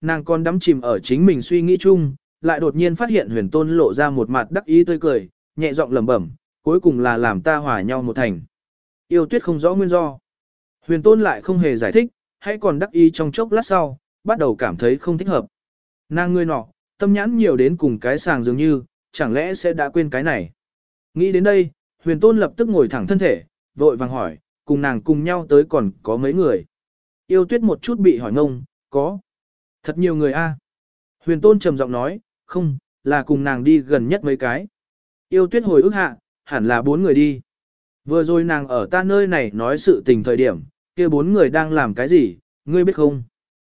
nàng còn đắm chìm ở chính mình suy nghĩ chung, lại đột nhiên phát hiện huyền tôn lộ ra một mặt đắc ý tươi cười, nhẹ giọng lẩm bẩm, cuối cùng là làm ta hòa nhau một thành. Yêu tuyết không rõ nguyên do. Huyền tôn lại không hề giải thích, hay còn đắc ý trong chốc lát sau, bắt đầu cảm thấy không thích hợp. Nàng ngươi nọ, tâm nhãn nhiều đến cùng cái sàng dường như, chẳng lẽ sẽ đã quên cái này. Nghĩ đến đây, huyền tôn lập tức ngồi thẳng thân thể, vội vàng hỏi, cùng nàng cùng nhau tới còn có mấy người. Yêu tuyết một chút bị hỏi ngông, có. Thật nhiều người a. Huyền tôn trầm giọng nói, không, là cùng nàng đi gần nhất mấy cái. Yêu tuyết hồi ức hạ, hẳn là bốn người đi. Vừa rồi nàng ở ta nơi này nói sự tình thời điểm, kia bốn người đang làm cái gì, ngươi biết không?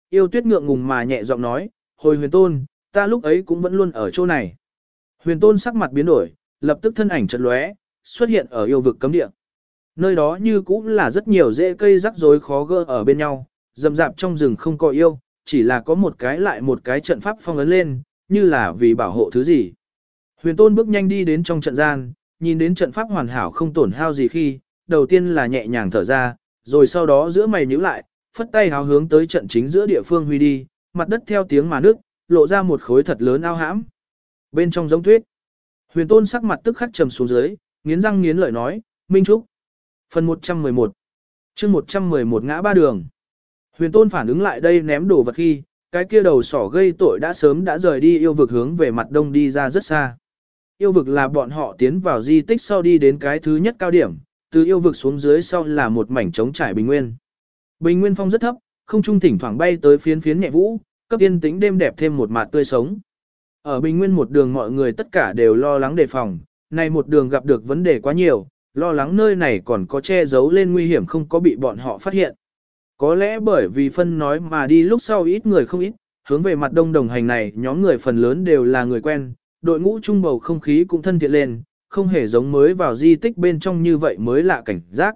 Yêu tuyết ngượng ngùng mà nhẹ giọng nói, hồi huyền tôn, ta lúc ấy cũng vẫn luôn ở chỗ này. Huyền tôn sắc mặt biến đổi, lập tức thân ảnh chợt lóe, xuất hiện ở yêu vực cấm địa. Nơi đó như cũng là rất nhiều rễ cây rắc rối khó gỡ ở bên nhau, rậm rạp trong rừng không có yêu, chỉ là có một cái lại một cái trận pháp phong ấn lên, như là vì bảo hộ thứ gì. Huyền tôn bước nhanh đi đến trong trận gian, nhìn đến trận pháp hoàn hảo không tổn hao gì khi, đầu tiên là nhẹ nhàng thở ra, rồi sau đó giữa mày nhíu lại, phất tay háo hướng tới trận chính giữa địa phương huy đi, mặt đất theo tiếng mà nước, lộ ra một khối thật lớn ao hãm. Bên trong giống tuyết, huyền tôn sắc mặt tức khắc trầm xuống dưới, nghiến răng nghiến lợi nói, Minh Trúc. Phần 111 chương 111 ngã ba đường. Huyền tôn phản ứng lại đây ném đồ vật khi, cái kia đầu sỏ gây tội đã sớm đã rời đi yêu vực hướng về mặt đông đi ra rất xa. Yêu vực là bọn họ tiến vào di tích sau đi đến cái thứ nhất cao điểm, từ yêu vực xuống dưới sau là một mảnh trống trải bình nguyên. Bình nguyên phong rất thấp, không trung thỉnh thoảng bay tới phiến phiến nhẹ vũ, cấp yên tĩnh đêm đẹp thêm một mặt tươi sống. Ở bình nguyên một đường mọi người tất cả đều lo lắng đề phòng, này một đường gặp được vấn đề quá nhiều, lo lắng nơi này còn có che giấu lên nguy hiểm không có bị bọn họ phát hiện. Có lẽ bởi vì phân nói mà đi lúc sau ít người không ít, hướng về mặt đông đồng hành này nhóm người phần lớn đều là người quen, đội ngũ trung bầu không khí cũng thân thiện lên, không hề giống mới vào di tích bên trong như vậy mới lạ cảnh giác.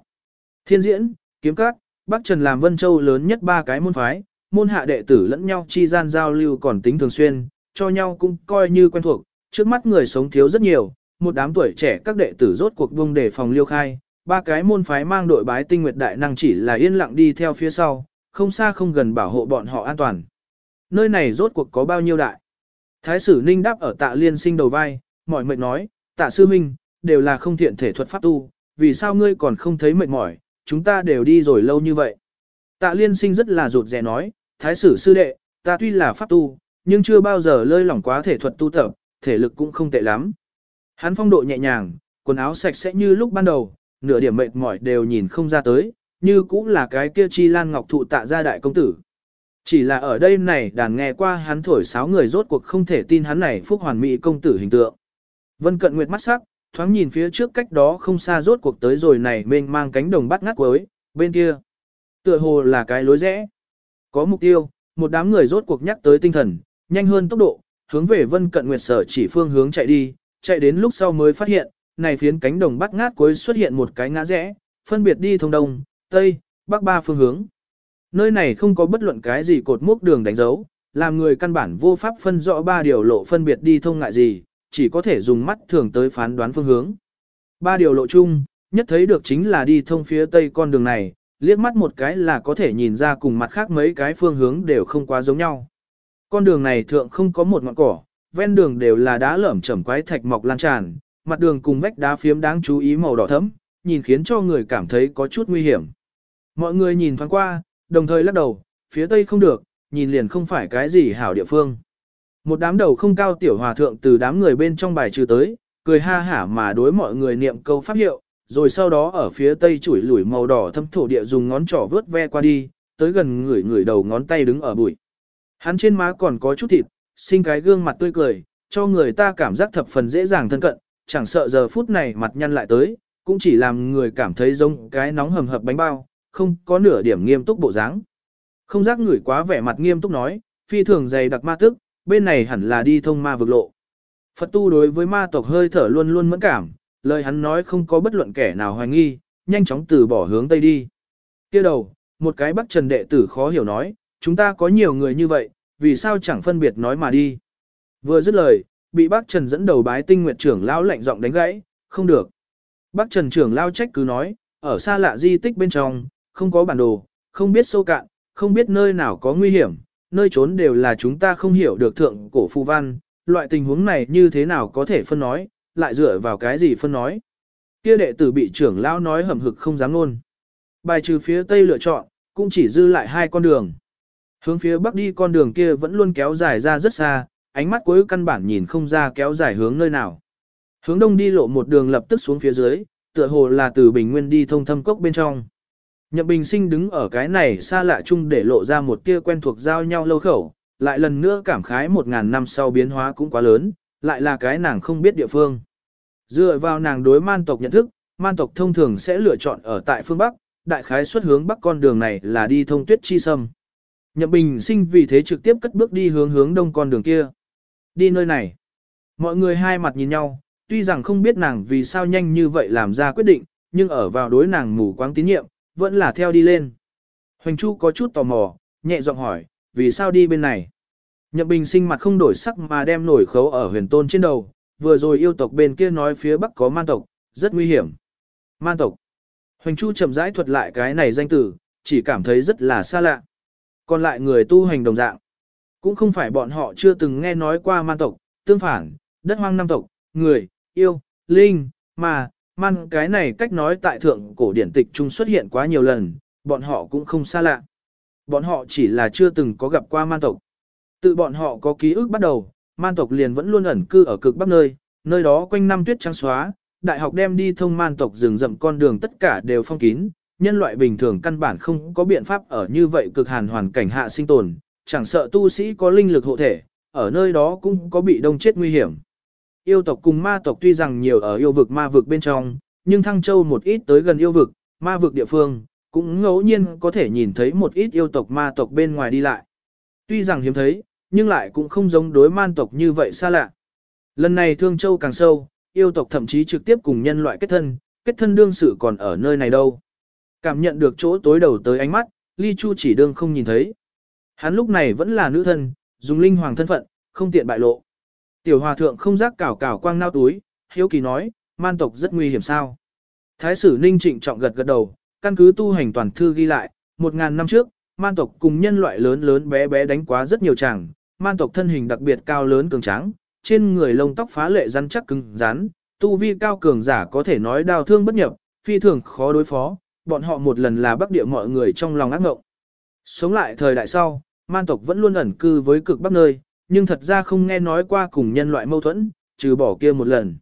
Thiên diễn, kiếm cát, Bắc Trần làm Vân Châu lớn nhất ba cái môn phái, môn hạ đệ tử lẫn nhau chi gian giao lưu còn tính thường xuyên, cho nhau cũng coi như quen thuộc, trước mắt người sống thiếu rất nhiều, một đám tuổi trẻ các đệ tử rốt cuộc buông để phòng liêu khai, ba cái môn phái mang đội bái tinh nguyệt đại năng chỉ là yên lặng đi theo phía sau, không xa không gần bảo hộ bọn họ an toàn. Nơi này rốt cuộc có bao nhiêu đại? Thái sử Ninh đáp ở tạ liên sinh đầu vai, mỏi mệt nói, tạ sư minh, đều là không thiện thể thuật pháp tu, vì sao ngươi còn không thấy mệt mỏi, chúng ta đều đi rồi lâu như vậy. Tạ liên sinh rất là rụt rè nói, thái sử sư đệ, ta tuy là pháp tu, nhưng chưa bao giờ lơi lỏng quá thể thuật tu tập, thể lực cũng không tệ lắm. Hắn phong độ nhẹ nhàng, quần áo sạch sẽ như lúc ban đầu, nửa điểm mệt mỏi đều nhìn không ra tới, như cũng là cái kia chi lan ngọc thụ tạ gia đại công tử. Chỉ là ở đây này đàn nghe qua hắn thổi sáo người rốt cuộc không thể tin hắn này phúc hoàn mỹ công tử hình tượng. Vân cận nguyệt mắt sắc, thoáng nhìn phía trước cách đó không xa rốt cuộc tới rồi này mênh mang cánh đồng bắt ngắt cuối, bên kia. Tựa hồ là cái lối rẽ. Có mục tiêu, một đám người rốt cuộc nhắc tới tinh thần, nhanh hơn tốc độ, hướng về vân cận nguyệt sở chỉ phương hướng chạy đi, chạy đến lúc sau mới phát hiện, này phiến cánh đồng bắt ngát cuối xuất hiện một cái ngã rẽ, phân biệt đi thông đông, tây, bắc ba phương hướng. Nơi này không có bất luận cái gì cột mốc đường đánh dấu, làm người căn bản vô pháp phân rõ ba điều lộ phân biệt đi thông ngại gì, chỉ có thể dùng mắt thường tới phán đoán phương hướng. Ba điều lộ chung, nhất thấy được chính là đi thông phía tây con đường này, liếc mắt một cái là có thể nhìn ra cùng mặt khác mấy cái phương hướng đều không quá giống nhau. Con đường này thượng không có một ngọn cỏ, ven đường đều là đá lởm chởm quái thạch mọc lan tràn, mặt đường cùng vách đá phiếm đáng chú ý màu đỏ thẫm, nhìn khiến cho người cảm thấy có chút nguy hiểm. Mọi người nhìn thoáng qua, đồng thời lắc đầu, phía tây không được, nhìn liền không phải cái gì hảo địa phương. Một đám đầu không cao tiểu hòa thượng từ đám người bên trong bài trừ tới, cười ha hả mà đối mọi người niệm câu pháp hiệu, rồi sau đó ở phía tây chuỗi lủi màu đỏ thâm thổ địa dùng ngón trỏ vớt ve qua đi, tới gần người người đầu ngón tay đứng ở bụi. Hắn trên má còn có chút thịt, sinh cái gương mặt tươi cười, cho người ta cảm giác thập phần dễ dàng thân cận, chẳng sợ giờ phút này mặt nhăn lại tới, cũng chỉ làm người cảm thấy giống cái nóng hầm hập bánh bao, không có nửa điểm nghiêm túc bộ dáng. Không giác người quá vẻ mặt nghiêm túc nói, phi thường dày đặc ma tức, bên này hẳn là đi thông ma vực lộ. Phật tu đối với ma tộc hơi thở luôn luôn mẫn cảm, lời hắn nói không có bất luận kẻ nào hoài nghi, nhanh chóng từ bỏ hướng tây đi. Kia đầu, một cái bắt trần đệ tử khó hiểu nói, chúng ta có nhiều người như vậy, vì sao chẳng phân biệt nói mà đi. Vừa dứt lời, bị bác Trần dẫn đầu bái tinh nguyệt trưởng lão lạnh giọng đánh gãy, không được. Bác Trần trưởng lão trách cứ nói, ở xa lạ di tích bên trong, không có bản đồ, không biết sâu cạn, không biết nơi nào có nguy hiểm, nơi trốn đều là chúng ta không hiểu được thượng cổ phù văn, loại tình huống này như thế nào có thể phân nói, lại dựa vào cái gì phân nói. Kia đệ tử bị trưởng lão nói hầm hực không dám luôn. Bài trừ phía tây lựa chọn, cũng chỉ dư lại hai con đường. Hướng phía bắc đi con đường kia vẫn luôn kéo dài ra rất xa, ánh mắt cuối căn bản nhìn không ra kéo dài hướng nơi nào. Hướng đông đi lộ một đường lập tức xuống phía dưới, tựa hồ là từ bình nguyên đi thông thâm cốc bên trong. Nhậm Bình Sinh đứng ở cái này xa lạ chung để lộ ra một tia quen thuộc giao nhau lâu khẩu, lại lần nữa cảm khái một ngàn năm sau biến hóa cũng quá lớn, lại là cái nàng không biết địa phương. Dựa vào nàng đối man tộc nhận thức, man tộc thông thường sẽ lựa chọn ở tại phương Bắc, đại khái xuất hướng Bắc con đường này là đi thông tuyết chi sâm. Nhậm Bình Sinh vì thế trực tiếp cất bước đi hướng hướng đông con đường kia. Đi nơi này. Mọi người hai mặt nhìn nhau, tuy rằng không biết nàng vì sao nhanh như vậy làm ra quyết định, nhưng ở vào đối nàng mù quáng tín nhiệm, vẫn là theo đi lên. Hoành Chu có chút tò mò, nhẹ giọng hỏi, vì sao đi bên này? Nhậm Bình sinh mặt không đổi sắc mà đem nổi khấu ở huyền tôn trên đầu, vừa rồi yêu tộc bên kia nói phía bắc có man tộc, rất nguy hiểm. Man tộc. Hoành Chu chậm rãi thuật lại cái này danh từ, chỉ cảm thấy rất là xa lạ. Còn lại người tu hành đồng dạng. Cũng không phải bọn họ chưa từng nghe nói qua man tộc, tương phản, đất hoang nam tộc, người, yêu, linh, mà, man cái này cách nói tại thượng cổ điển tịch trung xuất hiện quá nhiều lần, bọn họ cũng không xa lạ. Bọn họ chỉ là chưa từng có gặp qua man tộc. Tự bọn họ có ký ức bắt đầu, man tộc liền vẫn luôn ẩn cư ở cực bắc nơi, nơi đó quanh năm tuyết trắng xóa, đại học đem đi thông man tộc rừng rậm con đường tất cả đều phong kín, nhân loại bình thường căn bản không có biện pháp ở như vậy cực hàn hoàn cảnh hạ sinh tồn, chẳng sợ tu sĩ có linh lực hộ thể, ở nơi đó cũng có bị đông chết nguy hiểm yêu tộc cùng ma tộc tuy rằng nhiều ở yêu vực ma vực bên trong, nhưng Thăng Châu một ít tới gần yêu vực, ma vực địa phương, cũng ngẫu nhiên có thể nhìn thấy một ít yêu tộc ma tộc bên ngoài đi lại. Tuy rằng hiếm thấy, nhưng lại cũng không giống đối man tộc như vậy xa lạ. Lần này Thương Châu càng sâu, yêu tộc thậm chí trực tiếp cùng nhân loại kết thân, kết thân đương sự còn ở nơi này đâu. Cảm nhận được chỗ tối đầu tới ánh mắt, Ly Chu chỉ đương không nhìn thấy. Hắn lúc này vẫn là nữ thân, dùng linh hoàng thân phận, không tiện bại lộ. Tiểu hòa thượng không giác cảo cảo quang nao túi, hiếu kỳ nói, man tộc rất nguy hiểm sao. Thái sử ninh trịnh trọng gật gật đầu, căn cứ tu hành toàn thư ghi lại, một ngàn năm trước, man tộc cùng nhân loại lớn lớn bé bé đánh quá rất nhiều chàng, man tộc thân hình đặc biệt cao lớn cường tráng, trên người lông tóc phá lệ rắn chắc cứng rắn, tu vi cao cường giả có thể nói đào thương bất nhập, phi thường khó đối phó, bọn họ một lần là bắc địa mọi người trong lòng ác ngộng. Sống lại thời đại sau, man tộc vẫn luôn ẩn cư với cực bắc nơi, nhưng thật ra không nghe nói qua cùng nhân loại mâu thuẫn, trừ bỏ kia một lần.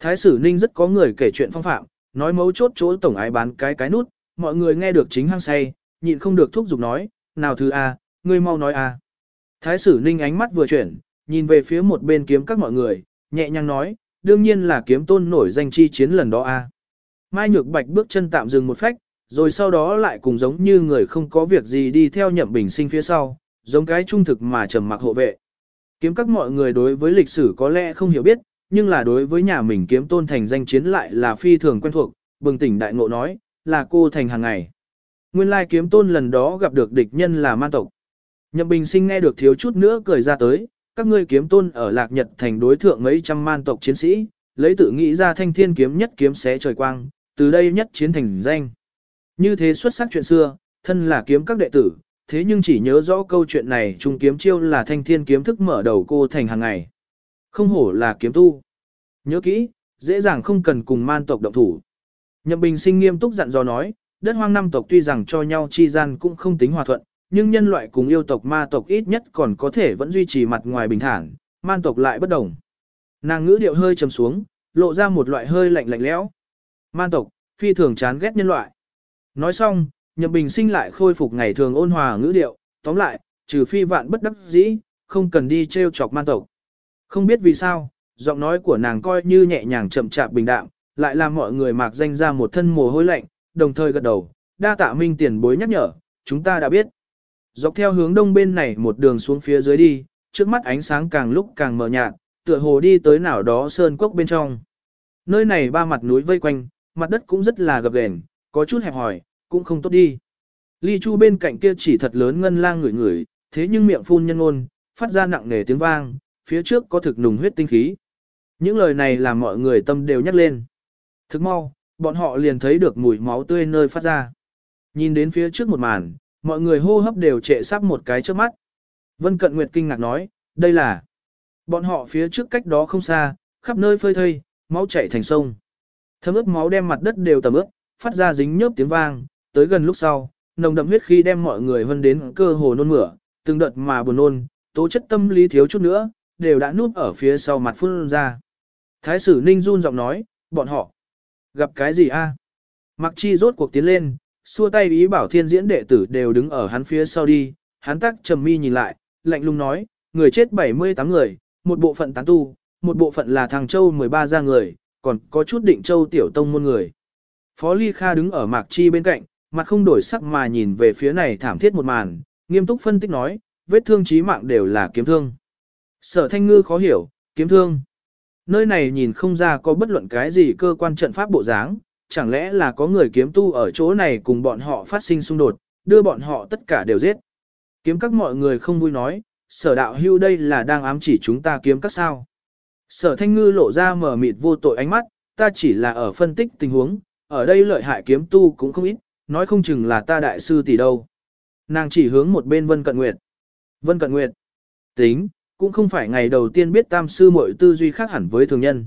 Thái sử ninh rất có người kể chuyện phong phạm, nói mấu chốt chỗ tổng ái bán cái cái nút, mọi người nghe được chính hăng say, nhịn không được thúc giục nói, nào thứ A, ngươi mau nói A. Thái sử ninh ánh mắt vừa chuyển, nhìn về phía một bên kiếm các mọi người, nhẹ nhàng nói, đương nhiên là kiếm tôn nổi danh chi chiến lần đó A. Mai Nhược Bạch bước chân tạm dừng một phách, rồi sau đó lại cùng giống như người không có việc gì đi theo nhậm bình sinh phía sau, giống cái trung thực mà trầm mặc hộ vệ. Kiếm các mọi người đối với lịch sử có lẽ không hiểu biết, nhưng là đối với nhà mình kiếm tôn thành danh chiến lại là phi thường quen thuộc, bừng tỉnh đại ngộ nói, là cô thành hàng ngày. Nguyên lai kiếm tôn lần đó gặp được địch nhân là man tộc. Nhậm bình sinh nghe được thiếu chút nữa cười ra tới, các ngươi kiếm tôn ở lạc nhật thành đối thượng mấy trăm man tộc chiến sĩ, lấy tự nghĩ ra thanh thiên kiếm nhất kiếm xé trời quang, từ đây nhất chiến thành danh. Như thế xuất sắc chuyện xưa, thân là kiếm các đệ tử, thế nhưng chỉ nhớ rõ câu chuyện này trung kiếm chiêu là thanh thiên kiếm thức mở đầu cô thành hàng ngày. Không hổ là kiếm tu. Nhớ kỹ, dễ dàng không cần cùng man tộc động thủ. Nhậm Bình sinh nghiêm túc dặn dò nói, đất hoang năm tộc tuy rằng cho nhau chi gian cũng không tính hòa thuận, nhưng nhân loại cùng yêu tộc ma tộc ít nhất còn có thể vẫn duy trì mặt ngoài bình thản, man tộc lại bất đồng. Nàng ngữ điệu hơi trầm xuống, lộ ra một loại hơi lạnh lạnh lẽo. Man tộc, phi thường chán ghét nhân loại. Nói xong, Nhậm Bình sinh lại khôi phục ngày thường ôn hòa ngữ điệu, tóm lại, trừ phi vạn bất đắc dĩ, không cần đi treo chọc man tộc. Không biết vì sao, giọng nói của nàng coi như nhẹ nhàng chậm chạp bình đạm, lại làm mọi người mạc danh ra một thân mồ hôi lạnh, đồng thời gật đầu, đa tạ minh tiền bối nhắc nhở, chúng ta đã biết. Dọc theo hướng đông bên này một đường xuống phía dưới đi, trước mắt ánh sáng càng lúc càng mờ nhạt, tựa hồ đi tới nào đó sơn cốc bên trong. Nơi này ba mặt núi vây quanh, mặt đất cũng rất là gập ghềnh, có chút hẹp hòi, cũng không tốt đi. Ly Chu bên cạnh kia chỉ thật lớn ngân lang ngửi ngửi, thế nhưng miệng phun nhân ngôn, phát ra nặng nề tiếng vang, phía trước có thực nùng huyết tinh khí. Những lời này làm mọi người tâm đều nhắc lên. Thức mau, bọn họ liền thấy được mùi máu tươi nơi phát ra. Nhìn đến phía trước một màn, mọi người hô hấp đều trệ sắp một cái trước mắt. Vân Cận Nguyệt kinh ngạc nói, đây là... Bọn họ phía trước cách đó không xa, khắp nơi phơi thây, máu chảy thành sông. Thấm ướt máu đem mặt đất đều tầm ướt, phát ra dính nhớp tiếng vang, tới gần lúc sau, nồng đậm huyết khi đem mọi người hơn đến cơ hồ nôn mửa, từng đợt mà buồn nôn, tố chất tâm lý thiếu chút nữa, đều đã núp ở phía sau mặt phun ra. Thái sử Ninh run giọng nói, bọn họ, gặp cái gì a? Mặc chi rốt cuộc tiến lên, xua tay ý bảo thiên diễn đệ tử đều đứng ở hắn phía sau đi, hắn tắc trầm mi nhìn lại, lạnh lùng nói, người chết 78 người, một bộ phận tán tu, một bộ phận là thằng châu 13 ra người, còn có chút định châu tiểu tông môn người. Phó Ly Kha đứng ở Mạc Chi bên cạnh, mặt không đổi sắc mà nhìn về phía này thảm thiết một màn, nghiêm túc phân tích nói, vết thương chí mạng đều là kiếm thương. Sở Thanh Ngư khó hiểu, kiếm thương. Nơi này nhìn không ra có bất luận cái gì cơ quan trận pháp bộ dáng, chẳng lẽ là có người kiếm tu ở chỗ này cùng bọn họ phát sinh xung đột, đưa bọn họ tất cả đều giết. Kiếm các mọi người không vui nói, sở đạo hưu đây là đang ám chỉ chúng ta kiếm các sao. Sở thanh ngư lộ ra mở mịt vô tội ánh mắt, ta chỉ là ở phân tích tình huống, ở đây lợi hại kiếm tu cũng không ít, nói không chừng là ta đại sư tỷ đâu. Nàng chỉ hướng một bên Vân Cận Nguyệt. Vân Cận Nguyệt. Tính, cũng không phải ngày đầu tiên biết tam sư muội tư duy khác hẳn với thường nhân.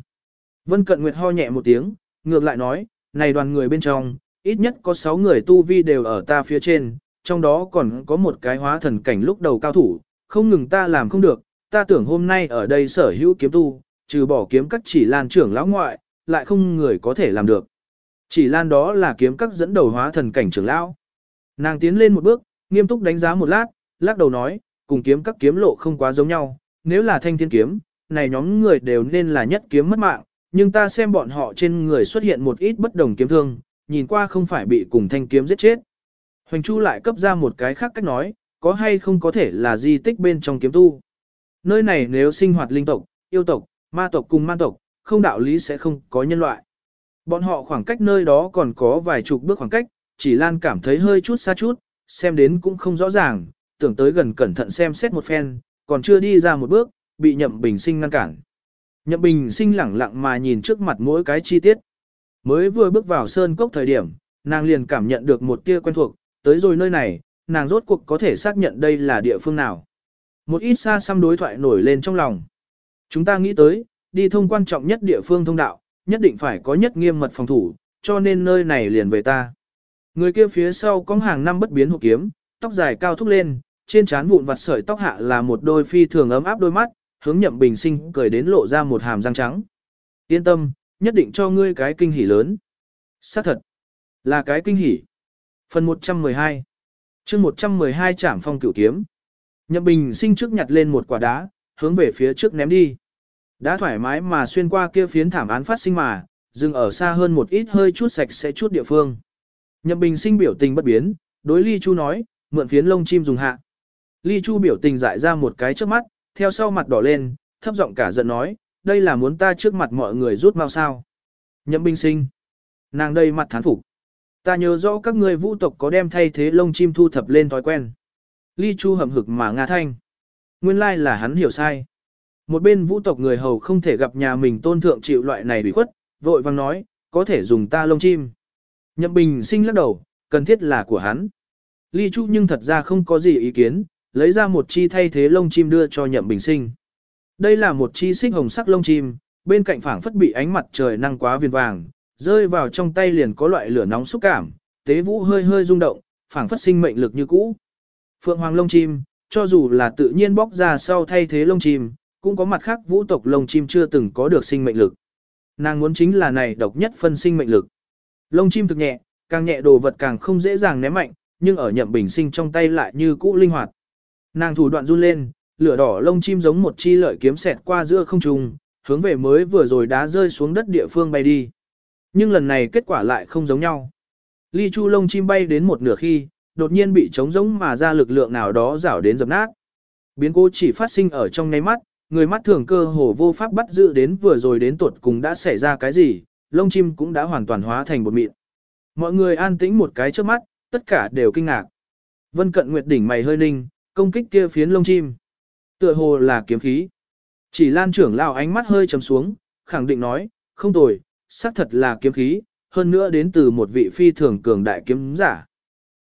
Vân Cận Nguyệt ho nhẹ một tiếng, ngược lại nói, này đoàn người bên trong, ít nhất có 6 người tu vi đều ở ta phía trên, trong đó còn có một cái hóa thần cảnh lúc đầu cao thủ, không ngừng ta làm không được, ta tưởng hôm nay ở đây sở hữu kiếm tu, trừ bỏ kiếm các chỉ lan trưởng lão ngoại, lại không người có thể làm được. Chỉ lan đó là kiếm các dẫn đầu hóa thần cảnh trưởng lão. Nàng tiến lên một bước, nghiêm túc đánh giá một lát, lắc đầu nói, cùng kiếm các kiếm lộ không quá giống nhau, nếu là thanh thiên kiếm, này nhóm người đều nên là nhất kiếm mất mạng, nhưng ta xem bọn họ trên người xuất hiện một ít bất đồng kiếm thương, nhìn qua không phải bị cùng thanh kiếm giết chết. Hoành Chu lại cấp ra một cái khác cách nói, có hay không có thể là di tích bên trong kiếm tu. Nơi này nếu sinh hoạt linh tộc, yêu tộc, ma tộc cùng man tộc, không đạo lý sẽ không có nhân loại. Bọn họ khoảng cách nơi đó còn có vài chục bước khoảng cách, chỉ Lan cảm thấy hơi chút xa chút, xem đến cũng không rõ ràng, tưởng tới gần cẩn thận xem xét một phen, còn chưa đi ra một bước, bị nhậm bình sinh ngăn cản. Nhậm bình sinh lẳng lặng mà nhìn trước mặt mỗi cái chi tiết. Mới vừa bước vào sơn cốc thời điểm, nàng liền cảm nhận được một tia quen thuộc, tới rồi nơi này, nàng rốt cuộc có thể xác nhận đây là địa phương nào. Một ít xa xăm đối thoại nổi lên trong lòng. Chúng ta nghĩ tới, đi thông quan trọng nhất địa phương thông đạo, nhất định phải có nhất nghiêm mật phòng thủ, cho nên nơi này liền về ta. Người kia phía sau có hàng năm bất biến hộ kiếm, tóc dài cao thúc lên, trên trán vụn vặt sợi tóc hạ là một đôi phi thường ấm áp đôi mắt, hướng nhậm bình sinh cười đến lộ ra một hàm răng trắng. Yên tâm, nhất định cho ngươi cái kinh hỉ lớn. Xác thật, là cái kinh hỉ. Phần 112 chương 112 trảm phong cửu kiếm. Nhậm bình sinh trước nhặt lên một quả đá, hướng về phía trước ném đi. Đã thoải mái mà xuyên qua kia phiến thảm án phát sinh mà, dừng ở xa hơn một ít hơi chút sạch sẽ chút địa phương. Nhậm bình sinh biểu tình bất biến, đối Ly Chu nói, mượn phiến lông chim dùng hạ. Ly Chu biểu tình dại ra một cái trước mắt, theo sau mặt đỏ lên, thấp giọng cả giận nói, đây là muốn ta trước mặt mọi người rút mau sao. Nhậm bình sinh. Nàng đây mặt thán phục. Ta nhớ rõ các người vũ tộc có đem thay thế lông chim thu thập lên thói quen. Ly Chu hậm hực mà nga thanh. Nguyên lai là hắn hiểu sai. Một bên vũ tộc người hầu không thể gặp nhà mình tôn thượng chịu loại này bị khuất, vội vang nói, có thể dùng ta lông chim. Nhậm bình sinh lắc đầu, cần thiết là của hắn. Ly Chu nhưng thật ra không có gì ý kiến, lấy ra một chi thay thế lông chim đưa cho nhậm bình sinh. Đây là một chi xích hồng sắc lông chim, bên cạnh phảng phất bị ánh mặt trời năng quá viền vàng, rơi vào trong tay liền có loại lửa nóng xúc cảm, tế vũ hơi hơi rung động, phảng phất sinh mệnh lực như cũ. Phượng hoàng lông chim, cho dù là tự nhiên bóc ra sau thay thế lông chim, cũng có mặt khác vũ tộc lông chim chưa từng có được sinh mệnh lực. Nàng muốn chính là này độc nhất phân sinh mệnh lực. Lông chim thực nhẹ, càng nhẹ đồ vật càng không dễ dàng ném mạnh, nhưng ở nhậm bình sinh trong tay lại như cũ linh hoạt. Nàng thủ đoạn run lên, lửa đỏ lông chim giống một chi lợi kiếm xẹt qua giữa không trung, hướng về mới vừa rồi đá rơi xuống đất địa phương bay đi. Nhưng lần này kết quả lại không giống nhau. Ly chu lông chim bay đến một nửa khi, đột nhiên bị trống giống mà ra lực lượng nào đó rảo đến dập nát. Biến cố chỉ phát sinh ở trong nháy mắt, người mắt thường cơ hồ vô pháp bắt giữ đến vừa rồi đến tuột cùng đã xảy ra cái gì, lông chim cũng đã hoàn toàn hóa thành bột mịn. Mọi người an tĩnh một cái trước mắt, tất cả đều kinh ngạc. Vân cận nguyệt đỉnh mày hơi ninh, công kích kia phiến lông chim. Tựa hồ là kiếm khí. Chỉ lan trưởng lao ánh mắt hơi trầm xuống, khẳng định nói, không tồi, xác thật là kiếm khí, hơn nữa đến từ một vị phi thường cường đại kiếm giả.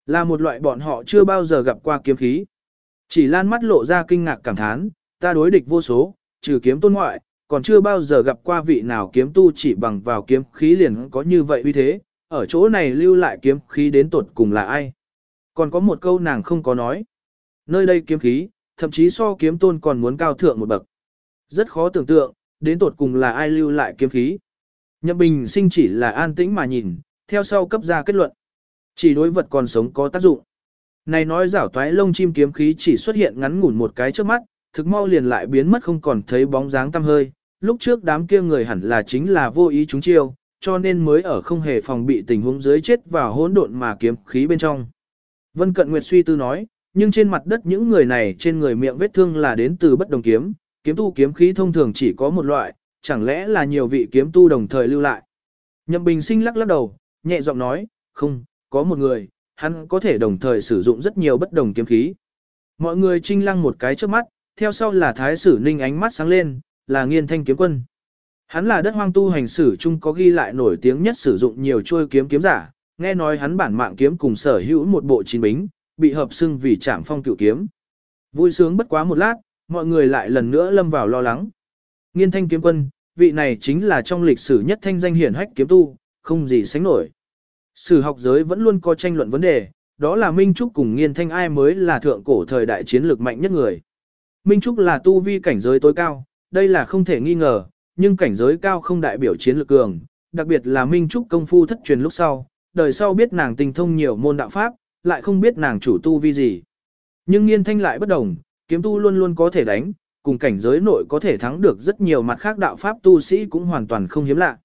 Là một loại bọn họ chưa bao giờ gặp qua kiếm khí. Chỉ lan mắt lộ ra kinh ngạc cảm thán, ta đối địch vô số, trừ kiếm tôn ngoại, còn chưa bao giờ gặp qua vị nào kiếm tu chỉ bằng vào kiếm khí liền có như vậy uy thế, ở chỗ này lưu lại kiếm khí đến tột cùng là ai. Còn có một câu nàng không có nói. Nơi đây kiếm khí, thậm chí so kiếm tôn còn muốn cao thượng một bậc. Rất khó tưởng tượng, đến tột cùng là ai lưu lại kiếm khí. Nhậm Bình sinh chỉ là an tĩnh mà nhìn, theo sau cấp ra kết luận. Chỉ đối vật còn sống có tác dụng. Này nói giảo toái lông chim kiếm khí chỉ xuất hiện ngắn ngủn một cái trước mắt, thực mau liền lại biến mất không còn thấy bóng dáng tăm hơi. Lúc trước đám kia người hẳn là chính là vô ý chúng chiêu, cho nên mới ở không hề phòng bị tình huống dưới chết và hỗn độn mà kiếm khí bên trong. Vân Cận Nguyệt suy tư nói, nhưng trên mặt đất những người này trên người miệng vết thương là đến từ bất đồng kiếm, kiếm tu kiếm khí thông thường chỉ có một loại, chẳng lẽ là nhiều vị kiếm tu đồng thời lưu lại. Nhậm Bình Sinh lắc lắc đầu, nhẹ giọng nói, không, có một người, hắn có thể đồng thời sử dụng rất nhiều bất đồng kiếm khí. Mọi người trinh lăng một cái trước mắt, theo sau là thái sử ninh ánh mắt sáng lên, là nghiên thanh kiếm quân. Hắn là đất hoang tu hành sử chung có ghi lại nổi tiếng nhất sử dụng nhiều trôi kiếm kiếm giả, nghe nói hắn bản mạng kiếm cùng sở hữu một bộ chín bính, bị hợp xưng vì chạm phong cựu kiếm. Vui sướng bất quá một lát, mọi người lại lần nữa lâm vào lo lắng. Nghiên thanh kiếm quân, vị này chính là trong lịch sử nhất thanh danh hiển hách kiếm tu, không gì sánh nổi. Sử học giới vẫn luôn có tranh luận vấn đề, đó là Minh Trúc cùng nghiên thanh ai mới là thượng cổ thời đại chiến lược mạnh nhất người. Minh Trúc là tu vi cảnh giới tối cao, đây là không thể nghi ngờ, nhưng cảnh giới cao không đại biểu chiến lược cường, đặc biệt là Minh Trúc công phu thất truyền lúc sau, đời sau biết nàng tinh thông nhiều môn đạo pháp, lại không biết nàng chủ tu vi gì. Nhưng nghiên thanh lại bất đồng, kiếm tu luôn luôn có thể đánh, cùng cảnh giới nội có thể thắng được rất nhiều mặt khác đạo pháp tu sĩ cũng hoàn toàn không hiếm lạ.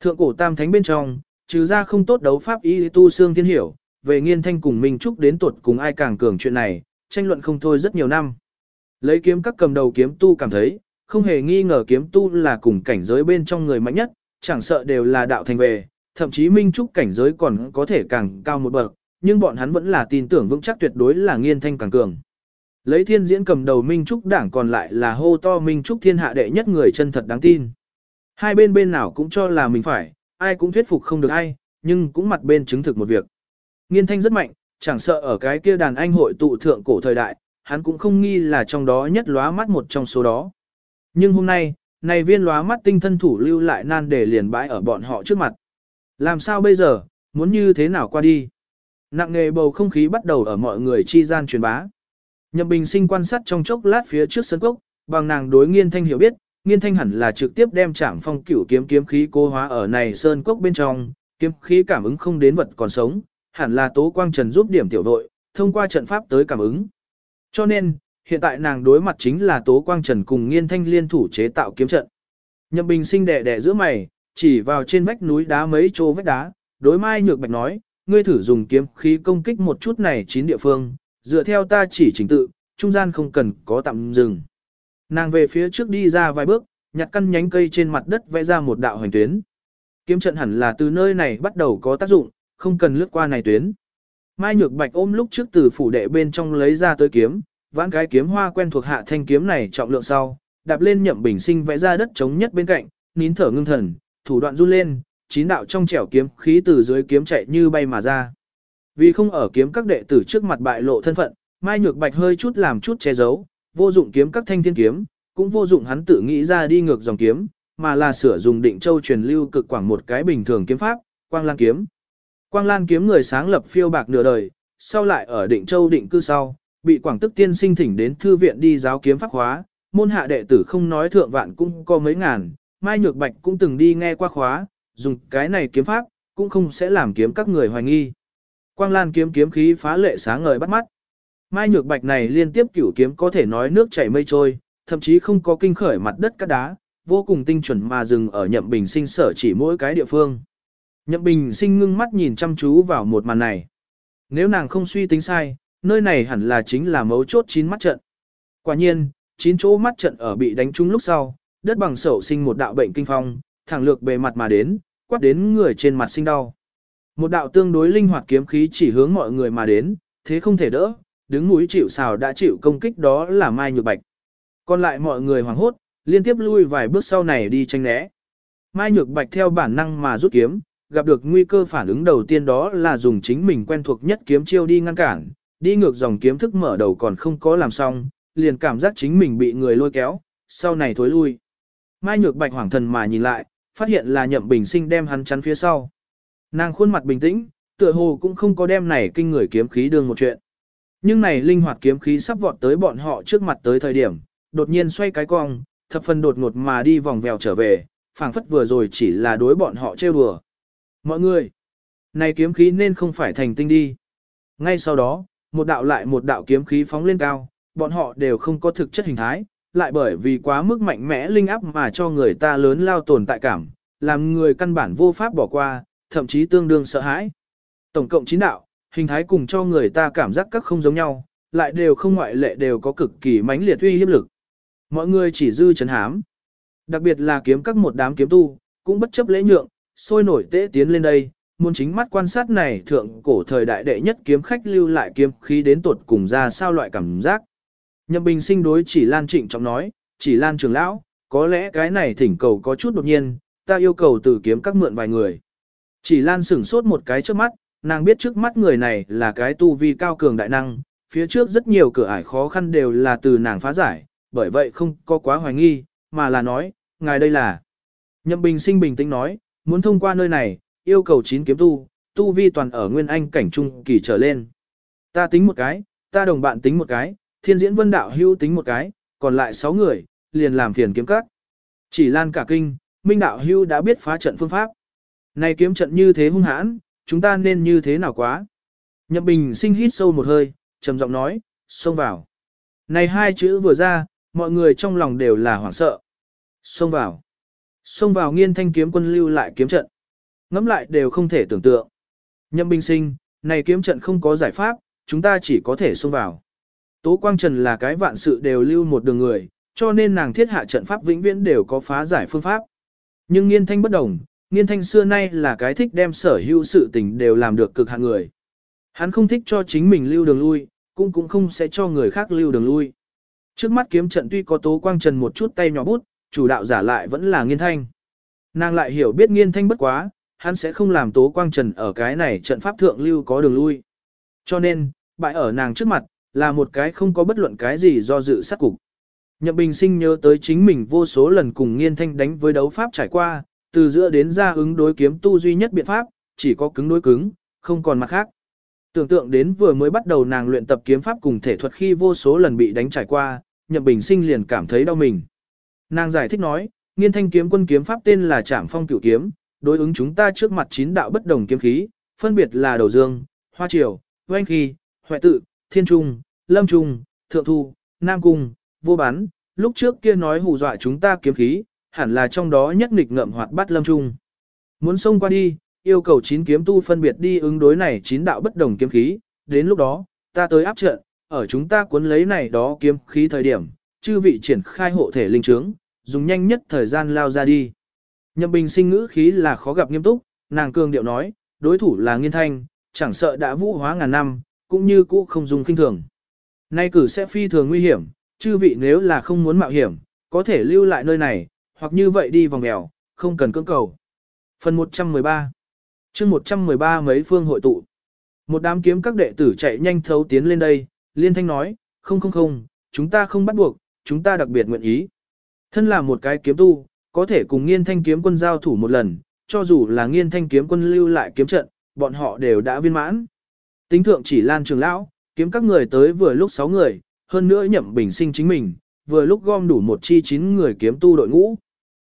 Thượng cổ tam thánh bên trong, trừ ra không tốt đấu pháp y tu xương thiên hiểu, về nghiên thanh cùng Minh Trúc đến tuột cùng ai càng cường chuyện này, tranh luận không thôi rất nhiều năm. Lấy kiếm các cầm đầu kiếm tu cảm thấy, không hề nghi ngờ kiếm tu là cùng cảnh giới bên trong người mạnh nhất, chẳng sợ đều là đạo thành về, thậm chí Minh Trúc cảnh giới còn có thể càng cao một bậc, nhưng bọn hắn vẫn là tin tưởng vững chắc tuyệt đối là nghiên thanh càng cường. Lấy thiên diễn cầm đầu Minh Trúc đảng còn lại là hô to Minh Trúc thiên hạ đệ nhất người chân thật đáng tin. Hai bên bên nào cũng cho là mình phải, ai cũng thuyết phục không được ai, nhưng cũng mặt bên chứng thực một việc. Nghiên thanh rất mạnh, chẳng sợ ở cái kia đàn anh hội tụ thượng cổ thời đại, hắn cũng không nghi là trong đó nhất lóa mắt một trong số đó. Nhưng hôm nay, này viên lóa mắt tinh thân thủ lưu lại nan để liền bãi ở bọn họ trước mặt. Làm sao bây giờ, muốn như thế nào qua đi? Nặng nề bầu không khí bắt đầu ở mọi người chi gian truyền bá. Nhậm Bình Sinh quan sát trong chốc lát phía trước sân cốc, bằng nàng đối Nghiên Thanh hiểu biết, Nghiên Thanh hẳn là trực tiếp đem Trảm Phong Cửu kiếm kiếm khí cố hóa ở này sơn cốc bên trong, kiếm khí cảm ứng không đến vật còn sống, hẳn là Tố Quang Trần giúp điểm tiểu đội, thông qua trận pháp tới cảm ứng. Cho nên, hiện tại nàng đối mặt chính là Tố Quang Trần cùng Nghiên Thanh liên thủ chế tạo kiếm trận. Nhậm Bình Sinh đẻ đẻ giữa mày, chỉ vào trên vách núi đá mấy chỗ vách đá, đối Mai Nhược Bạch nói, ngươi thử dùng kiếm khí công kích một chút này chín địa phương, dựa theo ta chỉ trình tự, trung gian không cần có tạm dừng. Nàng về phía trước đi ra vài bước, nhặt căn nhánh cây trên mặt đất vẽ ra một đạo hành tuyến. Kiếm trận hẳn là từ nơi này bắt đầu có tác dụng, không cần lướt qua này tuyến. Mai Nhược Bạch ôm lúc trước từ phủ đệ bên trong lấy ra tới kiếm, vãn cái kiếm hoa quen thuộc hạ thanh kiếm này trọng lượng sau, đạp lên nhậm bình sinh vẽ ra đất trống nhất bên cạnh, nín thở ngưng thần, thủ đoạn run lên, chín đạo trong trẻo kiếm khí từ dưới kiếm chạy như bay mà ra. Vì không ở kiếm các đệ tử trước mặt bại lộ thân phận, Mai Nhược Bạch hơi chút làm chút che giấu, vô dụng kiếm các thanh thiên kiếm, cũng vô dụng hắn tự nghĩ ra đi ngược dòng kiếm, mà là sửa dùng định châu truyền lưu cực quảng một cái bình thường kiếm pháp, quang lan kiếm. Quang lan kiếm người sáng lập phiêu bạc nửa đời, sau lại ở định châu định cư sau, bị quảng tức tiên sinh thỉnh đến thư viện đi giáo kiếm pháp khóa, môn hạ đệ tử không nói thượng vạn cũng có mấy ngàn, Mai Nhược Bạch cũng từng đi nghe qua khóa, dùng cái này kiếm pháp, cũng không sẽ làm kiếm các người hoài nghi. Quang Lan kiếm kiếm khí phá lệ sáng ngời bắt mắt. Mai Nhược Bạch này liên tiếp cửu kiếm có thể nói nước chảy mây trôi, thậm chí không có kinh khởi mặt đất cát đá, vô cùng tinh chuẩn mà dừng ở Nhậm Bình Sinh sở chỉ mỗi cái địa phương. Nhậm Bình Sinh ngưng mắt nhìn chăm chú vào một màn này. Nếu nàng không suy tính sai, nơi này hẳn là chính là mấu chốt chín mắt trận. Quả nhiên, chín chỗ mắt trận ở bị đánh trúng lúc sau, đất bằng sổ sinh một đạo bệnh kinh phong, thẳng lược bề mặt mà đến, quát đến người trên mặt sinh đau. Một đạo tương đối linh hoạt kiếm khí chỉ hướng mọi người mà đến, thế không thể đỡ, đứng núi chịu xào đã chịu công kích đó là Mai Nhược Bạch. Còn lại mọi người hoảng hốt, liên tiếp lui vài bước sau này đi tranh né. Mai Nhược Bạch theo bản năng mà rút kiếm, gặp được nguy cơ phản ứng đầu tiên đó là dùng chính mình quen thuộc nhất kiếm chiêu đi ngăn cản, đi ngược dòng kiếm thức mở đầu còn không có làm xong, liền cảm giác chính mình bị người lôi kéo, sau này thối lui. Mai Nhược Bạch hoảng thần mà nhìn lại, phát hiện là Nhậm Bình Sinh đem hắn chắn phía sau. Nàng khuôn mặt bình tĩnh, tựa hồ cũng không có đem này kinh người kiếm khí đương một chuyện. Nhưng này linh hoạt kiếm khí sắp vọt tới bọn họ trước mặt tới thời điểm, đột nhiên xoay cái cong, thập phần đột ngột mà đi vòng vèo trở về, phảng phất vừa rồi chỉ là đối bọn họ trêu đùa. Mọi người, này kiếm khí nên không phải thành tinh đi. Ngay sau đó, một đạo lại một đạo kiếm khí phóng lên cao, bọn họ đều không có thực chất hình thái, lại bởi vì quá mức mạnh mẽ linh áp mà cho người ta lớn lao tồn tại cảm, làm người căn bản vô pháp bỏ qua, thậm chí tương đương sợ hãi. Tổng cộng 9 đạo, hình thái cùng cho người ta cảm giác các không giống nhau, lại đều không ngoại lệ đều có cực kỳ mãnh liệt uy hiếp lực. Mọi người chỉ dư chấn hám. Đặc biệt là kiếm các một đám kiếm tu, cũng bất chấp lễ nhượng, sôi nổi tế tiến lên đây, muốn chính mắt quan sát này thượng cổ thời đại đệ nhất kiếm khách lưu lại kiếm khí đến tột cùng ra sao loại cảm giác. Nhậm Bình sinh đối chỉ Lan trịnh trọng nói, chỉ Lan trường lão, có lẽ cái này thỉnh cầu có chút đột nhiên, ta yêu cầu từ kiếm các mượn vài người. Chỉ Lan sửng sốt một cái trước mắt, nàng biết trước mắt người này là cái tu vi cao cường đại năng, phía trước rất nhiều cửa ải khó khăn đều là từ nàng phá giải, bởi vậy không có quá hoài nghi, mà là nói, ngài đây là. Nhậm Bình sinh bình tĩnh nói, muốn thông qua nơi này, yêu cầu chín kiếm tu, tu vi toàn ở nguyên anh cảnh trung kỳ trở lên. Ta tính một cái, ta đồng bạn tính một cái, thiên diễn vân đạo hưu tính một cái, còn lại sáu người, liền làm phiền kiếm các. Chỉ lan cả kinh, minh đạo hưu đã biết phá trận phương pháp. Này kiếm trận như thế hung hãn, chúng ta nên như thế nào quá? Nhậm Bình sinh hít sâu một hơi, trầm giọng nói, xông vào. Này hai chữ vừa ra, mọi người trong lòng đều là hoảng sợ. Xông vào. Xông vào nghiên thanh kiếm quân lưu lại kiếm trận. Ngắm lại đều không thể tưởng tượng. Nhậm binh sinh, này kiếm trận không có giải pháp, chúng ta chỉ có thể xông vào. Tố Quang Trần là cái vạn sự đều lưu một đường người, cho nên nàng thiết hạ trận pháp vĩnh viễn đều có phá giải phương pháp. Nhưng nghiên thanh bất đồng, nghiên thanh xưa nay là cái thích đem sở hữu sự tình đều làm được cực hạn người. Hắn không thích cho chính mình lưu đường lui, cũng cũng không sẽ cho người khác lưu đường lui. Trước mắt kiếm trận tuy có tố quang trần một chút tay nhỏ bút, chủ đạo giả lại vẫn là nghiên thanh. Nàng lại hiểu biết nghiên thanh bất quá, hắn sẽ không làm tố quang trần ở cái này trận pháp thượng lưu có đường lui. Cho nên, bại ở nàng trước mặt, là một cái không có bất luận cái gì do dự sát cục. Nhậm Bình Sinh nhớ tới chính mình vô số lần cùng Nghiên Thanh đánh với đấu pháp trải qua, từ giữa đến ra ứng đối kiếm tu duy nhất biện pháp, chỉ có cứng đối cứng, không còn mặt khác. Tưởng tượng đến vừa mới bắt đầu nàng luyện tập kiếm pháp cùng thể thuật khi vô số lần bị đánh trải qua, Nhậm Bình Sinh liền cảm thấy đau mình. Nàng giải thích nói, Nghiên Thanh kiếm quân kiếm pháp tên là Trảm Phong Cửu Kiếm, đối ứng chúng ta trước mặt chín đạo bất đồng kiếm khí, phân biệt là Đầu Dương, Hoa Triều, Oanh khi, Huệ Tự, Thiên Trung, Lâm Trung, Thượng Thu, Nam Cung, Vô Bán, lúc trước kia nói hù dọa chúng ta kiếm khí, hẳn là trong đó nhất nghịch ngợm hoạt bắt Lâm Trung. Muốn xông qua đi, yêu cầu chín kiếm tu phân biệt đi ứng đối này chín đạo bất đồng kiếm khí, đến lúc đó, ta tới áp trận, ở chúng ta cuốn lấy này đó kiếm khí thời điểm, chư vị triển khai hộ thể linh trướng, dùng nhanh nhất thời gian lao ra đi. Nhậm Bình sinh ngữ khí là khó gặp nghiêm túc, nàng cường điệu nói, đối thủ là nghiên thanh, chẳng sợ đã vũ hóa ngàn năm, cũng như cũ không dùng kinh thường. Nay cử sẽ phi thường nguy hiểm, chư vị nếu là không muốn mạo hiểm, có thể lưu lại nơi này, hoặc như vậy đi vòng mèo, không cần cưỡng cầu. Phần 113 chương 113 mấy phương hội tụ. Một đám kiếm các đệ tử chạy nhanh thấu tiến lên đây, liên thanh nói, không không không, chúng ta không bắt buộc, chúng ta đặc biệt nguyện ý. Thân là một cái kiếm tu, có thể cùng nghiên thanh kiếm quân giao thủ một lần, cho dù là nghiên thanh kiếm quân lưu lại kiếm trận, bọn họ đều đã viên mãn. Tính thượng chỉ lan trường lão, kiếm các người tới vừa lúc 6 người, hơn nữa nhậm bình sinh chính mình, vừa lúc gom đủ một chi 9 người kiếm tu đội ngũ.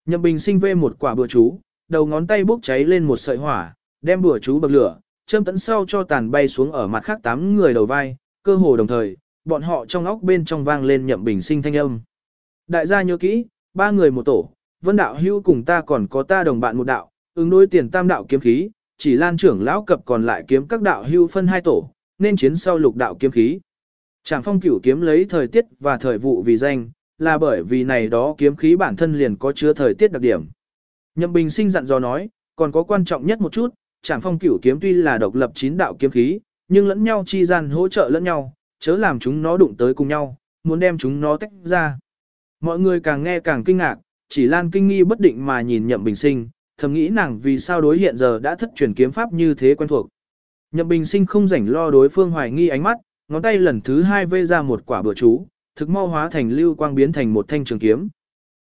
Nhậm bình sinh vê một quả bừa chú, đầu ngón tay bốc cháy lên một sợi hỏa, đem bừa chú bậc lửa, châm tấn sau cho tàn bay xuống ở mặt khác 8 người đầu vai, cơ hồ đồng thời, bọn họ trong óc bên trong vang lên nhậm bình sinh thanh âm. Đại gia nhớ kỹ, ba người một tổ, vân đạo hưu cùng ta còn có ta đồng bạn một đạo, ứng đối tiền tam đạo kiếm khí, chỉ lan trưởng lão cập còn lại kiếm các đạo hưu phân hai tổ, nên chiến sau lục đạo kiếm khí. Trảm phong cửu kiếm lấy thời tiết và thời vụ vì danh, là bởi vì này đó kiếm khí bản thân liền có chứa thời tiết đặc điểm. Nhậm Bình sinh dặn dò nói, còn có quan trọng nhất một chút, Trảm phong cửu kiếm tuy là độc lập chín đạo kiếm khí, nhưng lẫn nhau chi gian hỗ trợ lẫn nhau, chớ làm chúng nó đụng tới cùng nhau, muốn đem chúng nó tách ra. Mọi người càng nghe càng kinh ngạc, chỉ lan kinh nghi bất định mà nhìn nhậm bình sinh, thầm nghĩ nàng vì sao đối hiện giờ đã thất truyền kiếm pháp như thế quen thuộc. Nhậm bình sinh không rảnh lo đối phương hoài nghi ánh mắt, ngón tay lần thứ hai vây ra một quả bừa chú, thực mau hóa thành lưu quang biến thành một thanh trường kiếm.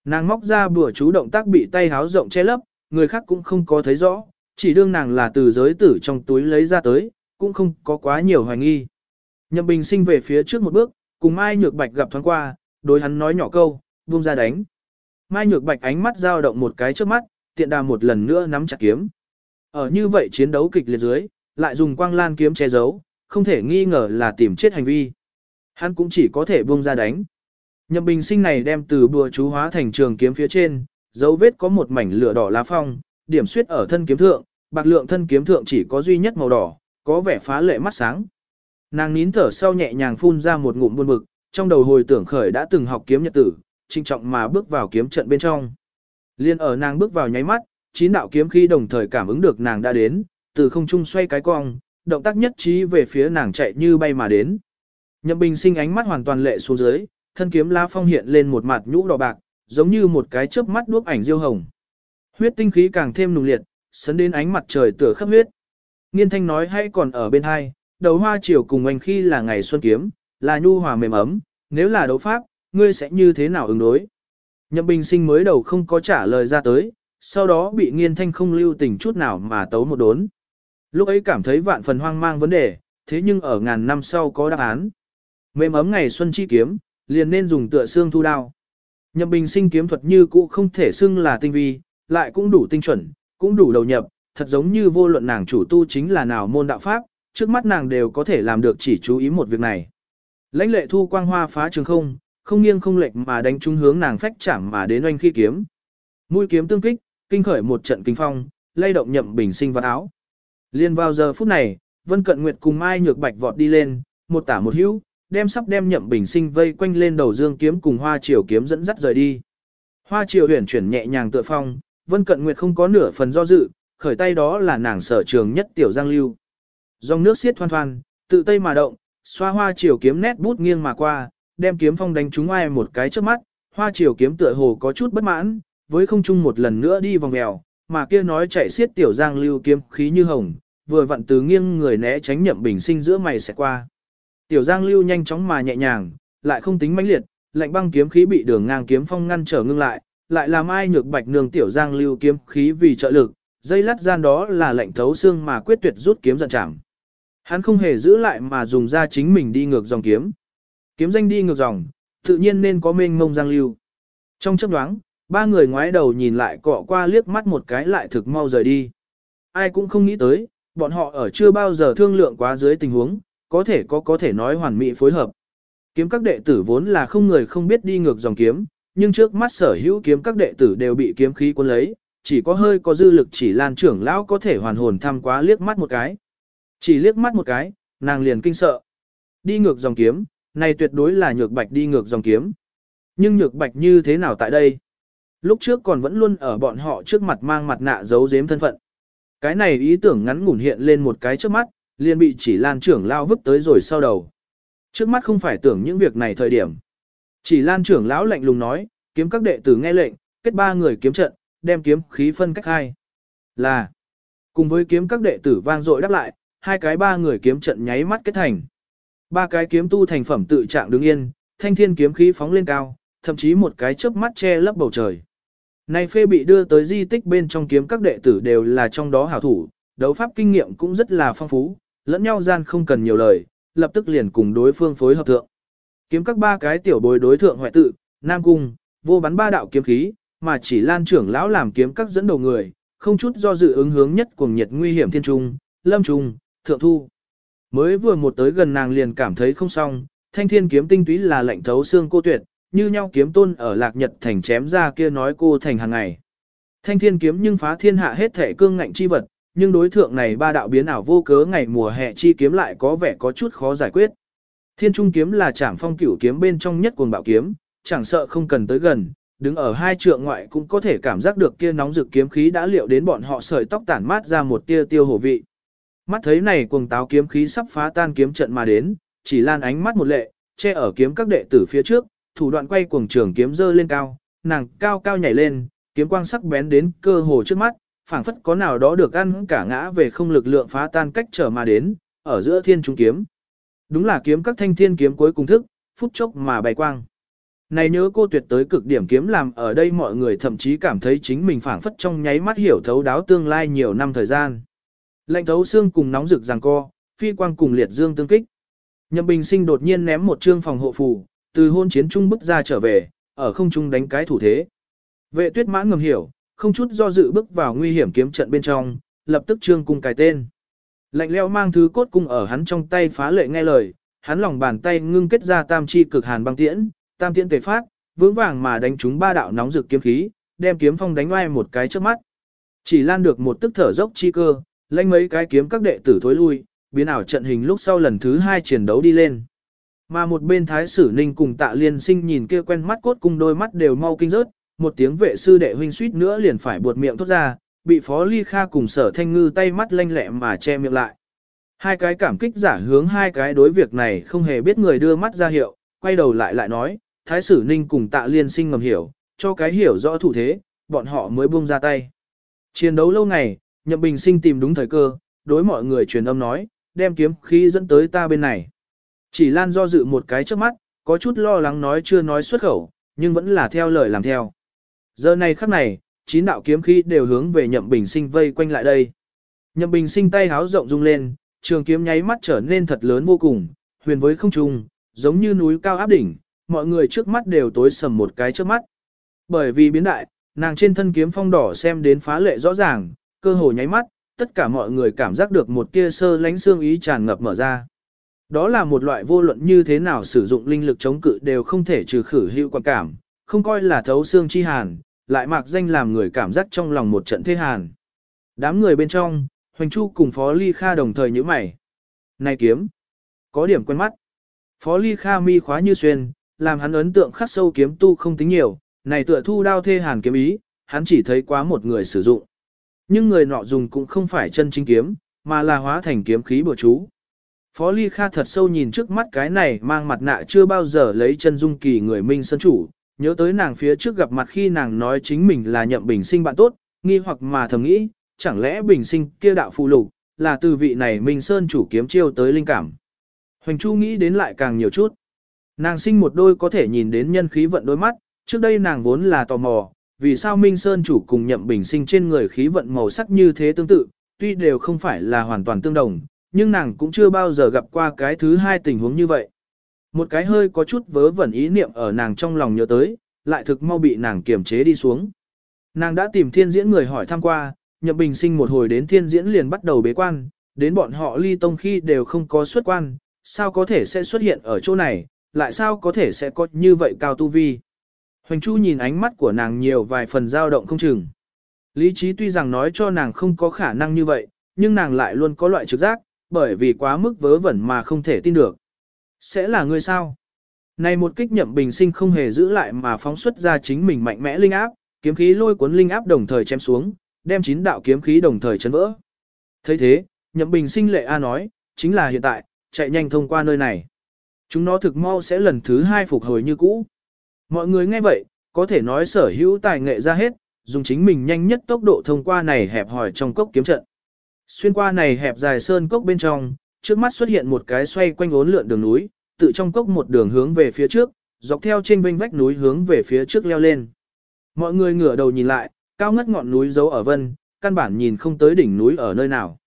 Nàng móc ra bừa chú động tác bị tay háo rộng che lấp, người khác cũng không có thấy rõ, chỉ đương nàng là từ giới tử trong túi lấy ra tới, cũng không có quá nhiều hoài nghi. Nhậm Bình sinh về phía trước một bước, cùng Mai Nhược Bạch gặp thoáng qua, đối hắn nói nhỏ câu, buông ra đánh. Mai Nhược Bạch ánh mắt dao động một cái trước mắt, tiện đà một lần nữa nắm chặt kiếm. Ở như vậy chiến đấu kịch liệt dưới, lại dùng quang lan kiếm che giấu, không thể nghi ngờ là tìm chết hành vi. Hắn cũng chỉ có thể buông ra đánh. Nhậm Bình sinh này đem từ bùa chú hóa thành trường kiếm phía trên, dấu vết có một mảnh lửa đỏ lá phong, điểm xuyết ở thân kiếm thượng, bạc lượng thân kiếm thượng chỉ có duy nhất màu đỏ, có vẻ phá lệ mắt sáng. Nàng nín thở sau nhẹ nhàng phun ra một ngụm buồn bực, trong đầu hồi tưởng khởi đã từng học kiếm nhật tử, trinh trọng mà bước vào kiếm trận bên trong. Liên ở nàng bước vào nháy mắt, chín đạo kiếm khi đồng thời cảm ứng được nàng đã đến, từ không trung xoay cái cong, động tác nhất trí về phía nàng chạy như bay mà đến. Nhậm Bình sinh ánh mắt hoàn toàn lệ xuống dưới, thân kiếm lá phong hiện lên một mặt nhũ đỏ bạc, giống như một cái chớp mắt đuốc ảnh diêu hồng. Huyết tinh khí càng thêm nùng liệt, sấn đến ánh mặt trời tựa khắp huyết. Nghiên thanh nói hay còn ở bên hai, đầu hoa chiều cùng anh khi là ngày xuân kiếm, là nhu hòa mềm ấm, nếu là đấu pháp, ngươi sẽ như thế nào ứng đối? Nhậm bình sinh mới đầu không có trả lời ra tới, sau đó bị nghiên thanh không lưu tình chút nào mà tấu một đốn. Lúc ấy cảm thấy vạn phần hoang mang vấn đề, thế nhưng ở ngàn năm sau có đáp án. Mềm ấm ngày xuân chi kiếm, liền nên dùng tựa xương thu đao. Nhậm bình sinh kiếm thuật như cũ không thể xưng là tinh vi, lại cũng đủ tinh chuẩn, cũng đủ đầu nhập, thật giống như vô luận nàng chủ tu chính là nào môn đạo pháp, trước mắt nàng đều có thể làm được chỉ chú ý một việc này. Lãnh lệ thu quang hoa phá trường không, không nghiêng không lệch mà đánh trúng hướng nàng phách chạm mà đến oanh khi kiếm. Mũi kiếm tương kích, kinh khởi một trận kinh phong, lay động nhậm bình sinh vào áo. Liên vào giờ phút này, Vân Cận Nguyệt cùng Mai Nhược Bạch vọt đi lên, một tả một hữu, đem sắp đem nhậm bình sinh vây quanh lên đầu dương kiếm cùng hoa triều kiếm dẫn dắt rời đi. Hoa triều huyền chuyển nhẹ nhàng tựa phong, Vân Cận Nguyệt không có nửa phần do dự, khởi tay đó là nàng sở trường nhất tiểu giang lưu. Dòng nước xiết thoăn thoăn, tự tây mà động, xoa hoa triều kiếm nét bút nghiêng mà qua, đem kiếm phong đánh trúng ai một cái trước mắt, hoa triều kiếm tựa hồ có chút bất mãn, với không chung một lần nữa đi vòng mèo, mà kia nói chạy xiết tiểu giang lưu kiếm khí như hồng, vừa vặn từ nghiêng người né tránh nhậm bình sinh giữa mày sẽ qua. Tiểu giang lưu nhanh chóng mà nhẹ nhàng, lại không tính mãnh liệt, lạnh băng kiếm khí bị đường ngang kiếm phong ngăn trở ngưng lại, lại làm ai nhược bạch nương tiểu giang lưu kiếm khí vì trợ lực, dây lát gian đó là lệnh thấu xương mà quyết tuyệt rút kiếm giận chạm. Hắn không hề giữ lại mà dùng ra chính mình đi ngược dòng kiếm. Kiếm danh đi ngược dòng, tự nhiên nên có mênh mông giang lưu. Trong chấp đoáng, ba người ngoái đầu nhìn lại cọ qua liếc mắt một cái lại thực mau rời đi. Ai cũng không nghĩ tới, bọn họ ở chưa bao giờ thương lượng quá dưới tình huống, có thể có có thể nói hoàn mỹ phối hợp. Kiếm các đệ tử vốn là không người không biết đi ngược dòng kiếm, nhưng trước mắt sở hữu kiếm các đệ tử đều bị kiếm khí cuốn lấy, chỉ có hơi có dư lực chỉ lan trưởng lão có thể hoàn hồn thăm quá liếc mắt một cái. Chỉ liếc mắt một cái, nàng liền kinh sợ. Đi ngược dòng kiếm, này tuyệt đối là nhược bạch đi ngược dòng kiếm. Nhưng nhược bạch như thế nào tại đây? Lúc trước còn vẫn luôn ở bọn họ trước mặt mang mặt nạ giấu giếm thân phận. Cái này ý tưởng ngắn ngủn hiện lên một cái trước mắt, liền bị chỉ lan trưởng lao vứt tới rồi sau đầu. Trước mắt không phải tưởng những việc này thời điểm. Chỉ lan trưởng lão lạnh lùng nói, kiếm các đệ tử nghe lệnh, kết ba người kiếm trận, đem kiếm khí phân cách hai. Là, cùng với kiếm các đệ tử vang dội đáp lại, hai cái ba người kiếm trận nháy mắt kết thành. Ba cái kiếm tu thành phẩm tự trạng đứng yên, thanh thiên kiếm khí phóng lên cao, thậm chí một cái chớp mắt che lấp bầu trời. Này phê bị đưa tới di tích bên trong kiếm các đệ tử đều là trong đó hảo thủ, đấu pháp kinh nghiệm cũng rất là phong phú, lẫn nhau gian không cần nhiều lời, lập tức liền cùng đối phương phối hợp thượng. Kiếm các ba cái tiểu bối đối thượng hoại tự, Nam Cung, vô bắn ba đạo kiếm khí, mà chỉ lan trưởng lão làm kiếm các dẫn đầu người, không chút do dự ứng hướng nhất cuồng nhiệt nguy hiểm thiên trung, lâm trung, thượng thu. Mới vừa một tới gần nàng liền cảm thấy không xong, thanh thiên kiếm tinh túy là lệnh thấu xương cô tuyệt, như nhau kiếm tôn ở lạc nhật thành chém ra kia nói cô thành hàng ngày. Thanh thiên kiếm nhưng phá thiên hạ hết thể cương ngạnh chi vật, nhưng đối thượng này ba đạo biến ảo vô cớ ngày mùa hè chi kiếm lại có vẻ có chút khó giải quyết. Thiên trung kiếm là trảm phong cửu kiếm bên trong nhất cuồng bạo kiếm, chẳng sợ không cần tới gần, đứng ở hai trượng ngoại cũng có thể cảm giác được kia nóng rực kiếm khí đã liệu đến bọn họ sợi tóc tản mát ra một tia tiêu hổ vị. Mắt thấy này cuồng táo kiếm khí sắp phá tan kiếm trận mà đến, chỉ lan ánh mắt một lệ, che ở kiếm các đệ tử phía trước, thủ đoạn quay cuồng trường kiếm dơ lên cao, nàng cao cao nhảy lên, kiếm quang sắc bén đến cơ hồ trước mắt, phảng phất có nào đó được ăn cả ngã về không lực lượng phá tan cách trở mà đến, ở giữa thiên trung kiếm. Đúng là kiếm các thanh thiên kiếm cuối cùng thức, phút chốc mà bày quang. Này nhớ cô tuyệt tới cực điểm kiếm làm ở đây mọi người thậm chí cảm thấy chính mình phảng phất trong nháy mắt hiểu thấu đáo tương lai nhiều năm thời gian. Lạnh thấu xương cùng nóng rực giằng co, phi quang cùng liệt dương tương kích. Nhậm Bình Sinh đột nhiên ném một trương phòng hộ phù, từ hôn chiến trung bức ra trở về, ở không trung đánh cái thủ thế. Vệ tuyết mãn ngầm hiểu, không chút do dự bước vào nguy hiểm kiếm trận bên trong, lập tức trương cung cài tên. Lạnh leo mang thứ cốt cung ở hắn trong tay phá lệ nghe lời, hắn lòng bàn tay ngưng kết ra tam chi cực hàn băng tiễn, tam tiễn tề phát, vững vàng mà đánh trúng ba đạo nóng rực kiếm khí, đem kiếm phong đánh oai một cái trước mắt. Chỉ lan được một tức thở dốc chi cơ, lãnh mấy cái kiếm các đệ tử thối lui, biến ảo trận hình lúc sau lần thứ hai chiến đấu đi lên. Mà một bên thái sử ninh cùng tạ liên sinh nhìn kia quen mắt cốt cung đôi mắt đều mau kinh rớt, một tiếng vệ sư đệ huynh suýt nữa liền phải buột miệng thốt ra, bị phó ly kha cùng sở thanh ngư tay mắt lanh lẹ mà che miệng lại. Hai cái cảm kích giả hướng hai cái đối việc này không hề biết người đưa mắt ra hiệu, quay đầu lại lại nói, thái sử ninh cùng tạ liên sinh ngầm hiểu, cho cái hiểu rõ thủ thế, bọn họ mới buông ra tay. Chiến đấu lâu ngày, nhậm bình sinh tìm đúng thời cơ, đối mọi người truyền âm nói, đem kiếm khí dẫn tới ta bên này. Chỉ lan do dự một cái trước mắt, có chút lo lắng nói chưa nói xuất khẩu, nhưng vẫn là theo lời làm theo. Giờ này khắc này, chín đạo kiếm khí đều hướng về nhậm bình sinh vây quanh lại đây. Nhậm bình sinh tay háo rộng rung lên, trường kiếm nháy mắt trở nên thật lớn vô cùng, huyền với không trung, giống như núi cao áp đỉnh, mọi người trước mắt đều tối sầm một cái trước mắt. Bởi vì biến đại, nàng trên thân kiếm phong đỏ xem đến phá lệ rõ ràng, cơ hồ nháy mắt, tất cả mọi người cảm giác được một tia sơ lánh xương ý tràn ngập mở ra. Đó là một loại vô luận như thế nào sử dụng linh lực chống cự đều không thể trừ khử hữu quan cảm, không coi là thấu xương chi hàn, lại mạc danh làm người cảm giác trong lòng một trận thế hàn. Đám người bên trong, Hoành Chu cùng Phó Ly Kha đồng thời nhíu mày. Này kiếm, có điểm quen mắt. Phó Ly Kha mi khóa như xuyên, làm hắn ấn tượng khắc sâu kiếm tu không tính nhiều, này tựa thu đao thê hàn kiếm ý, hắn chỉ thấy quá một người sử dụng. Nhưng người nọ dùng cũng không phải chân chính kiếm, mà là hóa thành kiếm khí bừa chú. Phó Ly Kha thật sâu nhìn trước mắt cái này mang mặt nạ chưa bao giờ lấy chân dung kỳ người minh sân chủ, nhớ tới nàng phía trước gặp mặt khi nàng nói chính mình là nhậm bình sinh bạn tốt, nghi hoặc mà thầm nghĩ, chẳng lẽ bình sinh kia đạo phụ lục, là từ vị này minh sơn chủ kiếm chiêu tới linh cảm. Hoành Chu nghĩ đến lại càng nhiều chút. Nàng sinh một đôi có thể nhìn đến nhân khí vận đôi mắt, trước đây nàng vốn là tò mò, vì sao Minh Sơn chủ cùng nhậm bình sinh trên người khí vận màu sắc như thế tương tự, tuy đều không phải là hoàn toàn tương đồng, nhưng nàng cũng chưa bao giờ gặp qua cái thứ hai tình huống như vậy. Một cái hơi có chút vớ vẩn ý niệm ở nàng trong lòng nhớ tới, lại thực mau bị nàng kiềm chế đi xuống. Nàng đã tìm thiên diễn người hỏi thăm qua, nhậm bình sinh một hồi đến thiên diễn liền bắt đầu bế quan, đến bọn họ ly tông khi đều không có xuất quan, sao có thể sẽ xuất hiện ở chỗ này, lại sao có thể sẽ có như vậy cao tu vi. Hoành Chu nhìn ánh mắt của nàng nhiều vài phần dao động không chừng. Lý trí tuy rằng nói cho nàng không có khả năng như vậy, nhưng nàng lại luôn có loại trực giác, bởi vì quá mức vớ vẩn mà không thể tin được. Sẽ là người sao? Này một kích nhậm bình sinh không hề giữ lại mà phóng xuất ra chính mình mạnh mẽ linh áp, kiếm khí lôi cuốn linh áp đồng thời chém xuống, đem chín đạo kiếm khí đồng thời chấn vỡ. thấy thế, nhậm bình sinh lệ A nói, chính là hiện tại, chạy nhanh thông qua nơi này. Chúng nó thực mau sẽ lần thứ hai phục hồi như cũ. Mọi người nghe vậy, có thể nói sở hữu tài nghệ ra hết, dùng chính mình nhanh nhất tốc độ thông qua này hẹp hỏi trong cốc kiếm trận. Xuyên qua này hẹp dài sơn cốc bên trong, trước mắt xuất hiện một cái xoay quanh ốn lượn đường núi, tự trong cốc một đường hướng về phía trước, dọc theo trên vênh vách núi hướng về phía trước leo lên. Mọi người ngửa đầu nhìn lại, cao ngất ngọn núi giấu ở vân, căn bản nhìn không tới đỉnh núi ở nơi nào.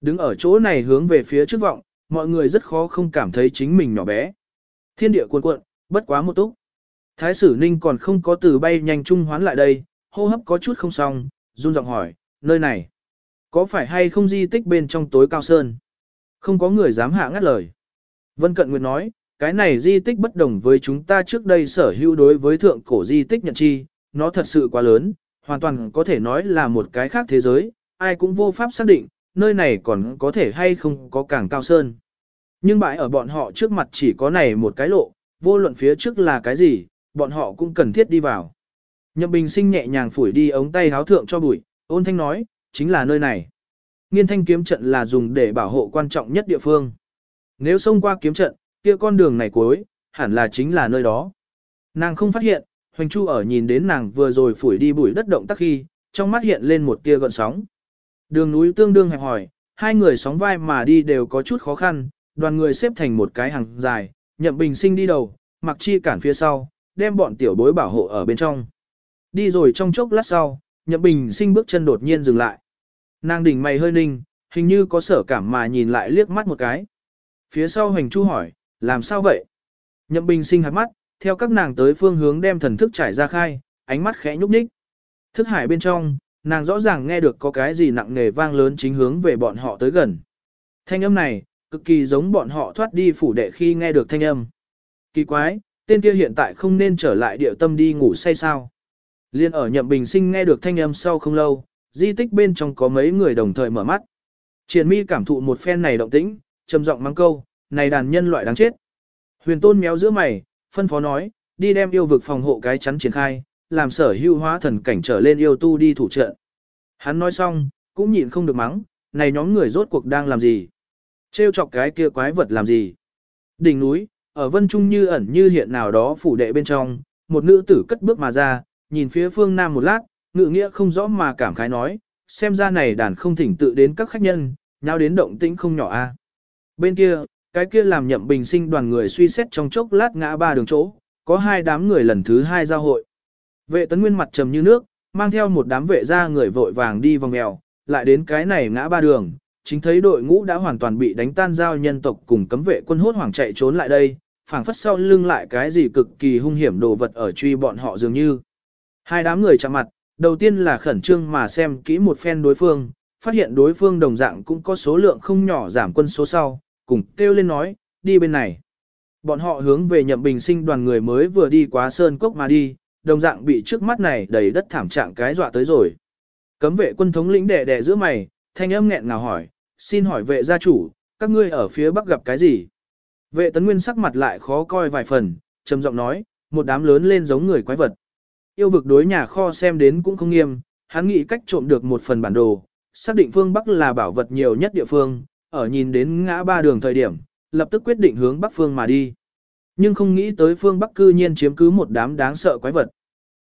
Đứng ở chỗ này hướng về phía trước vọng, mọi người rất khó không cảm thấy chính mình nhỏ bé. Thiên địa cuồn cuộn, bất quá một túc. Thái sử ninh còn không có từ bay nhanh trung hoán lại đây, hô hấp có chút không xong, run giọng hỏi, nơi này, có phải hay không di tích bên trong tối cao sơn? Không có người dám hạ ngắt lời. Vân Cận Nguyệt nói, cái này di tích bất đồng với chúng ta trước đây sở hữu đối với thượng cổ di tích nhận chi, nó thật sự quá lớn, hoàn toàn có thể nói là một cái khác thế giới, ai cũng vô pháp xác định, nơi này còn có thể hay không có càng cao sơn. Nhưng bãi ở bọn họ trước mặt chỉ có này một cái lộ, vô luận phía trước là cái gì, bọn họ cũng cần thiết đi vào. Nhậm Bình sinh nhẹ nhàng phủi đi ống tay háo thượng cho bụi, ôn thanh nói, chính là nơi này. Nghiên thanh kiếm trận là dùng để bảo hộ quan trọng nhất địa phương. Nếu xông qua kiếm trận, kia con đường này cuối, hẳn là chính là nơi đó. Nàng không phát hiện, Hoành Chu ở nhìn đến nàng vừa rồi phủi đi bụi đất động tác khi, trong mắt hiện lên một tia gợn sóng. Đường núi tương đương hẹp hỏi, hai người sóng vai mà đi đều có chút khó khăn, đoàn người xếp thành một cái hàng dài, nhậm bình sinh đi đầu, mặc chi cản phía sau, đem bọn tiểu bối bảo hộ ở bên trong. Đi rồi trong chốc lát sau, nhậm bình sinh bước chân đột nhiên dừng lại. Nàng đỉnh mày hơi ninh, hình như có sở cảm mà nhìn lại liếc mắt một cái. Phía sau hành chu hỏi, làm sao vậy? Nhậm bình sinh hạt mắt, theo các nàng tới phương hướng đem thần thức trải ra khai, ánh mắt khẽ nhúc nhích. Thức hải bên trong, nàng rõ ràng nghe được có cái gì nặng nề vang lớn chính hướng về bọn họ tới gần. Thanh âm này, cực kỳ giống bọn họ thoát đi phủ đệ khi nghe được thanh âm. Kỳ quái, tên kia hiện tại không nên trở lại địa tâm đi ngủ say sao. Liên ở nhậm bình sinh nghe được thanh âm sau không lâu, di tích bên trong có mấy người đồng thời mở mắt. Triển mi cảm thụ một phen này động tĩnh, trầm giọng mang câu, này đàn nhân loại đáng chết. Huyền tôn méo giữa mày, phân phó nói, đi đem yêu vực phòng hộ cái chắn triển khai, làm sở hưu hóa thần cảnh trở lên yêu tu đi thủ trận. Hắn nói xong, cũng nhịn không được mắng, này nhóm người rốt cuộc đang làm gì? Trêu chọc cái kia quái vật làm gì? Đỉnh núi, ở vân trung như ẩn như hiện nào đó phủ đệ bên trong, một nữ tử cất bước mà ra, nhìn phía phương nam một lát, ngự nghĩa không rõ mà cảm khái nói, xem ra này đàn không thỉnh tự đến các khách nhân, nhau đến động tĩnh không nhỏ a. Bên kia, cái kia làm nhậm bình sinh đoàn người suy xét trong chốc lát ngã ba đường chỗ, có hai đám người lần thứ hai giao hội. Vệ tấn nguyên mặt trầm như nước, mang theo một đám vệ gia người vội vàng đi vòng mèo, lại đến cái này ngã ba đường, chính thấy đội ngũ đã hoàn toàn bị đánh tan giao nhân tộc cùng cấm vệ quân hốt hoảng chạy trốn lại đây, phảng phất sau lưng lại cái gì cực kỳ hung hiểm đồ vật ở truy bọn họ dường như. Hai đám người chạm mặt, đầu tiên là khẩn trương mà xem kỹ một phen đối phương, phát hiện đối phương đồng dạng cũng có số lượng không nhỏ giảm quân số sau, cùng kêu lên nói, đi bên này. Bọn họ hướng về nhậm bình sinh đoàn người mới vừa đi quá sơn cốc mà đi, đồng dạng bị trước mắt này đầy đất thảm trạng cái dọa tới rồi. Cấm vệ quân thống lĩnh đẻ đẻ giữa mày, thanh âm nghẹn ngào hỏi, xin hỏi vệ gia chủ, các ngươi ở phía bắc gặp cái gì? Vệ tấn nguyên sắc mặt lại khó coi vài phần, trầm giọng nói, một đám lớn lên giống người quái vật. Yêu vực đối nhà kho xem đến cũng không nghiêm, hắn nghĩ cách trộm được một phần bản đồ, xác định phương Bắc là bảo vật nhiều nhất địa phương, ở nhìn đến ngã ba đường thời điểm, lập tức quyết định hướng Bắc phương mà đi. Nhưng không nghĩ tới phương Bắc cư nhiên chiếm cứ một đám đáng sợ quái vật.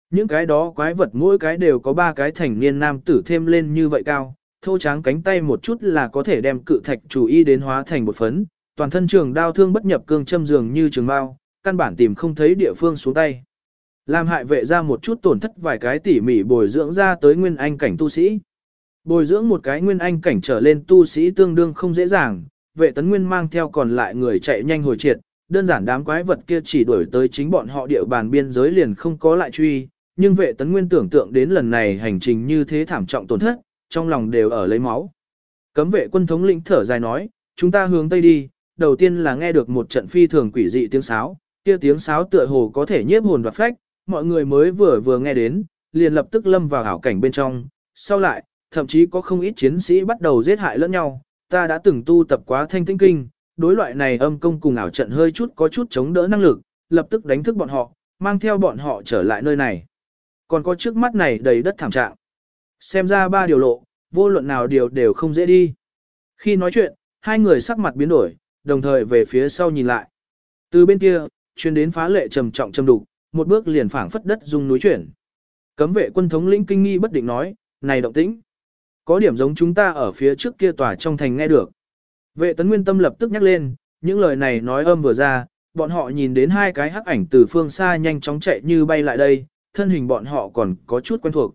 Những cái đó quái vật mỗi cái đều có ba cái thành niên nam tử thêm lên như vậy cao, thô tráng cánh tay một chút là có thể đem cự thạch chủ y đến hóa thành một phấn, toàn thân trường đao thương bất nhập cương châm dường như trường mao, căn bản tìm không thấy địa phương xuống tay. Làm hại vệ ra một chút tổn thất vài cái tỉ mỉ bồi dưỡng ra tới nguyên anh cảnh tu sĩ. Bồi dưỡng một cái nguyên anh cảnh trở lên tu sĩ tương đương không dễ dàng, vệ tấn nguyên mang theo còn lại người chạy nhanh hồi triệt, đơn giản đám quái vật kia chỉ đuổi tới chính bọn họ địa bàn biên giới liền không có lại truy, nhưng vệ tấn nguyên tưởng tượng đến lần này hành trình như thế thảm trọng tổn thất, trong lòng đều ở lấy máu. Cấm vệ quân thống lĩnh thở dài nói, chúng ta hướng tây đi, đầu tiên là nghe được một trận phi thường quỷ dị tiếng sáo, kia tiếng sáo tựa hồ có thể nhiếp hồn và phách, mọi người mới vừa vừa nghe đến, liền lập tức lâm vào ảo cảnh bên trong, sau lại, thậm chí có không ít chiến sĩ bắt đầu giết hại lẫn nhau, ta đã từng tu tập quá thanh tinh kinh, đối loại này âm công cùng ảo trận hơi chút có chút chống đỡ năng lực, lập tức đánh thức bọn họ, mang theo bọn họ trở lại nơi này. Còn có trước mắt này đầy đất thảm trạng. Xem ra ba điều lộ, vô luận nào điều đều không dễ đi. Khi nói chuyện, hai người sắc mặt biến đổi, đồng thời về phía sau nhìn lại. Từ bên kia, chuyên đến phá lệ trầm trọng trầm đục, một bước liền phảng phất đất dung núi chuyển. Cấm vệ quân thống lĩnh kinh nghi bất định nói, này động tĩnh. Có điểm giống chúng ta ở phía trước kia tòa trong thành nghe được. Vệ tấn nguyên tâm lập tức nhắc lên, những lời này nói âm vừa ra, bọn họ nhìn đến hai cái hắc ảnh từ phương xa nhanh chóng chạy như bay lại đây, thân hình bọn họ còn có chút quen thuộc.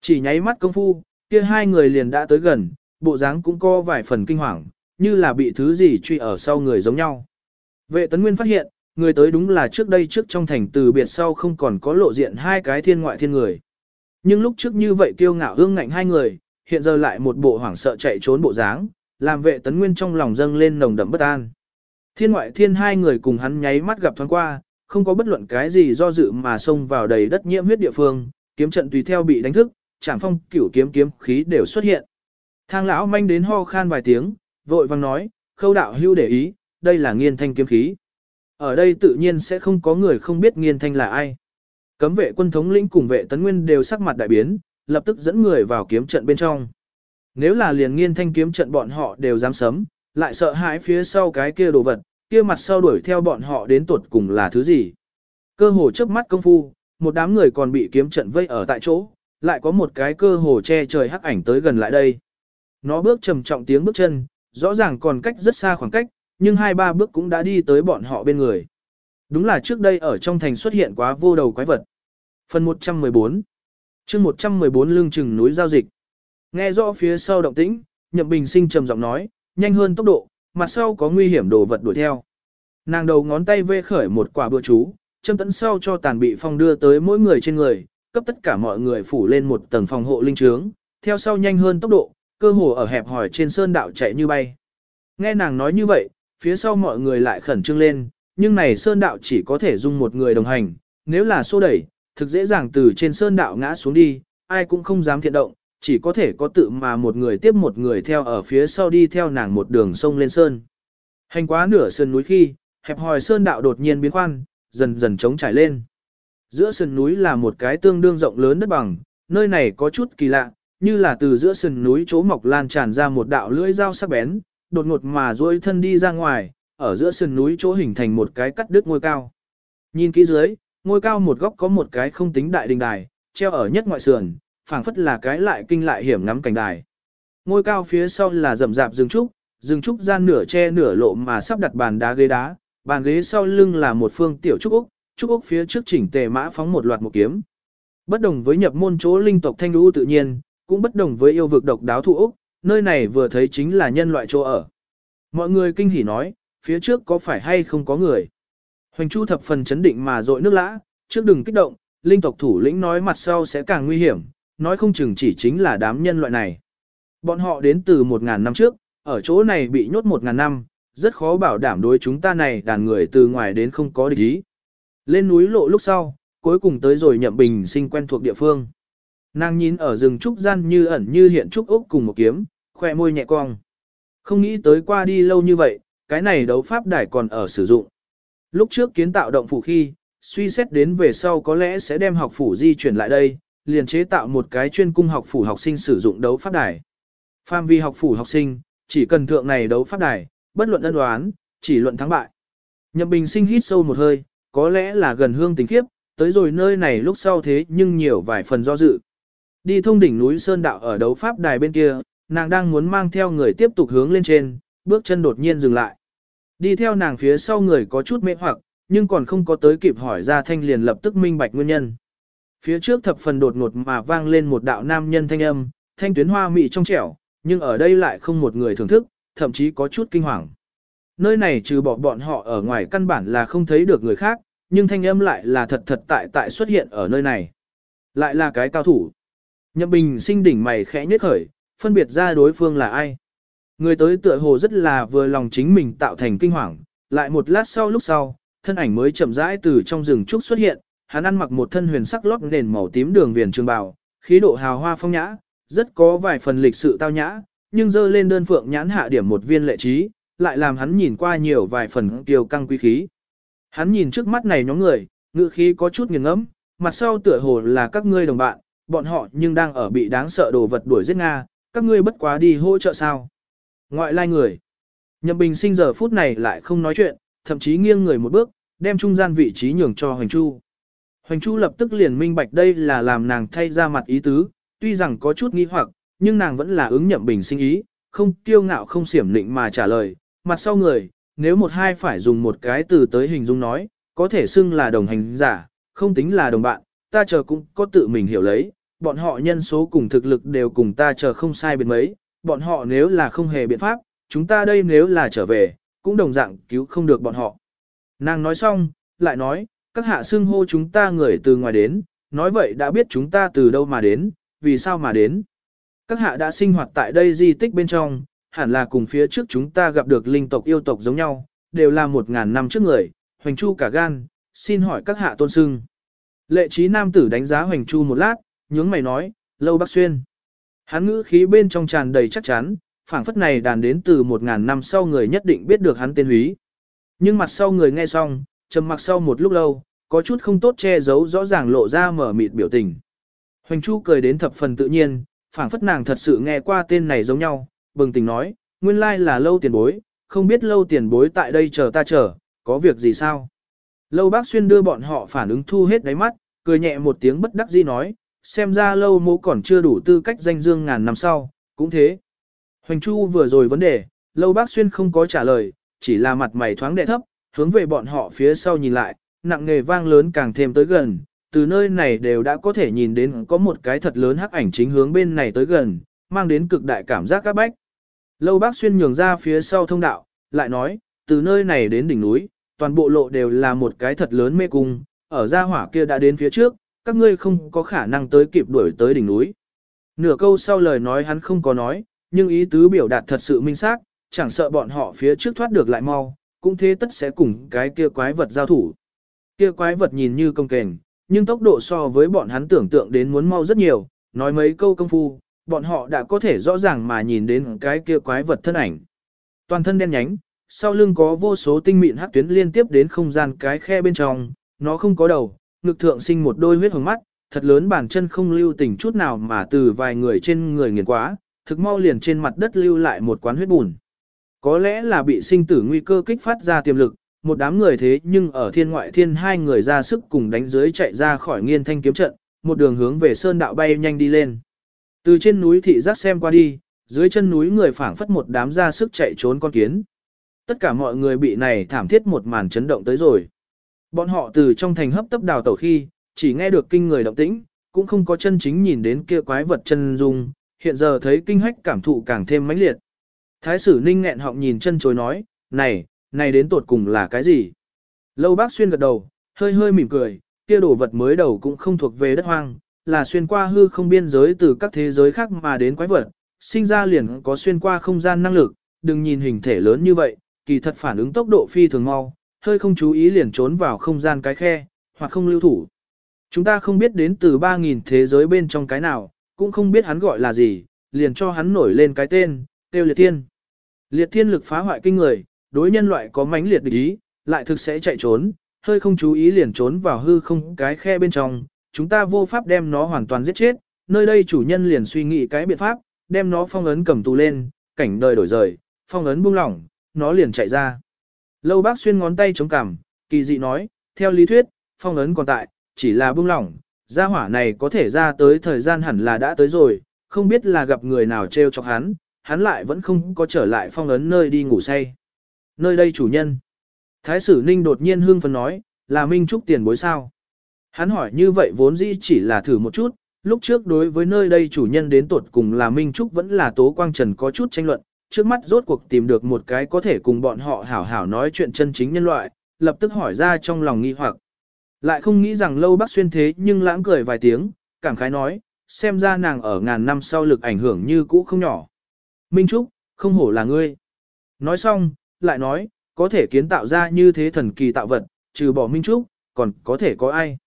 Chỉ nháy mắt công phu, kia hai người liền đã tới gần, bộ dáng cũng có vài phần kinh hoàng, như là bị thứ gì truy ở sau người giống nhau. Vệ tấn nguyên phát hiện, người tới đúng là trước đây trước trong thành từ biệt sau không còn có lộ diện hai cái thiên ngoại thiên người. Nhưng lúc trước như vậy kiêu ngạo hương ngạnh hai người, hiện giờ lại một bộ hoảng sợ chạy trốn bộ dáng, làm vệ tấn nguyên trong lòng dâng lên nồng đậm bất an. Thiên ngoại thiên hai người cùng hắn nháy mắt gặp thoáng qua, không có bất luận cái gì do dự mà xông vào đầy đất nhiễm huyết địa phương, kiếm trận tùy theo bị đánh thức, trảm phong cửu kiếm kiếm khí đều xuất hiện. Thang lão manh đến ho khan vài tiếng, vội vang nói, khâu đạo hưu để ý, đây là nghiên thanh kiếm khí. Ở đây tự nhiên sẽ không có người không biết nghiên thanh là ai. Cấm vệ quân thống lĩnh cùng vệ tấn nguyên đều sắc mặt đại biến, lập tức dẫn người vào kiếm trận bên trong. Nếu là liền nghiên thanh kiếm trận bọn họ đều dám sấm, lại sợ hãi phía sau cái kia đồ vật, kia mặt sau đuổi theo bọn họ đến tuột cùng là thứ gì. Cơ hồ trước mắt công phu, một đám người còn bị kiếm trận vây ở tại chỗ, lại có một cái cơ hồ che trời hắc ảnh tới gần lại đây. Nó bước trầm trọng tiếng bước chân, rõ ràng còn cách rất xa khoảng cách, nhưng hai ba bước cũng đã đi tới bọn họ bên người. Đúng là trước đây ở trong thành xuất hiện quá vô đầu quái vật. Phần 114 chương 114 lương chừng núi giao dịch. Nghe rõ phía sau động tĩnh, Nhậm Bình Sinh trầm giọng nói, nhanh hơn tốc độ, mặt sau có nguy hiểm đồ vật đuổi theo. Nàng đầu ngón tay vê khởi một quả bữa chú, châm tấn sau cho tàn bị phong đưa tới mỗi người trên người, cấp tất cả mọi người phủ lên một tầng phòng hộ linh trướng, theo sau nhanh hơn tốc độ, cơ hồ ở hẹp hỏi trên sơn đạo chạy như bay. Nghe nàng nói như vậy, phía sau mọi người lại khẩn trương lên, nhưng này sơn đạo chỉ có thể dung một người đồng hành, nếu là xô đẩy, thực dễ dàng từ trên sơn đạo ngã xuống đi, ai cũng không dám thiện động, chỉ có thể có tự mà một người tiếp một người theo ở phía sau đi theo nàng một đường sông lên sơn. Hành quá nửa sơn núi khi, hẹp hòi sơn đạo đột nhiên biến khoan, dần dần trống trải lên. Giữa sườn núi là một cái tương đương rộng lớn đất bằng, nơi này có chút kỳ lạ, như là từ giữa sườn núi chỗ mọc lan tràn ra một đạo lưỡi dao sắc bén, đột ngột mà duỗi thân đi ra ngoài, ở giữa sườn núi chỗ hình thành một cái cắt đứt ngôi cao. Nhìn kỹ dưới, ngôi cao một góc có một cái không tính đại đình đài, treo ở nhất ngoại sườn, phảng phất là cái lại kinh lại hiểm ngắm cảnh đài. Ngôi cao phía sau là rậm rạp rừng trúc, rừng trúc gian nửa che nửa lộ mà sắp đặt bàn đá ghế đá, bàn ghế sau lưng là một phương tiểu trúc úc, trúc úc phía trước chỉnh tề mã phóng một loạt một kiếm. Bất đồng với nhập môn chỗ linh tộc thanh lũ tự nhiên, cũng bất đồng với yêu vực độc đáo thụ úc, nơi này vừa thấy chính là nhân loại chỗ ở. Mọi người kinh hỉ nói, phía trước có phải hay không có người. Hoành Chu thập phần chấn định mà dội nước lã, trước đừng kích động, linh tộc thủ lĩnh nói mặt sau sẽ càng nguy hiểm, nói không chừng chỉ chính là đám nhân loại này. Bọn họ đến từ một ngàn năm trước, ở chỗ này bị nhốt một ngàn năm, rất khó bảo đảm đối chúng ta này đàn người từ ngoài đến không có địch ý. Lên núi lộ lúc sau, cuối cùng tới rồi nhậm bình sinh quen thuộc địa phương. Nàng nhìn ở rừng trúc gian như ẩn như hiện trúc ốc cùng một kiếm, khoe môi nhẹ cong. Không nghĩ tới qua đi lâu như vậy, cái này đấu pháp đài còn ở sử dụng. Lúc trước kiến tạo động phủ khi, suy xét đến về sau có lẽ sẽ đem học phủ di chuyển lại đây, liền chế tạo một cái chuyên cung học phủ học sinh sử dụng đấu pháp đài. Phạm vi học phủ học sinh, chỉ cần thượng này đấu pháp đài, bất luận ân đoán, chỉ luận thắng bại. Nhậm Bình sinh hít sâu một hơi, có lẽ là gần hương tình khiếp, tới rồi nơi này lúc sau thế nhưng nhiều vài phần do dự. Đi thông đỉnh núi Sơn Đạo ở đấu pháp đài bên kia, nàng đang muốn mang theo người tiếp tục hướng lên trên, bước chân đột nhiên dừng lại. Đi theo nàng phía sau người có chút mê hoặc, nhưng còn không có tới kịp hỏi ra thanh liền lập tức minh bạch nguyên nhân. Phía trước thập phần đột ngột mà vang lên một đạo nam nhân thanh âm, thanh tuyến hoa mị trong trẻo, nhưng ở đây lại không một người thưởng thức, thậm chí có chút kinh hoàng. Nơi này trừ bỏ bọn họ ở ngoài căn bản là không thấy được người khác, nhưng thanh âm lại là thật thật tại tại xuất hiện ở nơi này. Lại là cái cao thủ. Nhậm Bình sinh đỉnh mày khẽ nhếch khởi, phân biệt ra đối phương là ai. Người tới tựa hồ rất là vừa lòng chính mình tạo thành kinh hoàng, lại một lát sau lúc sau, thân ảnh mới chậm rãi từ trong rừng trúc xuất hiện, hắn ăn mặc một thân huyền sắc lót nền màu tím đường viền trường bào, khí độ hào hoa phong nhã, rất có vài phần lịch sự tao nhã, nhưng dơ lên đơn phượng nhãn hạ điểm một viên lệ trí, lại làm hắn nhìn qua nhiều vài phần kiều căng quý khí. Hắn nhìn trước mắt này nhóm người, ngữ khí có chút nghiêng ngẫm, mặt sau tựa hồ là các ngươi đồng bạn, bọn họ nhưng đang ở bị đáng sợ đồ vật đuổi giết Nga, các ngươi bất quá đi hỗ trợ sao. Ngoại lai người. Nhậm Bình sinh giờ phút này lại không nói chuyện, thậm chí nghiêng người một bước, đem trung gian vị trí nhường cho Hoành Chu. Hoành Chu lập tức liền minh bạch đây là làm nàng thay ra mặt ý tứ, tuy rằng có chút nghi hoặc, nhưng nàng vẫn là ứng Nhậm Bình sinh ý, không kiêu ngạo không xiểm lịnh mà trả lời, mặt sau người, nếu một hai phải dùng một cái từ tới hình dung nói, có thể xưng là đồng hành giả, không tính là đồng bạn, ta chờ cũng có tự mình hiểu lấy, bọn họ nhân số cùng thực lực đều cùng ta chờ không sai biệt mấy, bọn họ nếu là không hề biện pháp, chúng ta đây nếu là trở về, cũng đồng dạng cứu không được bọn họ. Nàng nói xong, lại nói, các hạ xưng hô chúng ta người từ ngoài đến, nói vậy đã biết chúng ta từ đâu mà đến, vì sao mà đến. Các hạ đã sinh hoạt tại đây di tích bên trong, hẳn là cùng phía trước chúng ta gặp được linh tộc yêu tộc giống nhau, đều là một ngàn năm trước người, hoành chu cả gan, xin hỏi các hạ tôn sưng. Lệ trí nam tử đánh giá hoành chu một lát, nhướng mày nói, lâu bác xuyên. Hắn ngữ khí bên trong tràn đầy chắc chắn, phảng phất này đàn đến từ một ngàn năm sau người nhất định biết được hắn tên húy. Nhưng mặt sau người nghe xong, trầm mặc sau một lúc lâu, có chút không tốt che giấu rõ ràng lộ ra mở mịt biểu tình. Hoành Chu cười đến thập phần tự nhiên, phảng phất nàng thật sự nghe qua tên này giống nhau, bừng tỉnh nói, nguyên lai là lâu tiền bối, không biết lâu tiền bối tại đây chờ ta chờ, có việc gì sao? Lâu bác xuyên đưa bọn họ phản ứng thu hết đáy mắt, cười nhẹ một tiếng bất đắc dĩ nói, xem ra lâu mô còn chưa đủ tư cách danh dương ngàn năm sau, cũng thế. Hoành Chu vừa rồi vấn đề, lâu bác xuyên không có trả lời, chỉ là mặt mày thoáng đệ thấp, hướng về bọn họ phía sau nhìn lại, nặng nghề vang lớn càng thêm tới gần, từ nơi này đều đã có thể nhìn đến có một cái thật lớn hắc ảnh chính hướng bên này tới gần, mang đến cực đại cảm giác các bách. Lâu bác xuyên nhường ra phía sau thông đạo, lại nói, từ nơi này đến đỉnh núi, toàn bộ lộ đều là một cái thật lớn mê cung, ở ra hỏa kia đã đến phía trước, các ngươi không có khả năng tới kịp đuổi tới đỉnh núi. Nửa câu sau lời nói hắn không có nói, nhưng ý tứ biểu đạt thật sự minh xác, chẳng sợ bọn họ phía trước thoát được lại mau, cũng thế tất sẽ cùng cái kia quái vật giao thủ. Kia quái vật nhìn như công kềnh, nhưng tốc độ so với bọn hắn tưởng tượng đến muốn mau rất nhiều, nói mấy câu công phu, bọn họ đã có thể rõ ràng mà nhìn đến cái kia quái vật thân ảnh. Toàn thân đen nhánh, sau lưng có vô số tinh mịn hắc tuyến liên tiếp đến không gian cái khe bên trong, nó không có đầu, ngực thượng sinh một đôi huyết hồng mắt, thật lớn bàn chân không lưu tình chút nào mà từ vài người trên người nghiền quá, thực mau liền trên mặt đất lưu lại một quán huyết bùn. Có lẽ là bị sinh tử nguy cơ kích phát ra tiềm lực, một đám người thế nhưng ở thiên ngoại thiên hai người ra sức cùng đánh dưới chạy ra khỏi nghiên thanh kiếm trận, một đường hướng về sơn đạo bay nhanh đi lên. Từ trên núi thị giác xem qua đi, dưới chân núi người phảng phất một đám ra sức chạy trốn con kiến. Tất cả mọi người bị này thảm thiết một màn chấn động tới rồi. Bọn họ từ trong thành hấp tấp đào tẩu khi, chỉ nghe được kinh người động tĩnh, cũng không có chân chính nhìn đến kia quái vật chân dung, hiện giờ thấy kinh hách cảm thụ càng thêm mãnh liệt. Thái sử ninh nghẹn họng nhìn chân chối nói, này, này đến tột cùng là cái gì? Lâu bác xuyên gật đầu, hơi hơi mỉm cười, kia đồ vật mới đầu cũng không thuộc về đất hoang, là xuyên qua hư không biên giới từ các thế giới khác mà đến quái vật, sinh ra liền có xuyên qua không gian năng lực, đừng nhìn hình thể lớn như vậy, kỳ thật phản ứng tốc độ phi thường mau, hơi không chú ý liền trốn vào không gian cái khe, hoặc không lưu thủ. Chúng ta không biết đến từ 3.000 thế giới bên trong cái nào, cũng không biết hắn gọi là gì, liền cho hắn nổi lên cái tên, tiêu liệt thiên. Liệt thiên lực phá hoại kinh người, đối nhân loại có mãnh liệt địch ý, lại thực sẽ chạy trốn, hơi không chú ý liền trốn vào hư không cái khe bên trong, chúng ta vô pháp đem nó hoàn toàn giết chết, nơi đây chủ nhân liền suy nghĩ cái biện pháp, đem nó phong ấn cầm tù lên, cảnh đời đổi rời, phong ấn buông lỏng, nó liền chạy ra. Lâu bác xuyên ngón tay chống cằm, kỳ dị nói, theo lý thuyết, phong ấn còn tại, chỉ là buông lỏng, gia hỏa này có thể ra tới thời gian hẳn là đã tới rồi, không biết là gặp người nào trêu chọc hắn, hắn lại vẫn không có trở lại phong ấn nơi đi ngủ say. Nơi đây chủ nhân. Thái sử ninh đột nhiên hương phấn nói, là Minh Trúc tiền bối sao. Hắn hỏi như vậy vốn dĩ chỉ là thử một chút, lúc trước đối với nơi đây chủ nhân đến tuột cùng là Minh Trúc vẫn là Tố Quang Trần có chút tranh luận, trước mắt rốt cuộc tìm được một cái có thể cùng bọn họ hảo hảo nói chuyện chân chính nhân loại, lập tức hỏi ra trong lòng nghi hoặc. Lại không nghĩ rằng lâu bác xuyên thế nhưng lãng cười vài tiếng, cảm khái nói, xem ra nàng ở ngàn năm sau lực ảnh hưởng như cũ không nhỏ. Minh Trúc, không hổ là ngươi. Nói xong, lại nói, có thể kiến tạo ra như thế thần kỳ tạo vật, trừ bỏ Minh Trúc, còn có thể có ai.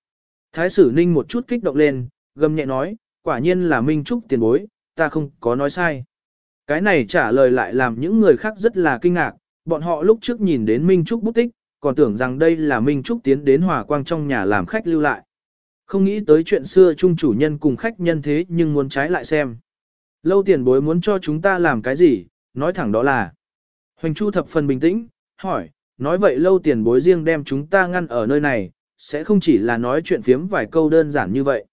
Thái sử ninh một chút kích động lên, gầm nhẹ nói, quả nhiên là Minh Trúc tiền bối, ta không có nói sai. Cái này trả lời lại làm những người khác rất là kinh ngạc, bọn họ lúc trước nhìn đến Minh Trúc bút tích, còn tưởng rằng đây là Minh Trúc tiến đến hòa quang trong nhà làm khách lưu lại. Không nghĩ tới chuyện xưa chung chủ nhân cùng khách nhân thế nhưng muốn trái lại xem. Lâu tiền bối muốn cho chúng ta làm cái gì, nói thẳng đó là. Hoành Chu thập phần bình tĩnh, hỏi, nói vậy lâu tiền bối riêng đem chúng ta ngăn ở nơi này, sẽ không chỉ là nói chuyện phiếm vài câu đơn giản như vậy.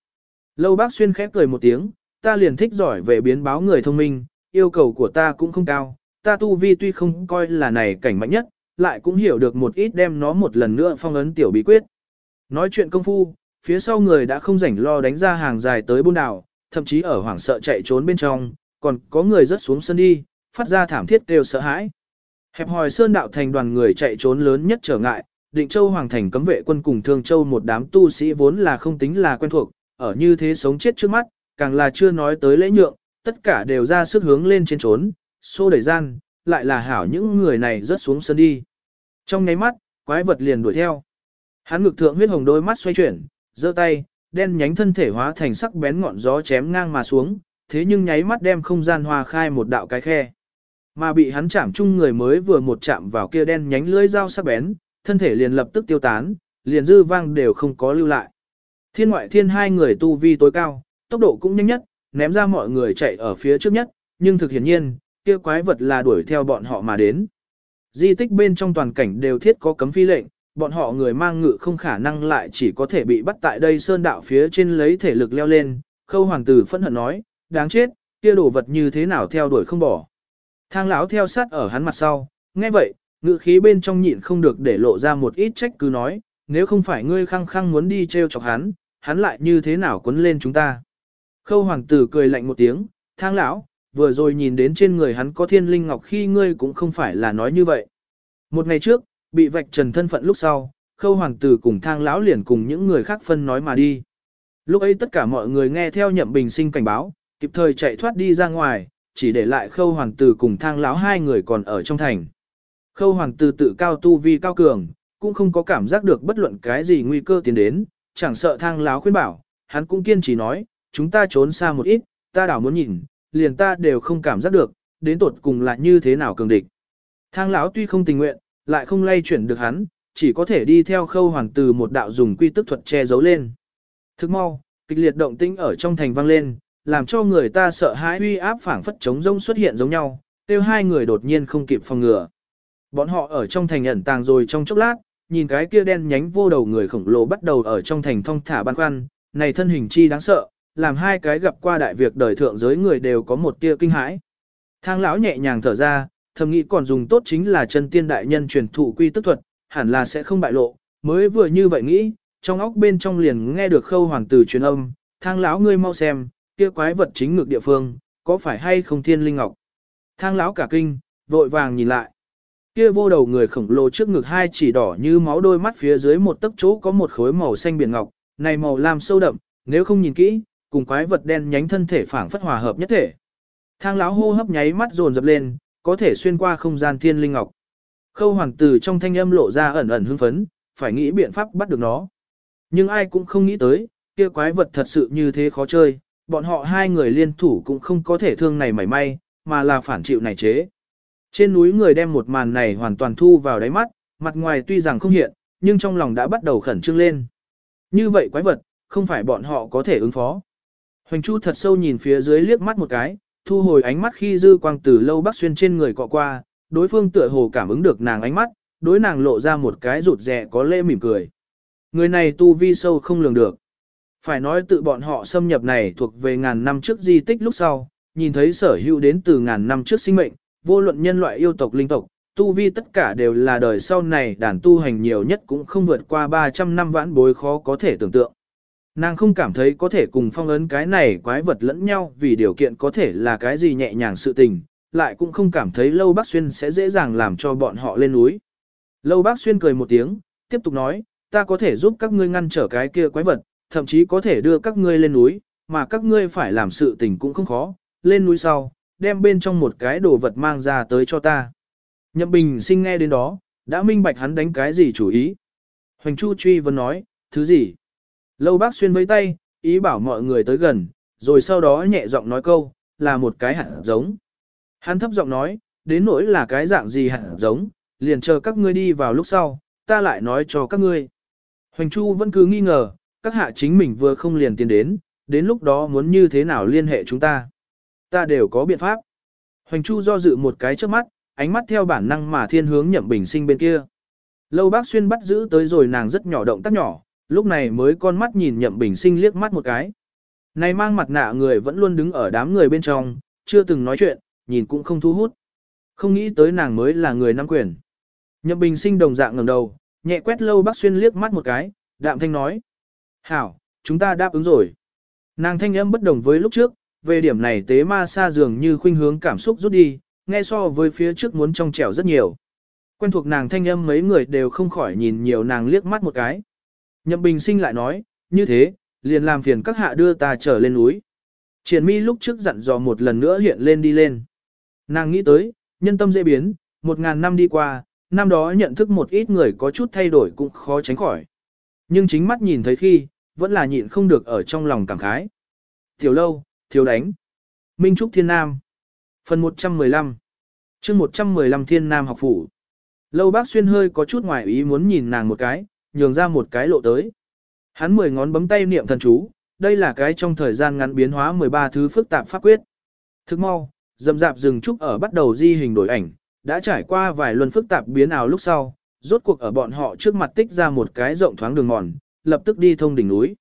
Lâu bác xuyên khép cười một tiếng, ta liền thích giỏi về biến báo người thông minh, yêu cầu của ta cũng không cao, ta tu vi tuy không coi là này cảnh mạnh nhất, lại cũng hiểu được một ít đem nó một lần nữa phong ấn tiểu bí quyết. Nói chuyện công phu, phía sau người đã không rảnh lo đánh ra hàng dài tới buôn đảo, thậm chí ở hoảng sợ chạy trốn bên trong, còn có người rớt xuống sân đi, phát ra thảm thiết đều sợ hãi. Hẹp hòi sơn đạo thành đoàn người chạy trốn lớn nhất trở ngại, định châu hoàng thành cấm vệ quân cùng thương châu một đám tu sĩ vốn là không tính là quen thuộc, ở như thế sống chết trước mắt, càng là chưa nói tới lễ nhượng, tất cả đều ra sức hướng lên trên trốn, xô đẩy gian, lại là hảo những người này rớt xuống sân đi. Trong nháy mắt, quái vật liền đuổi theo. Hắn ngực thượng huyết hồng đôi mắt xoay chuyển, giơ tay, đen nhánh thân thể hóa thành sắc bén ngọn gió chém ngang mà xuống, thế nhưng nháy mắt đem không gian hòa khai một đạo cái khe. Mà bị hắn chạm chung người mới vừa một chạm vào kia đen nhánh lưỡi dao sắc bén, thân thể liền lập tức tiêu tán, liền dư vang đều không có lưu lại. Thiên ngoại thiên hai người tu vi tối cao, tốc độ cũng nhanh nhất, ném ra mọi người chạy ở phía trước nhất, nhưng thực hiển nhiên, kia quái vật là đuổi theo bọn họ mà đến. Di tích bên trong toàn cảnh đều thiết có cấm phi lệnh, bọn họ người mang ngự không khả năng lại chỉ có thể bị bắt tại đây sơn đạo phía trên lấy thể lực leo lên. Khâu hoàng tử phẫn hận nói, đáng chết, kia đồ vật như thế nào theo đuổi không bỏ. Thang lão theo sát ở hắn mặt sau, nghe vậy, ngự khí bên trong nhịn không được để lộ ra một ít trách cứ nói, nếu không phải ngươi khăng khăng muốn đi treo chọc hắn, hắn lại như thế nào quấn lên chúng ta. Khâu hoàng tử cười lạnh một tiếng, thang lão, vừa rồi nhìn đến trên người hắn có thiên linh ngọc khi ngươi cũng không phải là nói như vậy. Một ngày trước, bị vạch trần thân phận lúc sau, khâu hoàng tử cùng thang lão liền cùng những người khác phân nói mà đi. Lúc ấy tất cả mọi người nghe theo nhậm bình sinh cảnh báo, kịp thời chạy thoát đi ra ngoài, chỉ để lại khâu hoàng tử cùng thang lão hai người còn ở trong thành. Khâu hoàng tử tự cao tu vi cao cường, cũng không có cảm giác được bất luận cái gì nguy cơ tiến đến, chẳng sợ thang lão khuyên bảo, hắn cũng kiên trì nói, chúng ta trốn xa một ít, ta đảo muốn nhìn, liền ta đều không cảm giác được, đến tột cùng là như thế nào cường địch. Thang lão tuy không tình nguyện, lại không lay chuyển được hắn, chỉ có thể đi theo khâu hoàng tử một đạo dùng quy tức thuật che giấu lên. Thức mau, kịch liệt động tĩnh ở trong thành vang lên, làm cho người ta sợ hãi uy áp phảng phất chống rông xuất hiện giống nhau, tiêu hai người đột nhiên không kịp phòng ngừa. Bọn họ ở trong thành ẩn tàng rồi trong chốc lát, nhìn cái kia đen nhánh vô đầu người khổng lồ bắt đầu ở trong thành thong thả băn khoăn, này thân hình chi đáng sợ, làm hai cái gặp qua đại việc đời thượng giới người đều có một tia kinh hãi. Thang lão nhẹ nhàng thở ra, thầm nghĩ còn dùng tốt chính là chân tiên đại nhân truyền thụ quy tức thuật, hẳn là sẽ không bại lộ, mới vừa như vậy nghĩ, trong óc bên trong liền nghe được khâu hoàng tử truyền âm, thang lão ngươi mau xem, kia quái vật chính ngược địa phương, có phải hay không thiên linh ngọc. Thang lão cả kinh, vội vàng nhìn lại. Kia vô đầu người khổng lồ trước ngực hai chỉ đỏ như máu đôi mắt phía dưới một tấc chỗ có một khối màu xanh biển ngọc, này màu lam sâu đậm, nếu không nhìn kỹ, cùng quái vật đen nhánh thân thể phảng phất hòa hợp nhất thể. Thang lão hô hấp nháy mắt dồn dập lên, có thể xuyên qua không gian thiên linh ngọc. Khâu hoàng tử trong thanh âm lộ ra ẩn ẩn hưng phấn, phải nghĩ biện pháp bắt được nó. Nhưng ai cũng không nghĩ tới, kia quái vật thật sự như thế khó chơi, bọn họ hai người liên thủ cũng không có thể thương này mảy may, mà là phản chịu này chế. Trên núi người đem một màn này hoàn toàn thu vào đáy mắt, mặt ngoài tuy rằng không hiện, nhưng trong lòng đã bắt đầu khẩn trương lên. Như vậy quái vật, không phải bọn họ có thể ứng phó. Hoành Chu thật sâu nhìn phía dưới liếc mắt một cái, thu hồi ánh mắt khi dư quang từ lâu bắc xuyên trên người cọ qua, đối phương tựa hồ cảm ứng được nàng ánh mắt, đối nàng lộ ra một cái rụt rè có lễ mỉm cười. Người này tu vi sâu không lường được. Phải nói tự bọn họ xâm nhập này thuộc về ngàn năm trước di tích lúc sau, nhìn thấy sở hữu đến từ ngàn năm trước sinh mệnh, vô luận nhân loại yêu tộc linh tộc, tu vi tất cả đều là đời sau này đàn tu hành nhiều nhất cũng không vượt qua 300 năm vãn bối khó có thể tưởng tượng. Nàng không cảm thấy có thể cùng phong ấn cái này quái vật lẫn nhau vì điều kiện có thể là cái gì nhẹ nhàng sự tình, lại cũng không cảm thấy Lâu Bác Xuyên sẽ dễ dàng làm cho bọn họ lên núi. Lâu Bác Xuyên cười một tiếng, tiếp tục nói, ta có thể giúp các ngươi ngăn trở cái kia quái vật, thậm chí có thể đưa các ngươi lên núi, mà các ngươi phải làm sự tình cũng không khó, lên núi sau, đem bên trong một cái đồ vật mang ra tới cho ta. Nhậm Bình sinh nghe đến đó, đã minh bạch hắn đánh cái gì chủ ý. Hoành Chu truy vấn nói, thứ gì? Lâu bác xuyên với tay, ý bảo mọi người tới gần, rồi sau đó nhẹ giọng nói câu, là một cái hạt giống. Hắn thấp giọng nói, đến nỗi là cái dạng gì hạt giống, liền chờ các ngươi đi vào lúc sau, ta lại nói cho các ngươi. Hoành Chu vẫn cứ nghi ngờ, các hạ chính mình vừa không liền tiến đến, đến lúc đó muốn như thế nào liên hệ chúng ta. Ta đều có biện pháp. Hoành Chu do dự một cái trước mắt, ánh mắt theo bản năng mà thiên hướng nhậm bình sinh bên kia. Lâu bác xuyên bắt giữ tới rồi nàng rất nhỏ động tác nhỏ, lúc này mới con mắt nhìn nhậm bình sinh liếc mắt một cái. Này mang mặt nạ người vẫn luôn đứng ở đám người bên trong, chưa từng nói chuyện, nhìn cũng không thu hút. Không nghĩ tới nàng mới là người nắm quyền. Nhậm bình sinh đồng dạng ngẩng đầu, nhẹ quét lâu bác xuyên liếc mắt một cái, đạm thanh nói. Hảo, chúng ta đáp ứng rồi. Nàng thanh âm bất đồng với lúc trước, về điểm này tế ma xa dường như khuynh hướng cảm xúc rút đi, nghe so với phía trước muốn trong trẻo rất nhiều. Quen thuộc nàng thanh âm mấy người đều không khỏi nhìn nhiều nàng liếc mắt một cái. Nhậm Bình Sinh lại nói, như thế, liền làm phiền các hạ đưa ta trở lên núi. Triển mi lúc trước dặn dò một lần nữa hiện lên đi lên. Nàng nghĩ tới, nhân tâm dễ biến, một ngàn năm đi qua, năm đó nhận thức một ít người có chút thay đổi cũng khó tránh khỏi. Nhưng chính mắt nhìn thấy khi, vẫn là nhịn không được ở trong lòng cảm khái. Tiểu lâu, thiếu đánh. Minh Trúc Thiên Nam. Phần 115. chương 115 Thiên Nam học phủ. Lâu bác xuyên hơi có chút ngoài ý muốn nhìn nàng một cái, nhường ra một cái lộ tới. Hắn mười ngón bấm tay niệm thần chú, đây là cái trong thời gian ngắn biến hóa 13 thứ phức tạp pháp quyết. Thức mau, dầm dạp rừng trúc ở bắt đầu di hình đổi ảnh, đã trải qua vài luân phức tạp biến ảo lúc sau, rốt cuộc ở bọn họ trước mặt tích ra một cái rộng thoáng đường mòn, lập tức đi thông đỉnh núi.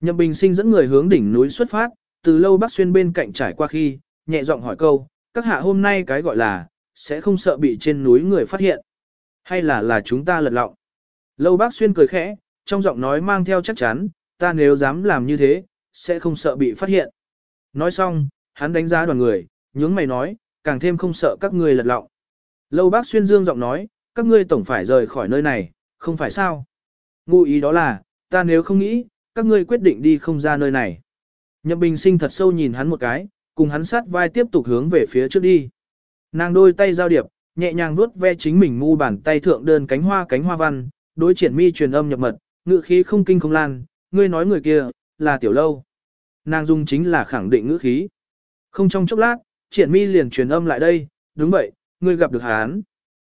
Nhậm Bình Sinh dẫn người hướng đỉnh núi xuất phát, từ lâu Bắc Xuyên bên cạnh trải qua khi, nhẹ giọng hỏi câu, các hạ hôm nay cái gọi là, sẽ không sợ bị trên núi người phát hiện. Hay là là chúng ta lật lọng? Lâu bác xuyên cười khẽ, trong giọng nói mang theo chắc chắn, ta nếu dám làm như thế, sẽ không sợ bị phát hiện. Nói xong, hắn đánh giá đoàn người, nhướng mày nói, càng thêm không sợ các ngươi lật lọng. Lâu bác xuyên dương giọng nói, các ngươi tổng phải rời khỏi nơi này, không phải sao? Ngụ ý đó là, ta nếu không nghĩ, các ngươi quyết định đi không ra nơi này. Nhậm Bình Sinh thật sâu nhìn hắn một cái, cùng hắn sát vai tiếp tục hướng về phía trước đi. Nàng đôi tay giao điệp, nhẹ nhàng vuốt ve chính mình mu bàn tay thượng đơn cánh hoa cánh hoa văn, đối triển mi truyền âm nhập mật, ngữ khí không kinh không lan, ngươi nói người kia, là tiểu lâu. Nàng dung chính là khẳng định ngữ khí. Không trong chốc lát, triển mi liền truyền âm lại đây, đúng vậy, ngươi gặp được hắn.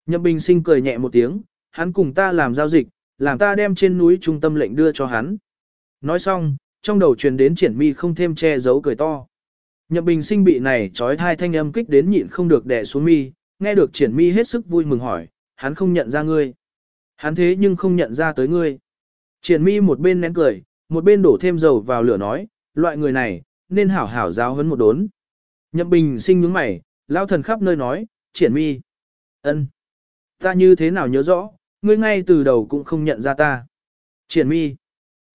Nhậm Bình Sinh cười nhẹ một tiếng, hắn cùng ta làm giao dịch, làm ta đem trên núi trung tâm lệnh đưa cho hắn. Nói xong, trong đầu truyền đến triển mi không thêm che giấu cười to. Nhậm Bình Sinh bị này trói thai thanh âm kích đến nhịn không được đè xuống mi, nghe được triển mi hết sức vui mừng hỏi, hắn không nhận ra ngươi. Hắn thế nhưng không nhận ra tới ngươi. Triển mi một bên nén cười, một bên đổ thêm dầu vào lửa nói, loại người này, nên hảo hảo giáo hấn một đốn. Nhậm Bình Sinh nhướng mày, lao thần khắp nơi nói, triển mi. ân, Ta như thế nào nhớ rõ, ngươi ngay từ đầu cũng không nhận ra ta. Triển mi.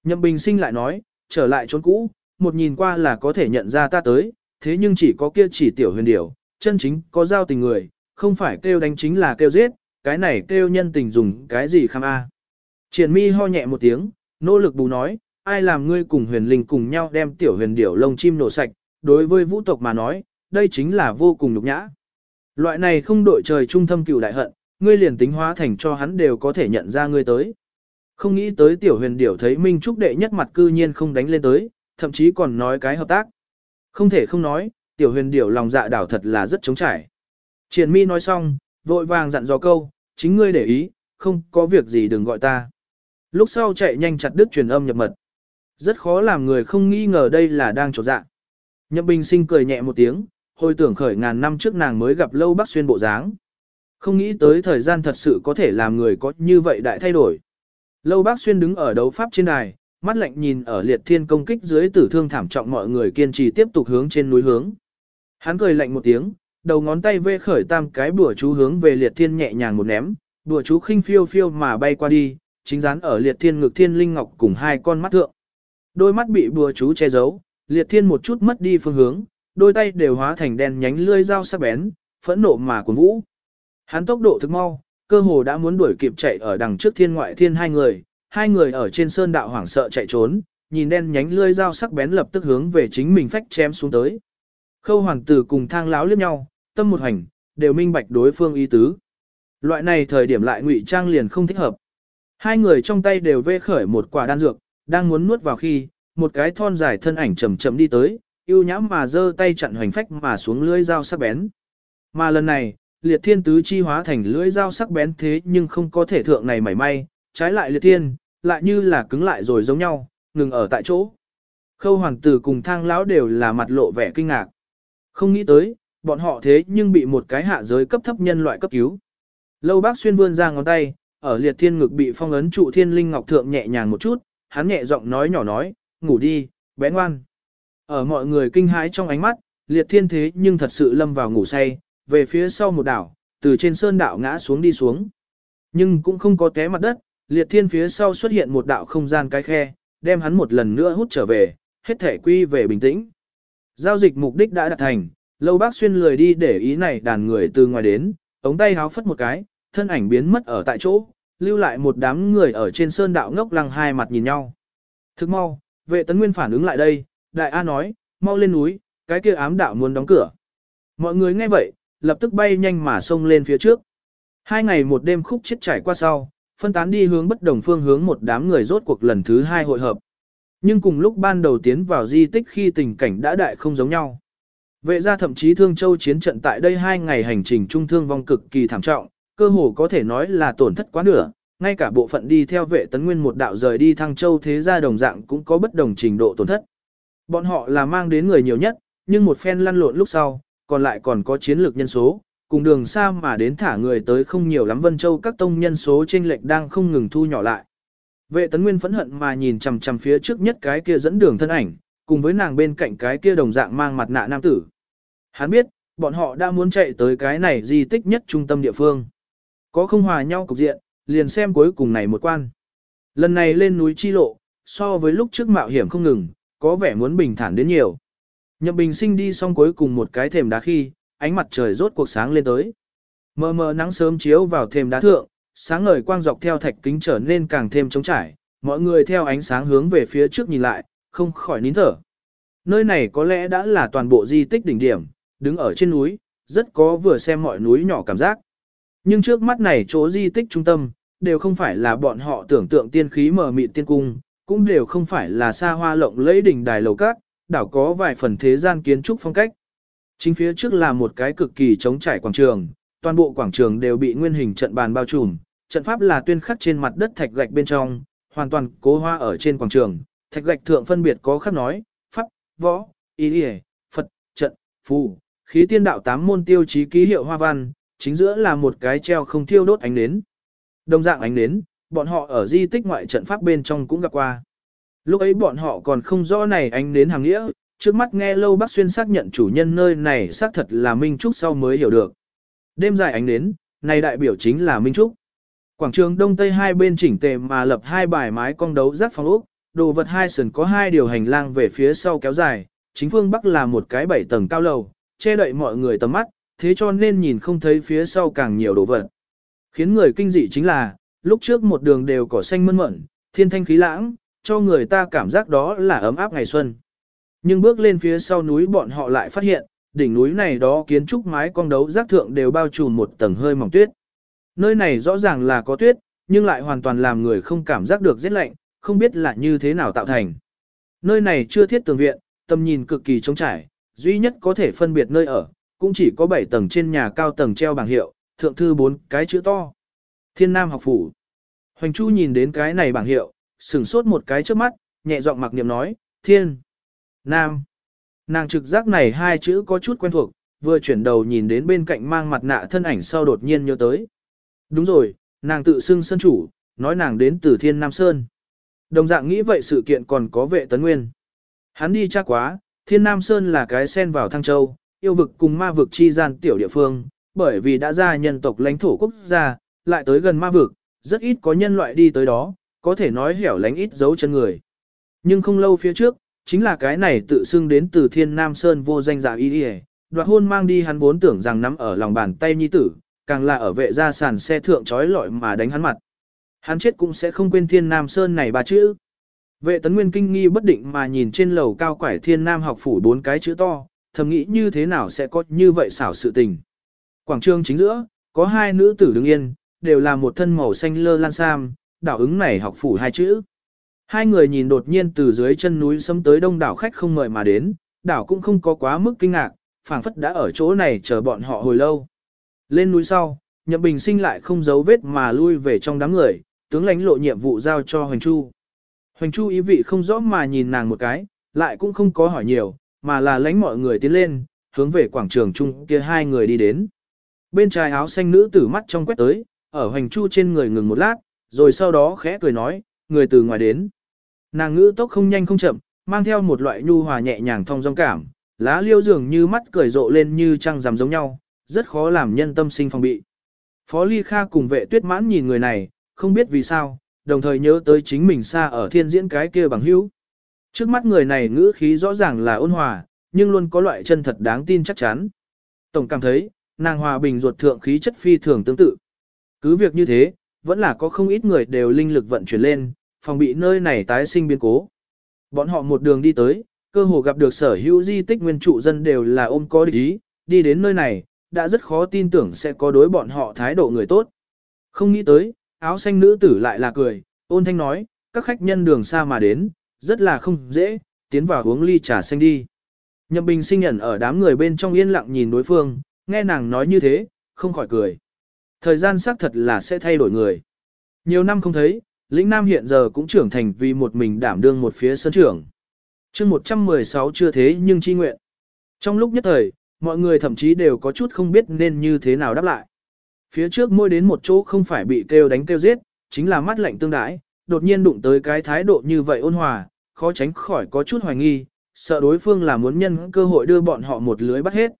Nhậm Bình Sinh lại nói, trở lại chốn cũ, một nhìn qua là có thể nhận ra ta tới, thế nhưng chỉ có kia chỉ tiểu huyền điểu, chân chính có giao tình người, không phải kêu đánh chính là kêu giết, cái này kêu nhân tình dùng cái gì kham a. Triển mi ho nhẹ một tiếng, nỗ lực bù nói, ai làm ngươi cùng huyền linh cùng nhau đem tiểu huyền điểu lông chim nổ sạch, đối với vũ tộc mà nói, đây chính là vô cùng nhục nhã. Loại này không đội trời trung thâm cựu đại hận, ngươi liền tính hóa thành cho hắn đều có thể nhận ra ngươi tới. Không nghĩ tới tiểu huyền điểu thấy Minh Trúc đệ nhất mặt cư nhiên không đánh lên tới, thậm chí còn nói cái hợp tác. Không thể không nói, tiểu huyền điểu lòng dạ đảo thật là rất chống trải. Triển mi nói xong, vội vàng dặn dò câu, chính ngươi để ý, không có việc gì đừng gọi ta. Lúc sau chạy nhanh chặt đứt truyền âm nhập mật. Rất khó làm người không nghi ngờ đây là đang trột dạ. Nhậm Bình sinh cười nhẹ một tiếng, hồi tưởng khởi ngàn năm trước nàng mới gặp lâu bác xuyên bộ dáng. Không nghĩ tới thời gian thật sự có thể làm người có như vậy đại thay đổi. Lâu bác xuyên đứng ở đấu pháp trên đài, mắt lạnh nhìn ở liệt thiên công kích dưới tử thương thảm trọng mọi người kiên trì tiếp tục hướng trên núi hướng. Hắn cười lạnh một tiếng, đầu ngón tay vê khởi tam cái bùa chú hướng về liệt thiên nhẹ nhàng một ném, bùa chú khinh phiêu phiêu mà bay qua đi, chính dán ở liệt thiên ngực thiên linh ngọc cùng hai con mắt thượng. Đôi mắt bị bùa chú che giấu, liệt thiên một chút mất đi phương hướng, đôi tay đều hóa thành đen nhánh lưỡi dao sắc bén, phẫn nộ mà cuốn vũ. Hắn tốc độ thực mau, cơ hồ đã muốn đuổi kịp chạy ở đằng trước thiên ngoại thiên hai người, hai người ở trên sơn đạo hoảng sợ chạy trốn, nhìn đen nhánh lưỡi dao sắc bén lập tức hướng về chính mình phách chém xuống tới. Khâu hoàng tử cùng thang láo liếc nhau, tâm một hành, đều minh bạch đối phương ý tứ. Loại này thời điểm lại ngụy trang liền không thích hợp. Hai người trong tay đều vê khởi một quả đan dược, đang muốn nuốt vào khi, một cái thon dài thân ảnh chậm chậm đi tới, yêu nhãm mà giơ tay chặn hoành phách mà xuống lưỡi dao sắc bén. Mà lần này, liệt thiên tứ chi hóa thành lưỡi dao sắc bén thế nhưng không có thể thượng này mảy may, trái lại liệt thiên, lại như là cứng lại rồi giống nhau, ngừng ở tại chỗ. Khâu hoàng tử cùng thang lão đều là mặt lộ vẻ kinh ngạc. Không nghĩ tới, bọn họ thế nhưng bị một cái hạ giới cấp thấp nhân loại cấp cứu. Lâu bác xuyên vươn ra ngón tay, ở liệt thiên ngực bị phong ấn trụ thiên linh ngọc thượng nhẹ nhàng một chút, hắn nhẹ giọng nói nhỏ nói, ngủ đi, bé ngoan. Ở mọi người kinh hãi trong ánh mắt, liệt thiên thế nhưng thật sự lâm vào ngủ say, về phía sau một đảo, từ trên sơn đảo ngã xuống đi xuống. Nhưng cũng không có té mặt đất, liệt thiên phía sau xuất hiện một đạo không gian cái khe, đem hắn một lần nữa hút trở về, hết thể quy về bình tĩnh. Giao dịch mục đích đã đạt thành, lâu bác xuyên lười đi để ý này đàn người từ ngoài đến, ống tay háo phất một cái, thân ảnh biến mất ở tại chỗ, lưu lại một đám người ở trên sơn đạo ngốc lăng hai mặt nhìn nhau. Thức mau, vệ tấn nguyên phản ứng lại đây, đại A nói, mau lên núi, cái kia ám đạo muốn đóng cửa. Mọi người nghe vậy, lập tức bay nhanh mà xông lên phía trước. Hai ngày một đêm khúc chết trải qua sau, phân tán đi hướng bất đồng phương hướng một đám người rốt cuộc lần thứ hai hội hợp. Nhưng cùng lúc ban đầu tiến vào di tích khi tình cảnh đã đại không giống nhau. Vệ gia thậm chí Thương Châu chiến trận tại đây hai ngày hành trình trung thương vong cực kỳ thảm trọng, cơ hồ có thể nói là tổn thất quá nửa, ngay cả bộ phận đi theo vệ tấn nguyên một đạo rời đi Thăng Châu thế gia đồng dạng cũng có bất đồng trình độ tổn thất. Bọn họ là mang đến người nhiều nhất, nhưng một phen lăn lộn lúc sau, còn lại còn có chiến lược nhân số, cùng đường xa mà đến thả người tới không nhiều lắm Vân Châu các tông nhân số trên lệch đang không ngừng thu nhỏ lại. Vệ tấn nguyên phẫn hận mà nhìn chằm chằm phía trước nhất cái kia dẫn đường thân ảnh, cùng với nàng bên cạnh cái kia đồng dạng mang mặt nạ nam tử. Hắn biết, bọn họ đã muốn chạy tới cái này di tích nhất trung tâm địa phương. Có không hòa nhau cục diện, liền xem cuối cùng này một quan. Lần này lên núi chi lộ, so với lúc trước mạo hiểm không ngừng, có vẻ muốn bình thản đến nhiều. Nhậm bình sinh đi xong cuối cùng một cái thềm đá khi, ánh mặt trời rốt cuộc sáng lên tới. Mờ mờ nắng sớm chiếu vào thềm đá thượng, sáng ngời quang dọc theo thạch kính trở nên càng thêm trống trải, mọi người theo ánh sáng hướng về phía trước nhìn lại, không khỏi nín thở. Nơi này có lẽ đã là toàn bộ di tích đỉnh điểm, đứng ở trên núi, rất có vừa xem mọi núi nhỏ cảm giác. Nhưng trước mắt này chỗ di tích trung tâm, đều không phải là bọn họ tưởng tượng tiên khí mờ mịt tiên cung, cũng đều không phải là xa hoa lộng lẫy đỉnh đài lầu cát, đảo có vài phần thế gian kiến trúc phong cách. Chính phía trước là một cái cực kỳ trống trải quảng trường, toàn bộ quảng trường đều bị nguyên hình trận bàn bao trùm, trận pháp là tuyên khắc trên mặt đất thạch gạch bên trong, hoàn toàn cố hoa ở trên quảng trường, thạch gạch thượng phân biệt có khắc nói, pháp, võ, ý Phật, trận, phù, khí tiên đạo tám môn tiêu chí ký hiệu hoa văn, chính giữa là một cái treo không thiêu đốt ánh nến. Đồng dạng ánh nến, bọn họ ở di tích ngoại trận pháp bên trong cũng gặp qua. Lúc ấy bọn họ còn không rõ này ánh nến hàng nghĩa, trước mắt nghe lâu bác xuyên xác nhận chủ nhân nơi này xác thật là Minh Trúc sau mới hiểu được. Đêm dài ánh nến, này đại biểu chính là Minh Trúc. Quảng trường đông tây hai bên chỉnh tề mà lập hai bài mái cong đấu rác phòng ốc, đồ vật hai sườn có hai điều hành lang về phía sau kéo dài, chính phương bắc là một cái bảy tầng cao lầu, che đậy mọi người tầm mắt, thế cho nên nhìn không thấy phía sau càng nhiều đồ vật. Khiến người kinh dị chính là, lúc trước một đường đều cỏ xanh mơn mởn, thiên thanh khí lãng, cho người ta cảm giác đó là ấm áp ngày xuân. Nhưng bước lên phía sau núi bọn họ lại phát hiện, đỉnh núi này đó kiến trúc mái cong đấu rác thượng đều bao trùm một tầng hơi mỏng tuyết. Nơi này rõ ràng là có tuyết, nhưng lại hoàn toàn làm người không cảm giác được rét lạnh, không biết là như thế nào tạo thành. Nơi này chưa thiết tường viện, tầm nhìn cực kỳ trống trải, duy nhất có thể phân biệt nơi ở, cũng chỉ có 7 tầng trên nhà cao tầng treo bảng hiệu, thượng thư bốn cái chữ to. Thiên Nam học phủ. Hoành Chu nhìn đến cái này bảng hiệu, sửng sốt một cái trước mắt, nhẹ giọng mặc niệm nói, Thiên. Nam. Nàng trực giác này hai chữ có chút quen thuộc, vừa chuyển đầu nhìn đến bên cạnh mang mặt nạ thân ảnh sau đột nhiên nhớ tới. Đúng rồi, nàng tự xưng sân chủ, nói nàng đến từ Thiên Nam Sơn. Đồng dạng nghĩ vậy sự kiện còn có vệ tấn nguyên. Hắn đi chắc quá, Thiên Nam Sơn là cái sen vào Thăng Châu, yêu vực cùng ma vực chi gian tiểu địa phương, bởi vì đã ra nhân tộc lãnh thổ quốc gia, lại tới gần ma vực, rất ít có nhân loại đi tới đó, có thể nói hẻo lánh ít dấu chân người. Nhưng không lâu phía trước, chính là cái này tự xưng đến từ Thiên Nam Sơn vô danh giả y đi đoạt hôn mang đi hắn vốn tưởng rằng nắm ở lòng bàn tay nhi tử, càng là ở vệ gia sàn xe thượng trói lọi mà đánh hắn mặt. Hắn chết cũng sẽ không quên Thiên Nam Sơn này ba chữ. Vệ tấn nguyên kinh nghi bất định mà nhìn trên lầu cao quải Thiên Nam học phủ bốn cái chữ to, thầm nghĩ như thế nào sẽ có như vậy xảo sự tình. Quảng trường chính giữa, có hai nữ tử đứng yên, đều là một thân màu xanh lơ lan sam, đảo ứng này học phủ hai chữ. Hai người nhìn đột nhiên từ dưới chân núi xâm tới đông đảo khách không mời mà đến, đảo cũng không có quá mức kinh ngạc, phảng phất đã ở chỗ này chờ bọn họ hồi lâu. Lên núi sau, Nhậm Bình sinh lại không giấu vết mà lui về trong đám người, tướng lãnh lộ nhiệm vụ giao cho Hoành Chu. Hoành Chu ý vị không rõ mà nhìn nàng một cái, lại cũng không có hỏi nhiều, mà là lãnh mọi người tiến lên, hướng về quảng trường chung kia hai người đi đến. Bên trái áo xanh nữ tử mắt trong quét tới, ở Hoành Chu trên người ngừng một lát, rồi sau đó khẽ cười nói, người từ ngoài đến. Nàng ngữ tốc không nhanh không chậm, mang theo một loại nhu hòa nhẹ nhàng thông dong cảm, lá liêu dường như mắt cười rộ lên như trăng rằm giống nhau, rất khó làm nhân tâm sinh phòng bị. Phó Ly Kha cùng vệ tuyết mãn nhìn người này, không biết vì sao, đồng thời nhớ tới chính mình xa ở thiên diễn cái kia bằng hữu. Trước mắt người này ngữ khí rõ ràng là ôn hòa, nhưng luôn có loại chân thật đáng tin chắc chắn. Tổng cảm thấy, nàng hòa bình ruột thượng khí chất phi thường tương tự. Cứ việc như thế, vẫn là có không ít người đều linh lực vận chuyển lên, phòng bị nơi này tái sinh biến cố. Bọn họ một đường đi tới, cơ hồ gặp được sở hữu di tích nguyên trụ dân đều là ôm có địch ý, đi đến nơi này, đã rất khó tin tưởng sẽ có đối bọn họ thái độ người tốt. Không nghĩ tới, áo xanh nữ tử lại là cười, ôn thanh nói, các khách nhân đường xa mà đến, rất là không dễ, tiến vào uống ly trà xanh đi. Nhậm Bình sinh nhận ở đám người bên trong yên lặng nhìn đối phương, nghe nàng nói như thế, không khỏi cười. Thời gian xác thật là sẽ thay đổi người. Nhiều năm không thấy, lĩnh nam hiện giờ cũng trưởng thành vì một mình đảm đương một phía sân trưởng. chương 116 chưa thế nhưng chi nguyện. Trong lúc nhất thời, mọi người thậm chí đều có chút không biết nên như thế nào đáp lại. Phía trước môi đến một chỗ không phải bị kêu đánh kêu giết, chính là mắt lạnh tương đãi, đột nhiên đụng tới cái thái độ như vậy ôn hòa, khó tránh khỏi có chút hoài nghi, sợ đối phương là muốn nhân cơ hội đưa bọn họ một lưới bắt hết.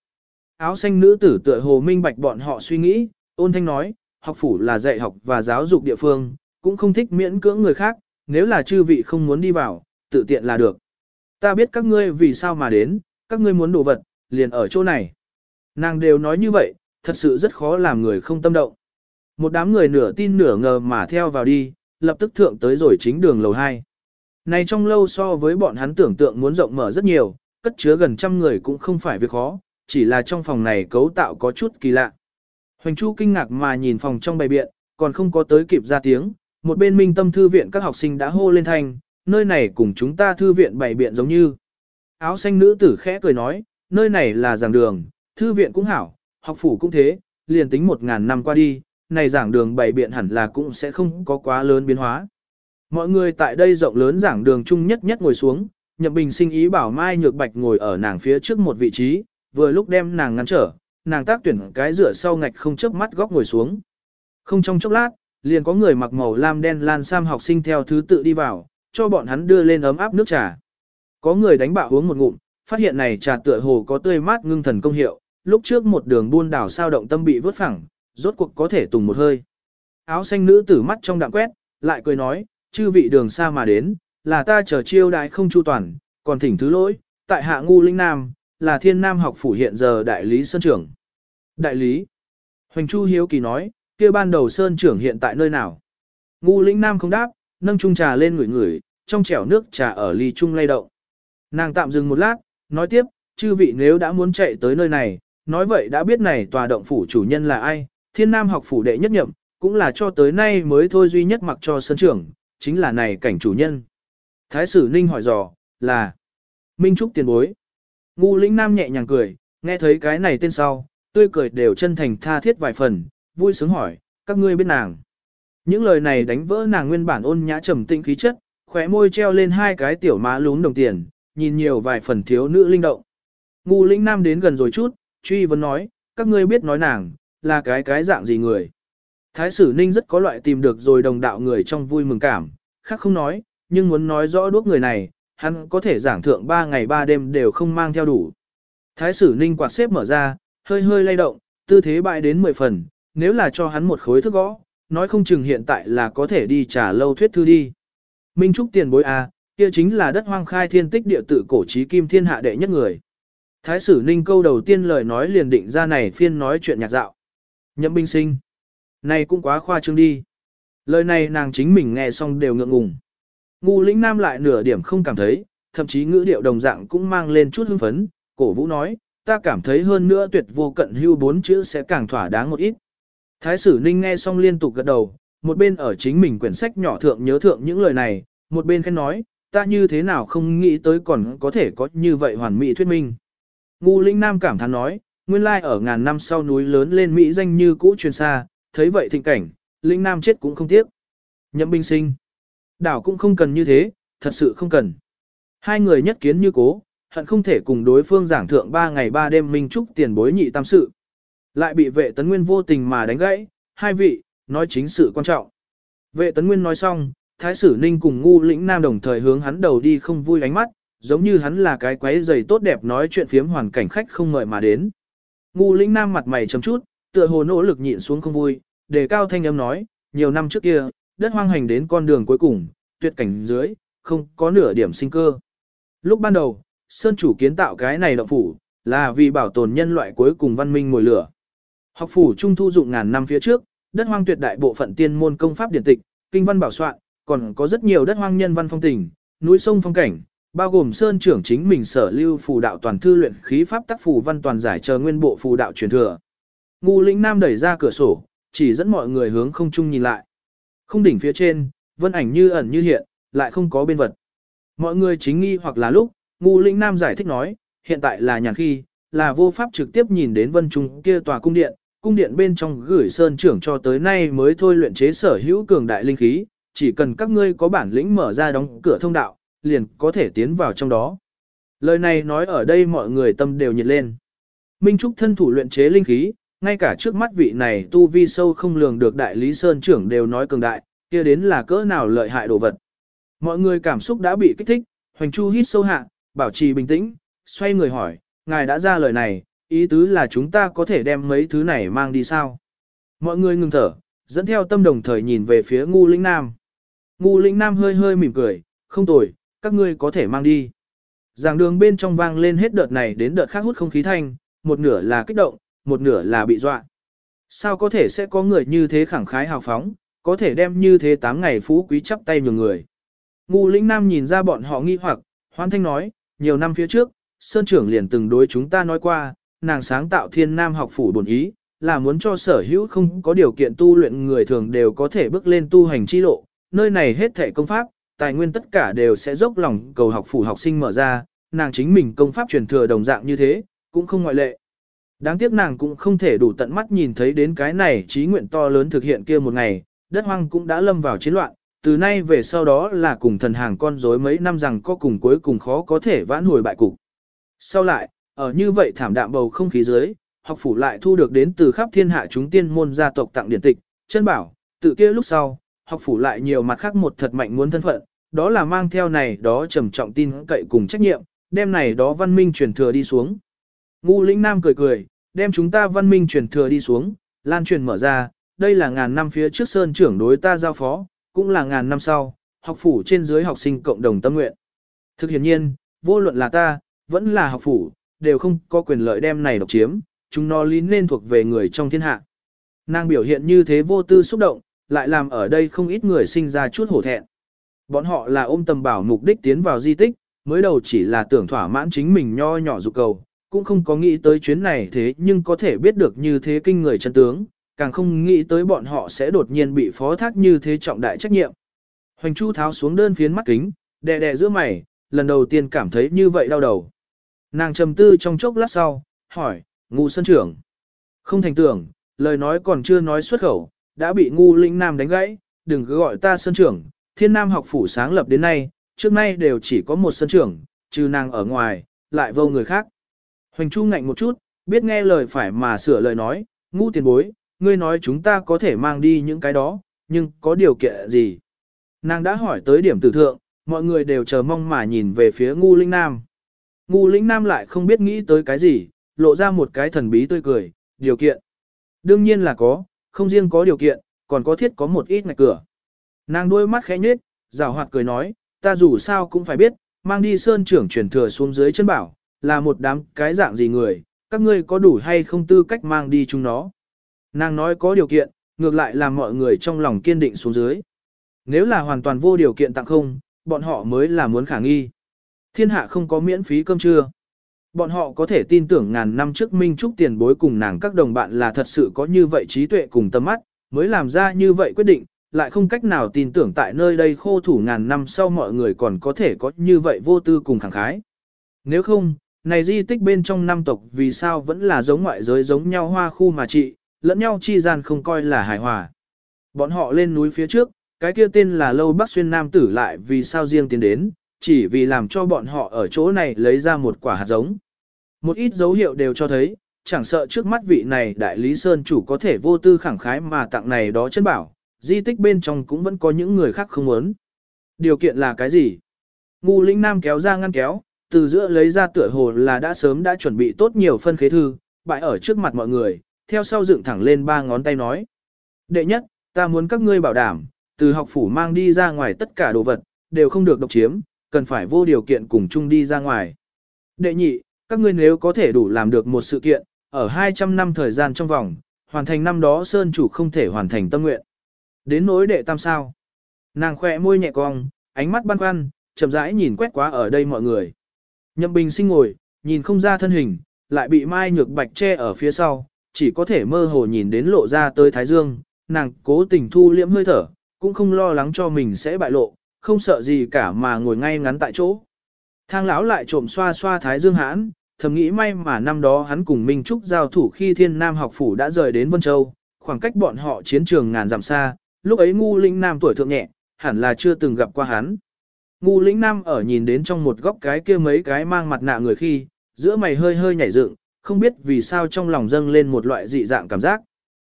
Áo xanh nữ tử tựa hồ minh bạch bọn họ suy nghĩ, ôn thanh nói, học phủ là dạy học và giáo dục địa phương, cũng không thích miễn cưỡng người khác, nếu là chư vị không muốn đi vào, tự tiện là được. Ta biết các ngươi vì sao mà đến, các ngươi muốn đồ vật, liền ở chỗ này. Nàng đều nói như vậy, thật sự rất khó làm người không tâm động. Một đám người nửa tin nửa ngờ mà theo vào đi, lập tức thượng tới rồi chính đường lầu 2. Này trong lâu so với bọn hắn tưởng tượng muốn rộng mở rất nhiều, cất chứa gần trăm người cũng không phải việc khó, chỉ là trong phòng này cấu tạo có chút kỳ lạ. Hoành Chu kinh ngạc mà nhìn phòng trong bày biện, còn không có tới kịp ra tiếng, một bên minh tâm thư viện các học sinh đã hô lên thanh, nơi này cùng chúng ta thư viện bày biện giống như. Áo xanh nữ tử khẽ cười nói, nơi này là giảng đường, thư viện cũng hảo, học phủ cũng thế, liền tính một ngàn năm qua đi, này giảng đường bày biện hẳn là cũng sẽ không có quá lớn biến hóa. Mọi người tại đây rộng lớn giảng đường chung nhất nhất ngồi xuống, Nhậm Bình sinh ý bảo Mai Nhược Bạch ngồi ở nàng phía trước một vị trí, vừa lúc đem nàng ngăn trở, nàng tác tuyển cái rửa sau ngạch không chớp mắt góc ngồi xuống. Không trong chốc lát, liền có người mặc màu lam đen lan sam học sinh theo thứ tự đi vào, cho bọn hắn đưa lên ấm áp nước trà. Có người đánh bạo uống một ngụm, phát hiện này trà tựa hồ có tươi mát ngưng thần công hiệu, lúc trước một đường buôn đảo sao động tâm bị vớt phẳng, rốt cuộc có thể tùng một hơi. Áo xanh nữ tử mắt trong đạm quét, lại cười nói, chư vị đường xa mà đến, là ta chờ chiêu đại không chu toàn, còn thỉnh thứ lỗi, tại hạ ngu linh nam, là thiên nam học phủ hiện giờ đại lý sơn trưởng. Đại lý. Hoành Chu Hiếu Kỳ nói, kia ban đầu sơn trưởng hiện tại nơi nào? Ngu linh nam không đáp, nâng chung trà lên ngửi ngửi, trong chẻo nước trà ở ly chung lay động. Nàng tạm dừng một lát, nói tiếp, chư vị nếu đã muốn chạy tới nơi này, nói vậy đã biết này tòa động phủ chủ nhân là ai, thiên nam học phủ đệ nhất nhậm, cũng là cho tới nay mới thôi duy nhất mặc cho sân trưởng, chính là này cảnh chủ nhân. Thái sử Ninh hỏi dò, là Minh Trúc tiền bối. Ngu lĩnh nam nhẹ nhàng cười, nghe thấy cái này tên sau, tươi cười đều chân thành tha thiết vài phần, vui sướng hỏi, các ngươi biết nàng. Những lời này đánh vỡ nàng nguyên bản ôn nhã trầm tĩnh khí chất, khóe môi treo lên hai cái tiểu má lún đồng tiền, nhìn nhiều vài phần thiếu nữ linh động. Ngu lĩnh nam đến gần rồi chút, truy vấn nói, các ngươi biết nói nàng, là cái cái dạng gì người. Thái sử ninh rất có loại tìm được rồi đồng đạo người trong vui mừng cảm, khác không nói, nhưng muốn nói rõ đuốc người này, hắn có thể giảng thượng 3 ngày 3 đêm đều không mang theo đủ. Thái sử ninh quạt xếp mở ra, hơi hơi lay động, tư thế bại đến 10 phần, nếu là cho hắn một khối thức gõ, nói không chừng hiện tại là có thể đi trả lâu thuyết thư đi. Minh Trúc tiền bối A, kia chính là đất hoang khai thiên tích địa tự cổ trí kim thiên hạ đệ nhất người. Thái sử ninh câu đầu tiên lời nói liền định ra này phiên nói chuyện nhạc dạo. Nhậm binh sinh. Này cũng quá khoa trương đi. Lời này nàng chính mình nghe xong đều ngượng ngùng. Ngu lĩnh nam lại nửa điểm không cảm thấy, thậm chí ngữ điệu đồng dạng cũng mang lên chút hưng phấn, cổ vũ nói, ta cảm thấy hơn nữa tuyệt vô cận hưu bốn chữ sẽ càng thỏa đáng một ít. Thái sử ninh nghe xong liên tục gật đầu, một bên ở chính mình quyển sách nhỏ thượng nhớ thượng những lời này, một bên khen nói, ta như thế nào không nghĩ tới còn có thể có như vậy hoàn mỹ thuyết minh. Ngu lĩnh nam cảm thán nói, nguyên lai ở ngàn năm sau núi lớn lên Mỹ danh như cũ truyền xa, thấy vậy thịnh cảnh, lĩnh nam chết cũng không tiếc. Nhậm binh sinh. Đảo cũng không cần như thế, thật sự không cần. Hai người nhất kiến như cố, hận không thể cùng đối phương giảng thượng ba ngày ba đêm minh trúc tiền bối nhị tam sự. Lại bị vệ tấn nguyên vô tình mà đánh gãy, hai vị, nói chính sự quan trọng. Vệ tấn nguyên nói xong, thái sử ninh cùng ngu lĩnh nam đồng thời hướng hắn đầu đi không vui ánh mắt, giống như hắn là cái quái giày tốt đẹp nói chuyện phiếm hoàn cảnh khách không ngợi mà đến. Ngu lĩnh nam mặt mày chấm chút, tựa hồ nỗ lực nhịn xuống không vui, đề cao thanh âm nói, nhiều năm trước kia, đất hoang hành đến con đường cuối cùng, tuyệt cảnh dưới, không có nửa điểm sinh cơ. Lúc ban đầu, Sơn chủ kiến tạo cái này động phủ, là vì bảo tồn nhân loại cuối cùng văn minh mồi lửa. Học phủ trung thu dụng ngàn năm phía trước, đất hoang tuyệt đại bộ phận tiên môn công pháp điển tịch, kinh văn bảo soạn, còn có rất nhiều đất hoang nhân văn phong tình, núi sông phong cảnh, bao gồm sơn trưởng chính mình sở lưu phù đạo toàn thư luyện khí pháp tác phù văn toàn giải chờ nguyên bộ phù đạo truyền thừa. Ngu lĩnh nam đẩy ra cửa sổ, chỉ dẫn mọi người hướng không trung nhìn lại. Không đỉnh phía trên, vân ảnh như ẩn như hiện, lại không có bên vật. Mọi người chính nghi hoặc là lúc, ngu lĩnh nam giải thích nói, hiện tại là nhàn khi, là vô pháp trực tiếp nhìn đến vân trung kia tòa cung điện, cung điện bên trong gửi sơn trưởng cho tới nay mới thôi luyện chế sở hữu cường đại linh khí, chỉ cần các ngươi có bản lĩnh mở ra đóng cửa thông đạo, liền có thể tiến vào trong đó. Lời này nói ở đây mọi người tâm đều nhiệt lên. Minh Trúc thân thủ luyện chế linh khí, ngay cả trước mắt vị này tu vi sâu không lường được đại lý sơn trưởng đều nói cường đại, kia đến là cỡ nào lợi hại đồ vật. Mọi người cảm xúc đã bị kích thích, Hoành Chu hít sâu hạ, bảo trì bình tĩnh, xoay người hỏi, ngài đã ra lời này, ý tứ là chúng ta có thể đem mấy thứ này mang đi sao? Mọi người ngừng thở, dẫn theo tâm đồng thời nhìn về phía ngu Linh nam. Ngu Linh nam hơi hơi mỉm cười, không tồi, các ngươi có thể mang đi. Giảng đường bên trong vang lên hết đợt này đến đợt khác hút không khí thanh, một nửa là kích động, một nửa là bị dọa. Sao có thể sẽ có người như thế khẳng khái hào phóng, có thể đem như thế 8 ngày phú quý chắp tay nhường người. Ngu lĩnh nam nhìn ra bọn họ nghi hoặc, hoan thanh nói, nhiều năm phía trước, Sơn trưởng liền từng đối chúng ta nói qua, nàng sáng tạo thiên nam học phủ bổn ý, là muốn cho sở hữu không có điều kiện tu luyện người thường đều có thể bước lên tu hành chi lộ, nơi này hết thể công pháp, tài nguyên tất cả đều sẽ dốc lòng cầu học phủ học sinh mở ra, nàng chính mình công pháp truyền thừa đồng dạng như thế, cũng không ngoại lệ. Đáng tiếc nàng cũng không thể đủ tận mắt nhìn thấy đến cái này trí nguyện to lớn thực hiện kia một ngày, đất hoang cũng đã lâm vào chiến loạn, từ nay về sau đó là cùng thần hàng con rối mấy năm rằng có cùng cuối cùng khó có thể vãn hồi bại cục. Sau lại, ở như vậy thảm đạm bầu không khí dưới, học phủ lại thu được đến từ khắp thiên hạ chúng tiên môn gia tộc tặng điển tịch, chân bảo, tự kia lúc sau, học phủ lại nhiều mặt khác một thật mạnh muốn thân phận, đó là mang theo này đó trầm trọng tin cậy cùng trách nhiệm, đem này đó văn minh truyền thừa đi xuống. Ngu lĩnh nam cười cười, đem chúng ta văn minh truyền thừa đi xuống, lan truyền mở ra, đây là ngàn năm phía trước sơn trưởng đối ta giao phó, cũng là ngàn năm sau, học phủ trên dưới học sinh cộng đồng tâm nguyện. Thực hiện nhiên, vô luận là ta, vẫn là học phủ, đều không có quyền lợi đem này độc chiếm, chúng nó lý nên thuộc về người trong thiên hạ. Nàng biểu hiện như thế vô tư xúc động, lại làm ở đây không ít người sinh ra chút hổ thẹn. Bọn họ là ôm tầm bảo mục đích tiến vào di tích, mới đầu chỉ là tưởng thỏa mãn chính mình nho nhỏ dục cầu, cũng không có nghĩ tới chuyến này thế nhưng có thể biết được như thế kinh người chân tướng, càng không nghĩ tới bọn họ sẽ đột nhiên bị phó thác như thế trọng đại trách nhiệm. Hoành Chu tháo xuống đơn phiến mắt kính, đè đè giữa mày, lần đầu tiên cảm thấy như vậy đau đầu. Nàng trầm tư trong chốc lát sau, hỏi, ngu sân trưởng. Không thành tưởng, lời nói còn chưa nói xuất khẩu, đã bị ngu linh nam đánh gãy, đừng cứ gọi ta sân trưởng, thiên nam học phủ sáng lập đến nay, trước nay đều chỉ có một sân trưởng, trừ nàng ở ngoài, lại vô người khác. Hoành Chu ngạnh một chút, biết nghe lời phải mà sửa lời nói, ngu tiền bối, ngươi nói chúng ta có thể mang đi những cái đó, nhưng có điều kiện gì? Nàng đã hỏi tới điểm tử thượng, mọi người đều chờ mong mà nhìn về phía ngu linh nam. Ngu linh nam lại không biết nghĩ tới cái gì, lộ ra một cái thần bí tươi cười, điều kiện. Đương nhiên là có, không riêng có điều kiện, còn có thiết có một ít ngạch cửa. Nàng đôi mắt khẽ nhếch, rào hoạt cười nói, ta dù sao cũng phải biết, mang đi sơn trưởng truyền thừa xuống dưới chân bảo, là một đám cái dạng gì người, các ngươi có đủ hay không tư cách mang đi chúng nó. Nàng nói có điều kiện, ngược lại làm mọi người trong lòng kiên định xuống dưới. Nếu là hoàn toàn vô điều kiện tặng không, bọn họ mới là muốn khả nghi. Thiên hạ không có miễn phí cơm trưa. Bọn họ có thể tin tưởng ngàn năm trước Minh Trúc tiền bối cùng nàng các đồng bạn là thật sự có như vậy trí tuệ cùng tâm mắt, mới làm ra như vậy quyết định, lại không cách nào tin tưởng tại nơi đây khô thủ ngàn năm sau mọi người còn có thể có như vậy vô tư cùng khẳng khái. Nếu không, này di tích bên trong năm tộc vì sao vẫn là giống ngoại giới giống nhau hoa khu mà trị, lẫn nhau chi gian không coi là hài hòa. Bọn họ lên núi phía trước, cái kia tên là Lâu Bắc Xuyên Nam tử lại vì sao riêng tiến đến, chỉ vì làm cho bọn họ ở chỗ này lấy ra một quả hạt giống. Một ít dấu hiệu đều cho thấy, chẳng sợ trước mắt vị này đại lý sơn chủ có thể vô tư khẳng khái mà tặng này đó chân bảo, di tích bên trong cũng vẫn có những người khác không muốn. Điều kiện là cái gì? Ngu lĩnh nam kéo ra ngăn kéo, từ giữa lấy ra tựa hồ là đã sớm đã chuẩn bị tốt nhiều phân khế thư, bại ở trước mặt mọi người, theo sau dựng thẳng lên ba ngón tay nói. Đệ nhất, ta muốn các ngươi bảo đảm, từ học phủ mang đi ra ngoài tất cả đồ vật, đều không được độc chiếm, cần phải vô điều kiện cùng chung đi ra ngoài. Đệ nhị, các ngươi nếu có thể đủ làm được một sự kiện, ở 200 năm thời gian trong vòng, hoàn thành năm đó Sơn chủ không thể hoàn thành tâm nguyện. Đến nỗi đệ tam sao. Nàng khỏe môi nhẹ cong, ánh mắt băn khoăn, chậm rãi nhìn quét quá ở đây mọi người. Nhậm bình sinh ngồi, nhìn không ra thân hình, lại bị mai nhược bạch che ở phía sau, chỉ có thể mơ hồ nhìn đến lộ ra tới thái dương, nàng cố tình thu liễm hơi thở, cũng không lo lắng cho mình sẽ bại lộ, không sợ gì cả mà ngồi ngay ngắn tại chỗ. Thang lão lại trộm xoa xoa thái dương hãn, thầm nghĩ may mà năm đó hắn cùng Minh Trúc giao thủ khi thiên nam học phủ đã rời đến Vân Châu, khoảng cách bọn họ chiến trường ngàn dặm xa, lúc ấy ngu linh nam tuổi thượng nhẹ, hẳn là chưa từng gặp qua hắn. Ngu lĩnh nam ở nhìn đến trong một góc cái kia mấy cái mang mặt nạ người khi, giữa mày hơi hơi nhảy dựng, không biết vì sao trong lòng dâng lên một loại dị dạng cảm giác.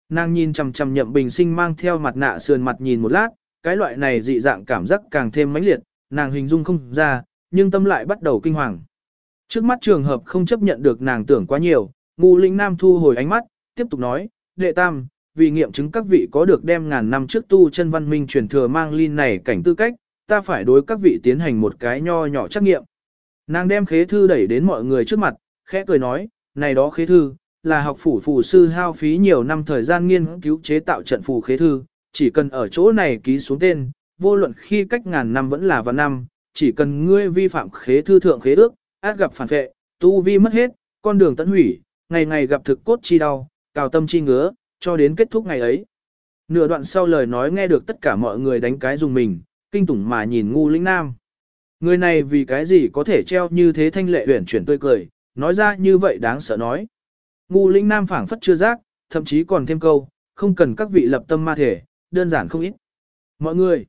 Nàng nhìn chằm chằm nhậm bình sinh mang theo mặt nạ sườn mặt nhìn một lát, cái loại này dị dạng cảm giác càng thêm mãnh liệt, nàng hình dung không ra, nhưng tâm lại bắt đầu kinh hoàng. Trước mắt trường hợp không chấp nhận được nàng tưởng quá nhiều, ngu linh nam thu hồi ánh mắt, tiếp tục nói, đệ tam, vì nghiệm chứng các vị có được đem ngàn năm trước tu chân văn minh truyền thừa mang linh này cảnh tư cách, ta phải đối các vị tiến hành một cái nho nhỏ trắc nghiệm. Nàng đem khế thư đẩy đến mọi người trước mặt, khẽ cười nói, này đó khế thư, là học phủ phù sư hao phí nhiều năm thời gian nghiên cứu chế tạo trận phù khế thư, chỉ cần ở chỗ này ký xuống tên, vô luận khi cách ngàn năm vẫn là vạn năm, chỉ cần ngươi vi phạm khế thư thượng khế ước, át gặp phản vệ, tu vi mất hết, con đường tận hủy, ngày ngày gặp thực cốt chi đau, cào tâm chi ngứa, cho đến kết thúc ngày ấy. Nửa đoạn sau lời nói nghe được tất cả mọi người đánh cái dùng mình, kinh tủng mà nhìn ngu lĩnh nam. Người này vì cái gì có thể treo như thế thanh lệ huyển chuyển tươi cười, nói ra như vậy đáng sợ nói. Ngu lĩnh nam phảng phất chưa giác, thậm chí còn thêm câu, không cần các vị lập tâm ma thể, đơn giản không ít. Mọi người,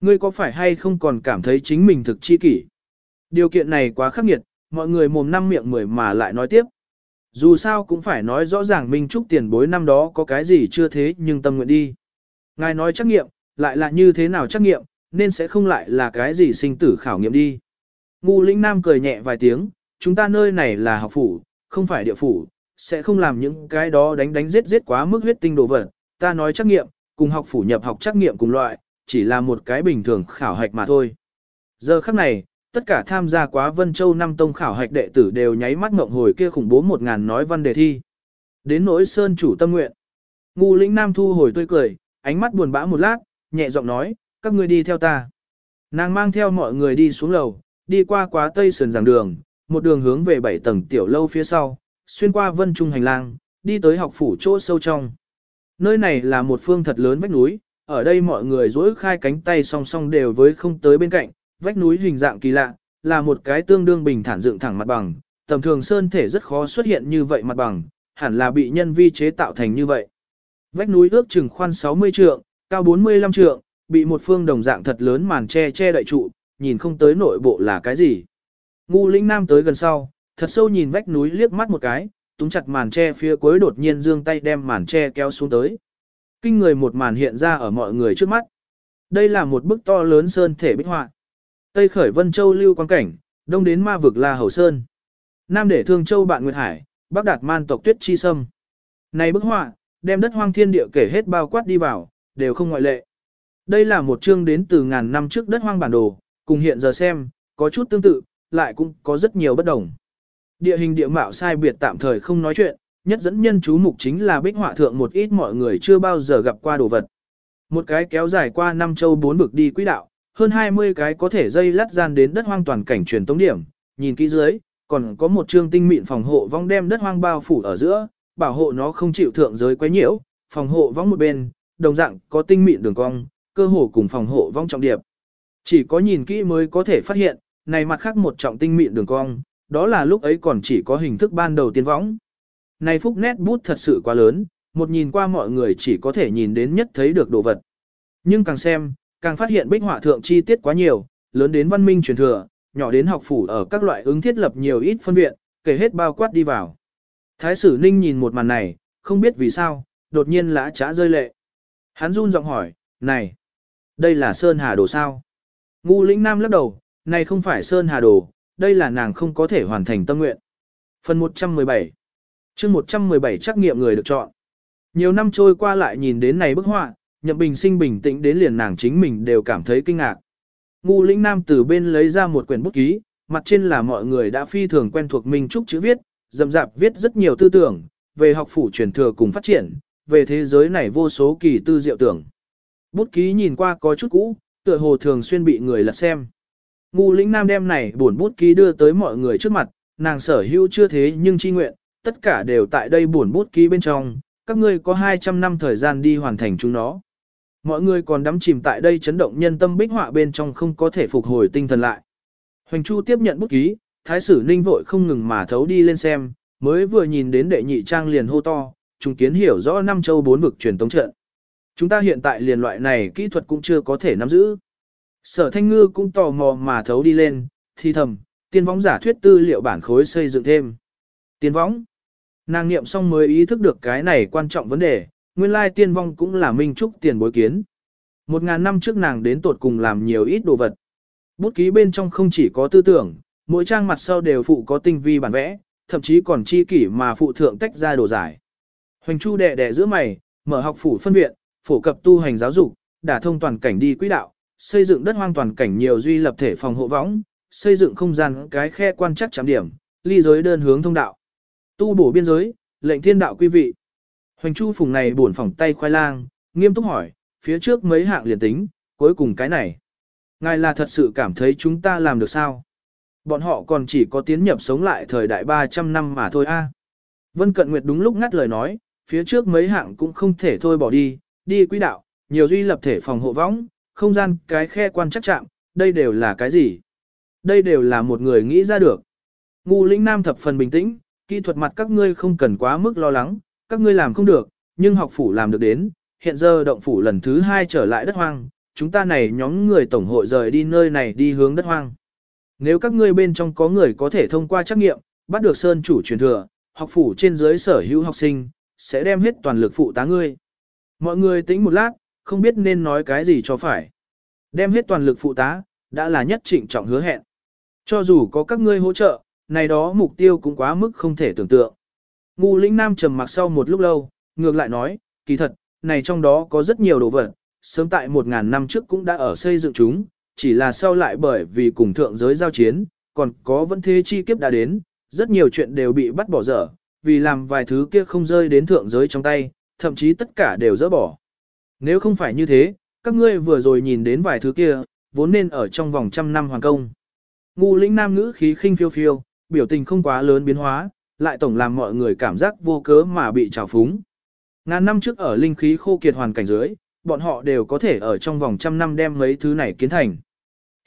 ngươi có phải hay không còn cảm thấy chính mình thực chi kỷ? Điều kiện này quá khắc nghiệt, mọi người mồm năm miệng mười mà lại nói tiếp. Dù sao cũng phải nói rõ ràng Minh Trúc tiền bối năm đó có cái gì chưa thế nhưng tâm nguyện đi. Ngài nói trắc nghiệm, lại là như thế nào trắc nghiệm, nên sẽ không lại là cái gì sinh tử khảo nghiệm đi. Ngu lĩnh nam cười nhẹ vài tiếng, chúng ta nơi này là học phủ, không phải địa phủ, sẽ không làm những cái đó đánh đánh giết giết quá mức huyết tinh đồ vật. Ta nói trắc nghiệm, cùng học phủ nhập học trắc nghiệm cùng loại, chỉ là một cái bình thường khảo hạch mà thôi. Giờ khắc này, tất cả tham gia quá Vân Châu năm tông khảo hạch đệ tử đều nháy mắt ngậm hồi kia khủng bố một ngàn nói văn đề thi. Đến nỗi sơn chủ tâm nguyện. Ngu lĩnh nam thu hồi tươi cười, ánh mắt buồn bã một lát, nhẹ giọng nói, các ngươi đi theo ta. Nàng mang theo mọi người đi xuống lầu, đi qua quá tây sườn giảng đường, một đường hướng về bảy tầng tiểu lâu phía sau, xuyên qua vân trung hành lang, đi tới học phủ chỗ sâu trong. Nơi này là một phương thật lớn vách núi, ở đây mọi người dối khai cánh tay song song đều với không tới bên cạnh, vách núi hình dạng kỳ lạ, là một cái tương đương bình thản dựng thẳng mặt bằng, tầm thường sơn thể rất khó xuất hiện như vậy mặt bằng, hẳn là bị nhân vi chế tạo thành như vậy. Vách núi ước chừng khoan 60 trượng, cao 45 trượng, bị một phương đồng dạng thật lớn màn che che đậy trụ, nhìn không tới nội bộ là cái gì. Ngu lĩnh nam tới gần sau, thật sâu nhìn vách núi liếc mắt một cái, túng chặt màn che phía cuối đột nhiên dương tay đem màn che kéo xuống tới. Kinh người một màn hiện ra ở mọi người trước mắt. Đây là một bức to lớn sơn thể bích họa. Tây khởi Vân Châu lưu quang cảnh, đông đến ma vực La Hầu Sơn. Nam để Thương Châu bạn Nguyệt Hải, bắc đạt man tộc tuyết chi sâm. Này bức họa, đem đất hoang thiên địa kể hết bao quát đi vào, đều không ngoại lệ. Đây là một chương đến từ ngàn năm trước đất hoang bản đồ, cùng hiện giờ xem, có chút tương tự, lại cũng có rất nhiều bất đồng. Địa hình địa mạo sai biệt tạm thời không nói chuyện, nhất dẫn nhân chú mục chính là bích họa thượng một ít mọi người chưa bao giờ gặp qua đồ vật. Một cái kéo dài qua năm châu bốn vực đi quỹ đạo, hơn 20 cái có thể dây lắt gian đến đất hoang toàn cảnh truyền tống điểm, nhìn kỹ dưới, còn có một chương tinh mịn phòng hộ vong đem đất hoang bao phủ ở giữa, bảo hộ nó không chịu thượng giới quấy nhiễu, phòng hộ vong một bên, đồng dạng có tinh mịn đường cong, cơ hồ cùng phòng hộ vong trọng điệp. Chỉ có nhìn kỹ mới có thể phát hiện, này mặt khác một trọng tinh mịn đường cong, đó là lúc ấy còn chỉ có hình thức ban đầu tiên võng. Này phúc nét bút thật sự quá lớn, một nhìn qua mọi người chỉ có thể nhìn đến nhất thấy được đồ vật. Nhưng càng xem, càng phát hiện bích họa thượng chi tiết quá nhiều, lớn đến văn minh truyền thừa, nhỏ đến học phủ ở các loại ứng thiết lập nhiều ít phân viện, kể hết bao quát đi vào. Thái sử ninh nhìn một màn này, không biết vì sao, đột nhiên lã trá rơi lệ. Hắn run giọng hỏi, này, đây là Sơn Hà Đồ sao? Ngu lĩnh nam lắc đầu, này không phải Sơn Hà Đồ, đây là nàng không có thể hoàn thành tâm nguyện. Phần 117 chương 117 trắc nghiệm người được chọn. Nhiều năm trôi qua lại nhìn đến này bức họa, nhậm bình sinh bình tĩnh đến liền nàng chính mình đều cảm thấy kinh ngạc. Ngu lĩnh nam từ bên lấy ra một quyển bút ký, mặt trên là mọi người đã phi thường quen thuộc Minh Trúc chữ viết, dầm dạp viết rất nhiều tư tưởng, về học phủ truyền thừa cùng phát triển, về thế giới này vô số kỳ tư diệu tưởng. Bút ký nhìn qua có chút cũ, tựa hồ thường xuyên bị người lật xem. Ngu lĩnh nam đem này buồn bút ký đưa tới mọi người trước mặt, nàng sở hữu chưa thế nhưng chi nguyện, tất cả đều tại đây buồn bút ký bên trong, các ngươi có 200 năm thời gian đi hoàn thành chúng nó. Mọi người còn đắm chìm tại đây chấn động nhân tâm bích họa bên trong không có thể phục hồi tinh thần lại. Hoành Chu tiếp nhận bút ký, thái sử ninh vội không ngừng mà thấu đi lên xem, mới vừa nhìn đến đệ nhị trang liền hô to, chúng kiến hiểu rõ năm châu bốn vực truyền tống trận. Chúng ta hiện tại liền loại này kỹ thuật cũng chưa có thể nắm giữ. Sở thanh ngư cũng tò mò mà thấu đi lên, thi thầm, tiên võng giả thuyết tư liệu bản khối xây dựng thêm. Tiên võng. Nàng niệm xong mới ý thức được cái này quan trọng vấn đề, nguyên lai tiên vong cũng là minh trúc tiền bối kiến. Một ngàn năm trước nàng đến tột cùng làm nhiều ít đồ vật. Bút ký bên trong không chỉ có tư tưởng, mỗi trang mặt sau đều phụ có tinh vi bản vẽ, thậm chí còn chi kỷ mà phụ thượng tách ra đồ giải. Hoành Chu đẻ đẻ giữa mày, mở học phủ phân viện, phổ cập tu hành giáo dục, đả thông toàn cảnh đi quỹ đạo, xây dựng đất hoang toàn cảnh nhiều duy lập thể phòng hộ võng, xây dựng không gian cái khe quan chắc chạm điểm, ly giới đơn hướng thông đạo. Tu bổ biên giới, lệnh thiên đạo quý vị. Hoành Chu Phùng này buồn phỏng tay khoai lang, nghiêm túc hỏi, phía trước mấy hạng liền tính, cuối cùng cái này. Ngài là thật sự cảm thấy chúng ta làm được sao? Bọn họ còn chỉ có tiến nhập sống lại thời đại 300 năm mà thôi a. Vân Cận Nguyệt đúng lúc ngắt lời nói, phía trước mấy hạng cũng không thể thôi bỏ đi, đi quỹ đạo, nhiều duy lập thể phòng hộ võng, không gian cái khe quan chắc chạm, đây đều là cái gì? Đây đều là một người nghĩ ra được. Ngu lĩnh nam thập phần bình tĩnh, kỹ thuật mặt các ngươi không cần quá mức lo lắng, các ngươi làm không được, nhưng học phủ làm được đến, hiện giờ động phủ lần thứ hai trở lại đất hoang, chúng ta này nhóm người tổng hội rời đi nơi này đi hướng đất hoang. Nếu các ngươi bên trong có người có thể thông qua trắc nghiệm, bắt được sơn chủ truyền thừa, học phủ trên dưới sở hữu học sinh, sẽ đem hết toàn lực phụ tá ngươi. Mọi người tính một lát, không biết nên nói cái gì cho phải. Đem hết toàn lực phụ tá, đã là nhất trịnh trọng hứa hẹn. Cho dù có các ngươi hỗ trợ, này đó mục tiêu cũng quá mức không thể tưởng tượng. Ngu lĩnh nam trầm mặc sau một lúc lâu, ngược lại nói, kỳ thật, này trong đó có rất nhiều đồ vật, sớm tại một ngàn năm trước cũng đã ở xây dựng chúng, chỉ là sau lại bởi vì cùng thượng giới giao chiến, còn có vẫn thế chi kiếp đã đến, rất nhiều chuyện đều bị bắt bỏ dở, vì làm vài thứ kia không rơi đến thượng giới trong tay, thậm chí tất cả đều dỡ bỏ. Nếu không phải như thế, các ngươi vừa rồi nhìn đến vài thứ kia, vốn nên ở trong vòng trăm năm hoàn công. Ngu lĩnh nam ngữ khí khinh phiêu phiêu, biểu tình không quá lớn biến hóa, lại tổng làm mọi người cảm giác vô cớ mà bị trào phúng. Ngàn năm trước ở linh khí khô kiệt hoàn cảnh dưới, bọn họ đều có thể ở trong vòng trăm năm đem mấy thứ này kiến thành.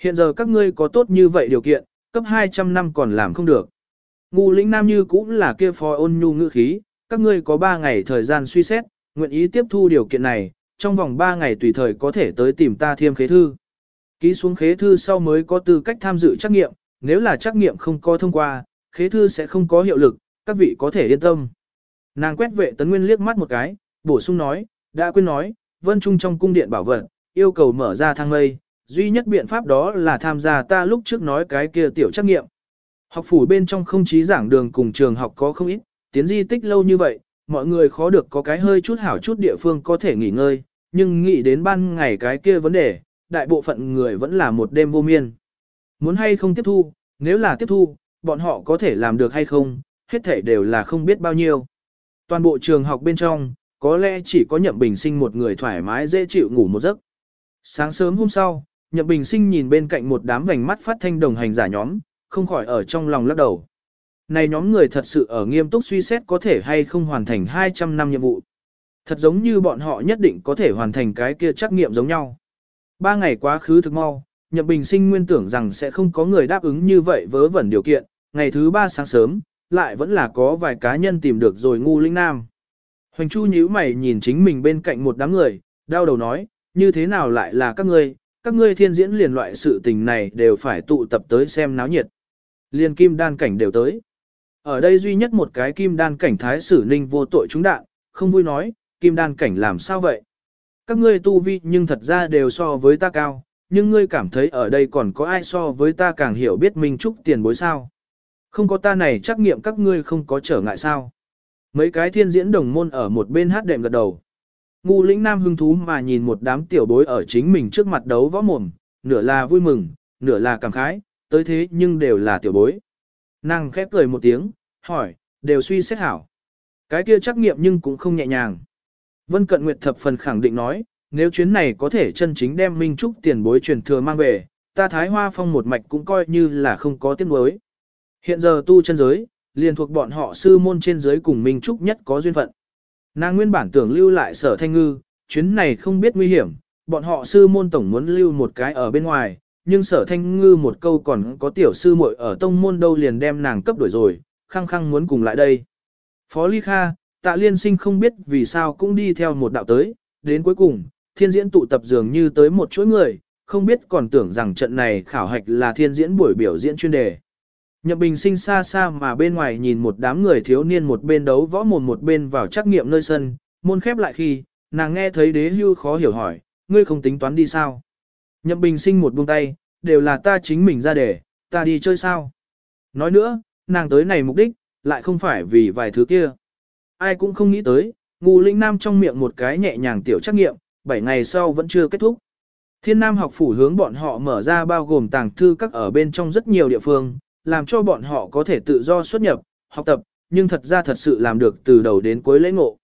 Hiện giờ các ngươi có tốt như vậy điều kiện, cấp 200 năm còn làm không được. Ngu lĩnh nam như cũng là kia phò ôn nhu ngữ khí, các ngươi có 3 ngày thời gian suy xét, nguyện ý tiếp thu điều kiện này, trong vòng 3 ngày tùy thời có thể tới tìm ta thiêm khế thư. Ký xuống khế thư sau mới có tư cách tham dự trắc nghiệm, nếu là trắc nghiệm không có thông qua, khế thư sẽ không có hiệu lực, các vị có thể yên tâm. Nàng quét vệ tấn nguyên liếc mắt một cái, bổ sung nói, đã quên nói, vân trung trong cung điện bảo vật, yêu cầu mở ra thang mây, duy nhất biện pháp đó là tham gia ta lúc trước nói cái kia tiểu trắc nghiệm. Học phủ bên trong không chí giảng đường cùng trường học có không ít, tiến di tích lâu như vậy, mọi người khó được có cái hơi chút hảo chút địa phương có thể nghỉ ngơi, nhưng nghĩ đến ban ngày cái kia vấn đề, đại bộ phận người vẫn là một đêm vô miên. Muốn hay không tiếp thu, nếu là tiếp thu, bọn họ có thể làm được hay không, hết thể đều là không biết bao nhiêu. Toàn bộ trường học bên trong, có lẽ chỉ có nhậm bình sinh một người thoải mái dễ chịu ngủ một giấc. Sáng sớm hôm sau, nhậm bình sinh nhìn bên cạnh một đám vành mắt phát thanh đồng hành giả nhóm, không khỏi ở trong lòng lắc đầu. Này nhóm người thật sự ở nghiêm túc suy xét có thể hay không hoàn thành 200 năm nhiệm vụ. Thật giống như bọn họ nhất định có thể hoàn thành cái kia trắc nghiệm giống nhau. Ba ngày quá khứ thực mau, Nhậm Bình Sinh nguyên tưởng rằng sẽ không có người đáp ứng như vậy vớ vẩn điều kiện, ngày thứ ba sáng sớm, lại vẫn là có vài cá nhân tìm được rồi ngu linh nam. Hoành Chu nhíu mày nhìn chính mình bên cạnh một đám người, đau đầu nói, như thế nào lại là các ngươi, các ngươi thiên diễn liền loại sự tình này đều phải tụ tập tới xem náo nhiệt. Liên kim đan cảnh đều tới. Ở đây duy nhất một cái kim đan cảnh thái sử ninh vô tội chúng đạn, không vui nói, kim đan cảnh làm sao vậy? Các ngươi tu vi nhưng thật ra đều so với ta cao, nhưng ngươi cảm thấy ở đây còn có ai so với ta càng hiểu biết Minh Trúc tiền bối sao? Không có ta này trắc nghiệm các ngươi không có trở ngại sao? Mấy cái thiên diễn đồng môn ở một bên hát đệm gật đầu. Ngu lĩnh nam hưng thú mà nhìn một đám tiểu bối ở chính mình trước mặt đấu võ mồm, nửa là vui mừng, nửa là cảm khái, tới thế nhưng đều là tiểu bối. Nàng khép cười một tiếng, hỏi, đều suy xét hảo. Cái kia trắc nghiệm nhưng cũng không nhẹ nhàng. Vân Cận Nguyệt thập phần khẳng định nói, nếu chuyến này có thể chân chính đem Minh Trúc tiền bối truyền thừa mang về, ta Thái Hoa Phong một mạch cũng coi như là không có tiếng đối. Hiện giờ tu chân giới, liền thuộc bọn họ sư môn trên giới cùng Minh Trúc nhất có duyên phận. Nàng nguyên bản tưởng lưu lại sở thanh ngư, chuyến này không biết nguy hiểm, bọn họ sư môn tổng muốn lưu một cái ở bên ngoài, nhưng sở thanh ngư một câu còn có tiểu sư muội ở tông môn đâu liền đem nàng cấp đổi rồi, khăng khăng muốn cùng lại đây. Phó Ly Kha, tạ liên sinh không biết vì sao cũng đi theo một đạo tới, đến cuối cùng, thiên diễn tụ tập dường như tới một chuỗi người, không biết còn tưởng rằng trận này khảo hạch là thiên diễn buổi biểu diễn chuyên đề. Nhậm Bình sinh xa xa mà bên ngoài nhìn một đám người thiếu niên một bên đấu võ mồm một bên vào trắc nghiệm nơi sân, môn khép lại khi, nàng nghe thấy đế hưu khó hiểu hỏi, ngươi không tính toán đi sao? Nhậm Bình sinh một buông tay, đều là ta chính mình ra để, ta đi chơi sao? Nói nữa, nàng tới này mục đích, lại không phải vì vài thứ kia. Ai cũng không nghĩ tới, Ngu Linh Nam trong miệng một cái nhẹ nhàng tiểu trắc nghiệm, 7 ngày sau vẫn chưa kết thúc. Thiên Nam học phủ hướng bọn họ mở ra bao gồm tàng thư các ở bên trong rất nhiều địa phương, làm cho bọn họ có thể tự do xuất nhập, học tập, nhưng thật ra thật sự làm được từ đầu đến cuối lễ ngộ.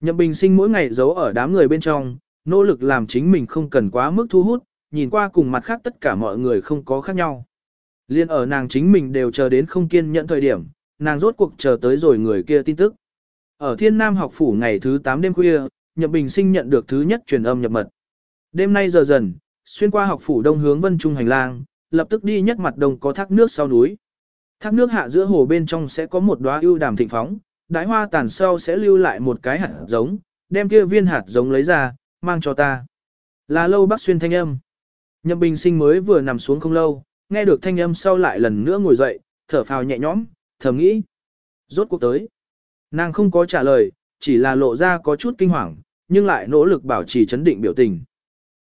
Nhậm Bình Sinh mỗi ngày giấu ở đám người bên trong, nỗ lực làm chính mình không cần quá mức thu hút, nhìn qua cùng mặt khác tất cả mọi người không có khác nhau. Liên ở nàng chính mình đều chờ đến không kiên nhẫn thời điểm, nàng rốt cuộc chờ tới rồi người kia tin tức. Ở Thiên Nam học phủ ngày thứ 8 đêm khuya, Nhậm Bình Sinh nhận được thứ nhất truyền âm nhập mật. Đêm nay giờ dần, xuyên qua học phủ đông hướng vân trung hành lang, lập tức đi nhất mặt đông có thác nước sau núi. Thác nước hạ giữa hồ bên trong sẽ có một đóa ưu đàm thịnh phóng, đái hoa tàn sau sẽ lưu lại một cái hạt giống, đem kia viên hạt giống lấy ra, mang cho ta. Là lâu bác xuyên thanh âm. Nhậm bình sinh mới vừa nằm xuống không lâu, nghe được thanh âm sau lại lần nữa ngồi dậy, thở phào nhẹ nhõm, thầm nghĩ. Rốt cuộc tới. Nàng không có trả lời, chỉ là lộ ra có chút kinh hoàng, nhưng lại nỗ lực bảo trì chấn định biểu tình.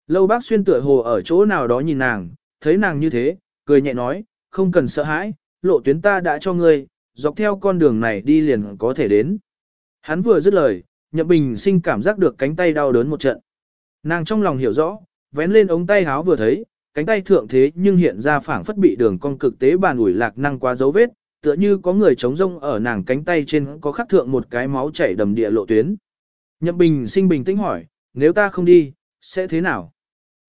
Lâu bác xuyên tựa hồ ở chỗ nào đó nhìn nàng, thấy nàng như thế, cười nhẹ nói, không cần sợ hãi, lộ tuyến ta đã cho ngươi, dọc theo con đường này đi liền có thể đến. Hắn vừa dứt lời, Nhậm Bình sinh cảm giác được cánh tay đau đớn một trận. Nàng trong lòng hiểu rõ, vén lên ống tay háo vừa thấy, cánh tay thượng thế nhưng hiện ra phảng phất bị đường cong cực tế bàn ủi lạc năng quá dấu vết, tựa như có người chống rông ở nàng cánh tay trên có khắc thượng một cái máu chảy đầm địa lộ tuyến. Nhậm Bình sinh bình tĩnh hỏi, nếu ta không đi, sẽ thế nào?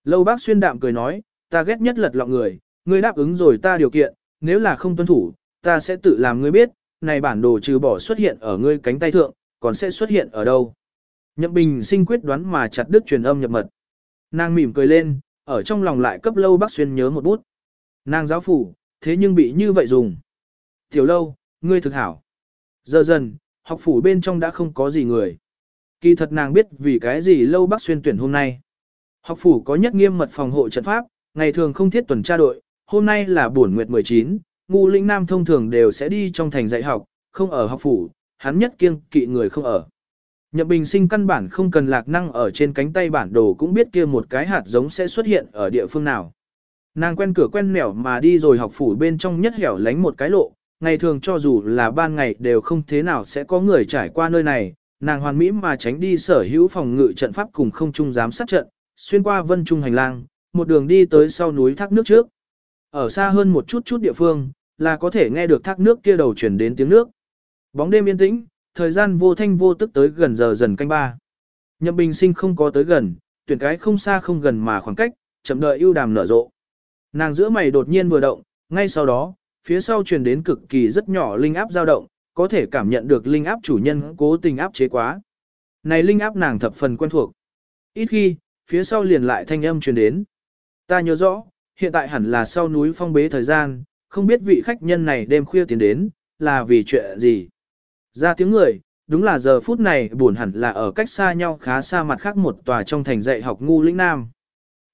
Lâu bác xuyên đạm cười nói, ta ghét nhất lật lọng người, ngươi đáp ứng rồi ta điều kiện, nếu là không tuân thủ, ta sẽ tự làm ngươi biết, này bản đồ trừ bỏ xuất hiện ở ngươi cánh tay thượng, còn sẽ xuất hiện ở đâu. Nhậm Bình sinh quyết đoán mà chặt đứt truyền âm nhập mật. Nàng mỉm cười lên, ở trong lòng lại cấp lâu bác xuyên nhớ một bút. Nàng giáo phủ, thế nhưng bị như vậy dùng. Tiểu lâu, ngươi thực hảo. Giờ dần, học phủ bên trong đã không có gì người. Kỳ thật nàng biết vì cái gì lâu bác xuyên tuyển hôm nay. Học phủ có nhất nghiêm mật phòng hộ trận pháp, ngày thường không thiết tuần tra đội, hôm nay là buổi nguyệt 19, ngu linh nam thông thường đều sẽ đi trong thành dạy học, không ở học phủ, hắn nhất kiêng kỵ người không ở. Nhậm bình sinh căn bản không cần lạc năng ở trên cánh tay bản đồ cũng biết kia một cái hạt giống sẽ xuất hiện ở địa phương nào. Nàng quen cửa quen nẻo mà đi rồi học phủ bên trong nhất hẻo lánh một cái lộ, ngày thường cho dù là ban ngày đều không thế nào sẽ có người trải qua nơi này, nàng hoàn mỹ mà tránh đi sở hữu phòng ngự trận pháp cùng không trung giám sát trận, xuyên qua vân trung hành lang, một đường đi tới sau núi thác nước trước. Ở xa hơn một chút chút địa phương, là có thể nghe được thác nước kia đầu chuyển đến tiếng nước. Bóng đêm yên tĩnh, thời gian vô thanh vô tức tới gần giờ dần canh ba. Nhậm bình sinh không có tới gần, tuyển cái không xa không gần mà khoảng cách, chậm đợi ưu đàm nở rộ. Nàng giữa mày đột nhiên vừa động, ngay sau đó, phía sau truyền đến cực kỳ rất nhỏ linh áp dao động, có thể cảm nhận được linh áp chủ nhân cố tình áp chế quá. Này linh áp nàng thập phần quen thuộc. Ít khi, phía sau liền lại thanh âm truyền đến. Ta nhớ rõ, hiện tại hẳn là sau núi phong bế thời gian, không biết vị khách nhân này đêm khuya tiến đến, là vì chuyện gì. Ra tiếng người, đúng là giờ phút này buồn hẳn là ở cách xa nhau khá xa mặt khác một tòa trong thành dạy học ngu lĩnh nam.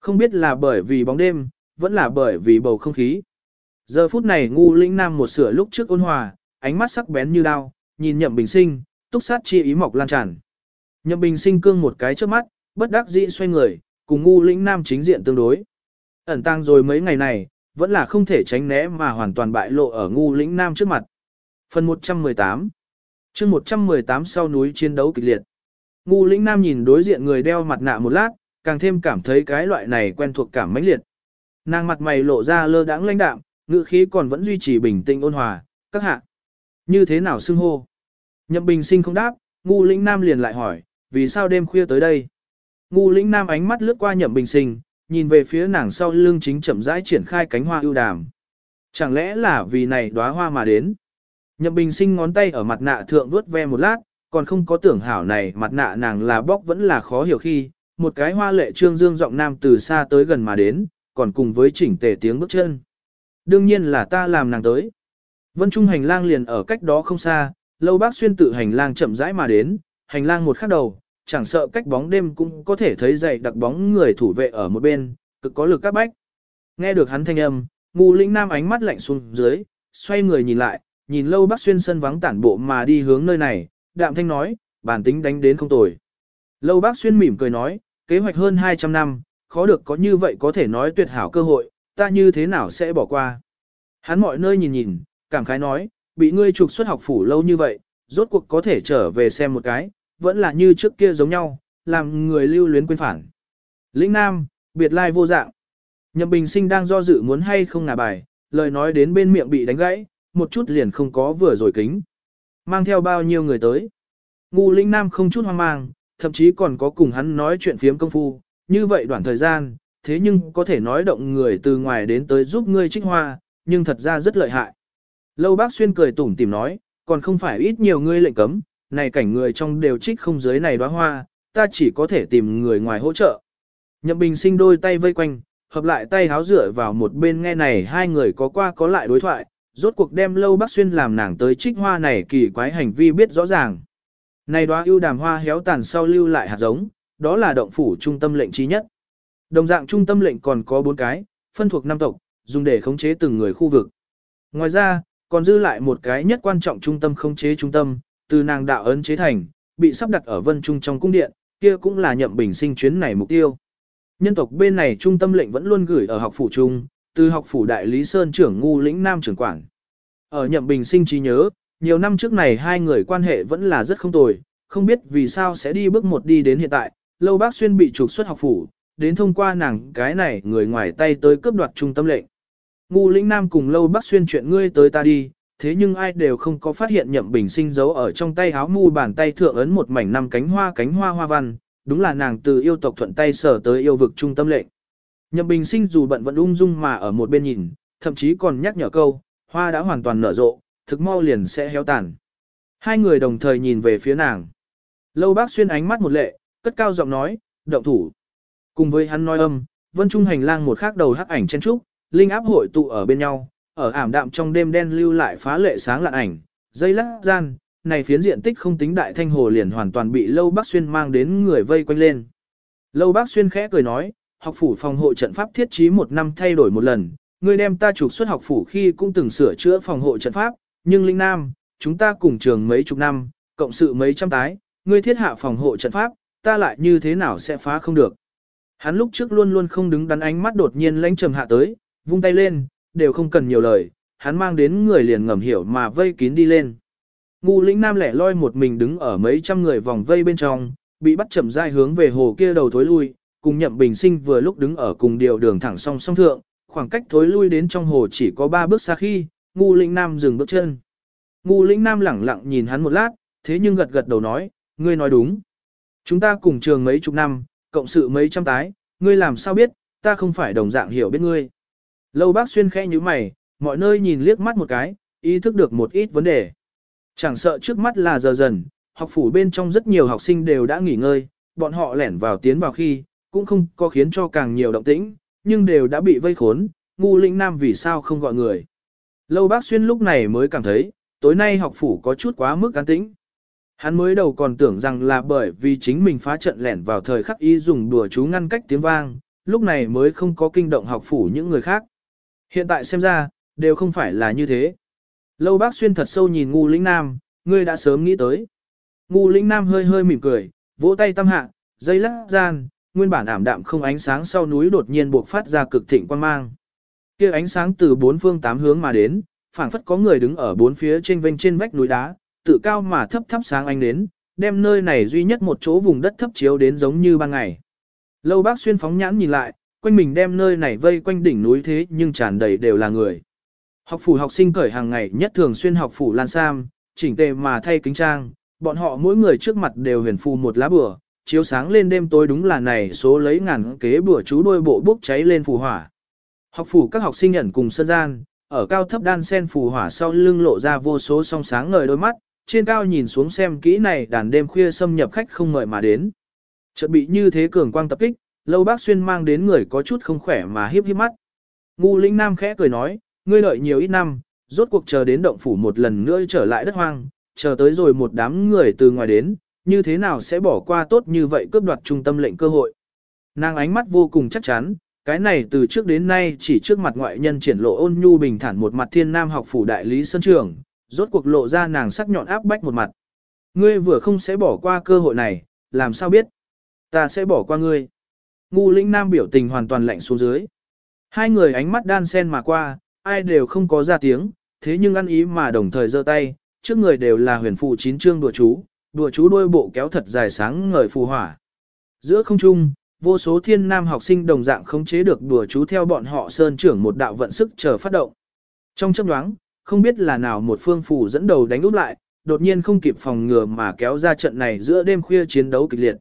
Không biết là bởi vì bóng đêm, vẫn là bởi vì bầu không khí. Giờ phút này ngu lĩnh nam một sửa lúc trước ôn hòa, ánh mắt sắc bén như đao, nhìn nhậm bình sinh, túc sát chi ý mọc lan tràn. Nhậm bình sinh cương một cái trước mắt, bất đắc dĩ xoay người, cùng ngu lĩnh nam chính diện tương đối. Ẩn tăng rồi mấy ngày này, vẫn là không thể tránh né mà hoàn toàn bại lộ ở ngu lĩnh nam trước mặt. Phần 118 chương 118 sau núi chiến đấu kịch liệt. Ngu lĩnh nam nhìn đối diện người đeo mặt nạ một lát, càng thêm cảm thấy cái loại này quen thuộc cảm mãnh liệt. Nàng mặt mày lộ ra lơ đãng lãnh đạm, ngữ khí còn vẫn duy trì bình tĩnh ôn hòa, các hạ. Như thế nào xưng hô? Nhậm bình sinh không đáp, ngu lĩnh nam liền lại hỏi, vì sao đêm khuya tới đây? Ngu lĩnh nam ánh mắt lướt qua nhậm bình sinh, nhìn về phía nàng sau lưng chính chậm rãi triển khai cánh hoa ưu đàm. Chẳng lẽ là vì này đóa hoa mà đến? Nhậm bình sinh ngón tay ở mặt nạ thượng vuốt ve một lát, còn không có tưởng hảo này mặt nạ nàng là bóc vẫn là khó hiểu khi, một cái hoa lệ trương dương giọng nam từ xa tới gần mà đến, còn cùng với chỉnh tề tiếng bước chân. Đương nhiên là ta làm nàng tới. Vân Trung hành lang liền ở cách đó không xa, lâu bác xuyên tự hành lang chậm rãi mà đến, hành lang một khắc đầu, chẳng sợ cách bóng đêm cũng có thể thấy dày đặc bóng người thủ vệ ở một bên, cực có lực các bách. Nghe được hắn thanh âm, ngu lĩnh nam ánh mắt lạnh xuống dưới, xoay người nhìn lại, nhìn lâu bác xuyên sân vắng tản bộ mà đi hướng nơi này, đạm thanh nói, bản tính đánh đến không tồi. Lâu bác xuyên mỉm cười nói, kế hoạch hơn 200 năm, khó được có như vậy có thể nói tuyệt hảo cơ hội, ta như thế nào sẽ bỏ qua. Hắn mọi nơi nhìn nhìn, cảm khái nói, bị ngươi trục xuất học phủ lâu như vậy, rốt cuộc có thể trở về xem một cái, vẫn là như trước kia giống nhau, làm người lưu luyến quên phản. Lĩnh Nam, biệt lai vô dạng. Nhậm Bình Sinh đang do dự muốn hay không ngả bài, lời nói đến bên miệng bị đánh gãy, một chút liền không có vừa rồi kính. Mang theo bao nhiêu người tới. Ngu Lĩnh Nam không chút hoang mang, thậm chí còn có cùng hắn nói chuyện phiếm công phu, như vậy đoạn thời gian, thế nhưng có thể nói động người từ ngoài đến tới giúp ngươi trích hoa, nhưng thật ra rất lợi hại. Lâu bác xuyên cười tủm tìm nói, còn không phải ít nhiều ngươi lệnh cấm, này cảnh người trong đều trích không dưới này đóa hoa, ta chỉ có thể tìm người ngoài hỗ trợ. Nhậm Bình sinh đôi tay vây quanh, hợp lại tay háo rửa vào một bên nghe này hai người có qua có lại đối thoại, rốt cuộc đem lâu bác xuyên làm nàng tới trích hoa này kỳ quái hành vi biết rõ ràng. Này đóa ưu đàm hoa héo tàn sau lưu lại hạt giống, đó là động phủ trung tâm lệnh trí nhất. Đồng dạng trung tâm lệnh còn có bốn cái, phân thuộc năm tộc, dùng để khống chế từng người khu vực. Ngoài ra, còn dư lại một cái nhất quan trọng trung tâm không chế trung tâm, từ nàng đạo ấn chế thành, bị sắp đặt ở vân trung trong cung điện, kia cũng là nhậm bình sinh chuyến này mục tiêu. Nhân tộc bên này trung tâm lệnh vẫn luôn gửi ở học phủ trung, từ học phủ đại lý sơn trưởng ngu lĩnh nam trưởng quản. Ở nhậm bình sinh trí nhớ, nhiều năm trước này hai người quan hệ vẫn là rất không tồi, không biết vì sao sẽ đi bước một đi đến hiện tại, lâu bác xuyên bị trục xuất học phủ, đến thông qua nàng cái này người ngoài tay tới cướp đoạt trung tâm lệnh. Ngu lĩnh nam cùng lâu bác xuyên chuyện ngươi tới ta đi, thế nhưng ai đều không có phát hiện nhậm bình sinh giấu ở trong tay háo mu bàn tay thượng ấn một mảnh năm cánh hoa cánh hoa hoa văn, đúng là nàng từ yêu tộc thuận tay sở tới yêu vực trung tâm lệnh. Nhậm bình sinh dù bận vẫn ung dung mà ở một bên nhìn, thậm chí còn nhắc nhở câu, hoa đã hoàn toàn nở rộ, thực mau liền sẽ héo tàn. Hai người đồng thời nhìn về phía nàng. Lâu bác xuyên ánh mắt một lệ, cất cao giọng nói, động thủ. Cùng với hắn nói âm, vân trung hành lang một khác đầu hắc ảnh chen trúc, linh áp hội tụ ở bên nhau, ở ảm đạm trong đêm đen lưu lại phá lệ sáng lạn ảnh, dây lắc gian, này phiến diện tích không tính đại thanh hồ liền hoàn toàn bị Lâu Bác Xuyên mang đến người vây quanh lên. Lâu Bác Xuyên khẽ cười nói, học phủ phòng hộ trận pháp thiết trí một năm thay đổi một lần, người đem ta trục xuất học phủ khi cũng từng sửa chữa phòng hộ trận pháp, nhưng Linh Nam, chúng ta cùng trường mấy chục năm, cộng sự mấy trăm tái, ngươi thiết hạ phòng hộ trận pháp, ta lại như thế nào sẽ phá không được. Hắn lúc trước luôn luôn không đứng đắn ánh mắt đột nhiên lãnh trầm hạ tới, vung tay lên, đều không cần nhiều lời, hắn mang đến người liền ngầm hiểu mà vây kín đi lên. Ngu lĩnh nam lẻ loi một mình đứng ở mấy trăm người vòng vây bên trong, bị bắt chậm rãi hướng về hồ kia đầu thối lui, cùng nhậm bình sinh vừa lúc đứng ở cùng điều đường thẳng song song thượng, khoảng cách thối lui đến trong hồ chỉ có ba bước xa khi, ngu lĩnh nam dừng bước chân. Ngu lĩnh nam lẳng lặng nhìn hắn một lát, thế nhưng gật gật đầu nói, ngươi nói đúng. Chúng ta cùng trường mấy chục năm, cộng sự mấy trăm tái, ngươi làm sao biết, ta không phải đồng dạng hiểu biết ngươi. Lâu bác xuyên khẽ như mày, mọi nơi nhìn liếc mắt một cái, ý thức được một ít vấn đề. Chẳng sợ trước mắt là giờ dần, học phủ bên trong rất nhiều học sinh đều đã nghỉ ngơi, bọn họ lẻn vào tiến vào khi, cũng không có khiến cho càng nhiều động tĩnh, nhưng đều đã bị vây khốn, ngu linh nam vì sao không gọi người. Lâu bác xuyên lúc này mới cảm thấy, tối nay học phủ có chút quá mức cán tĩnh. Hắn mới đầu còn tưởng rằng là bởi vì chính mình phá trận lẻn vào thời khắc y dùng đùa chú ngăn cách tiếng vang, lúc này mới không có kinh động học phủ những người khác. Hiện tại xem ra, đều không phải là như thế. Lâu bác xuyên thật sâu nhìn ngu lĩnh nam, ngươi đã sớm nghĩ tới. Ngu lĩnh nam hơi hơi mỉm cười, vỗ tay tâm hạ, dây lắc gian, nguyên bản ảm đạm không ánh sáng sau núi đột nhiên buộc phát ra cực thịnh quan mang. kia ánh sáng từ bốn phương tám hướng mà đến, phảng phất có người đứng ở bốn phía trên vênh trên vách núi đá, tự cao mà thấp thấp sáng ánh đến, đem nơi này duy nhất một chỗ vùng đất thấp chiếu đến giống như ban ngày. Lâu bác xuyên phóng nhãn nhìn lại, quanh mình đem nơi này vây quanh đỉnh núi thế nhưng tràn đầy đều là người. Học phủ học sinh cởi hàng ngày nhất thường xuyên học phủ lan sam, chỉnh tề mà thay kính trang, bọn họ mỗi người trước mặt đều huyền phù một lá bừa, chiếu sáng lên đêm tối đúng là này số lấy ngàn kế bừa chú đôi bộ bốc cháy lên phù hỏa. Học phủ các học sinh nhận cùng sân gian, ở cao thấp đan sen phù hỏa sau lưng lộ ra vô số song sáng ngời đôi mắt, trên cao nhìn xuống xem kỹ này đàn đêm khuya xâm nhập khách không mời mà đến. Chợt bị như thế cường quang tập kích, lâu bác xuyên mang đến người có chút không khỏe mà hiếp hiếp mắt. Ngu linh nam khẽ cười nói, ngươi lợi nhiều ít năm, rốt cuộc chờ đến động phủ một lần nữa trở lại đất hoang, chờ tới rồi một đám người từ ngoài đến, như thế nào sẽ bỏ qua tốt như vậy cướp đoạt trung tâm lệnh cơ hội. Nàng ánh mắt vô cùng chắc chắn, cái này từ trước đến nay chỉ trước mặt ngoại nhân triển lộ ôn nhu bình thản một mặt thiên nam học phủ đại lý sân trường, rốt cuộc lộ ra nàng sắc nhọn áp bách một mặt. Ngươi vừa không sẽ bỏ qua cơ hội này, làm sao biết? Ta sẽ bỏ qua ngươi. Ngu lĩnh nam biểu tình hoàn toàn lạnh xuống dưới. Hai người ánh mắt đan sen mà qua, ai đều không có ra tiếng, thế nhưng ăn ý mà đồng thời giơ tay, trước người đều là huyền phụ chín chương đùa chú, đùa chú đôi bộ kéo thật dài sáng ngời phù hỏa. Giữa không trung, vô số thiên nam học sinh đồng dạng khống chế được đùa chú theo bọn họ sơn trưởng một đạo vận sức chờ phát động. Trong chấp đoáng, không biết là nào một phương phù dẫn đầu đánh úp lại, đột nhiên không kịp phòng ngừa mà kéo ra trận này giữa đêm khuya chiến đấu kịch liệt.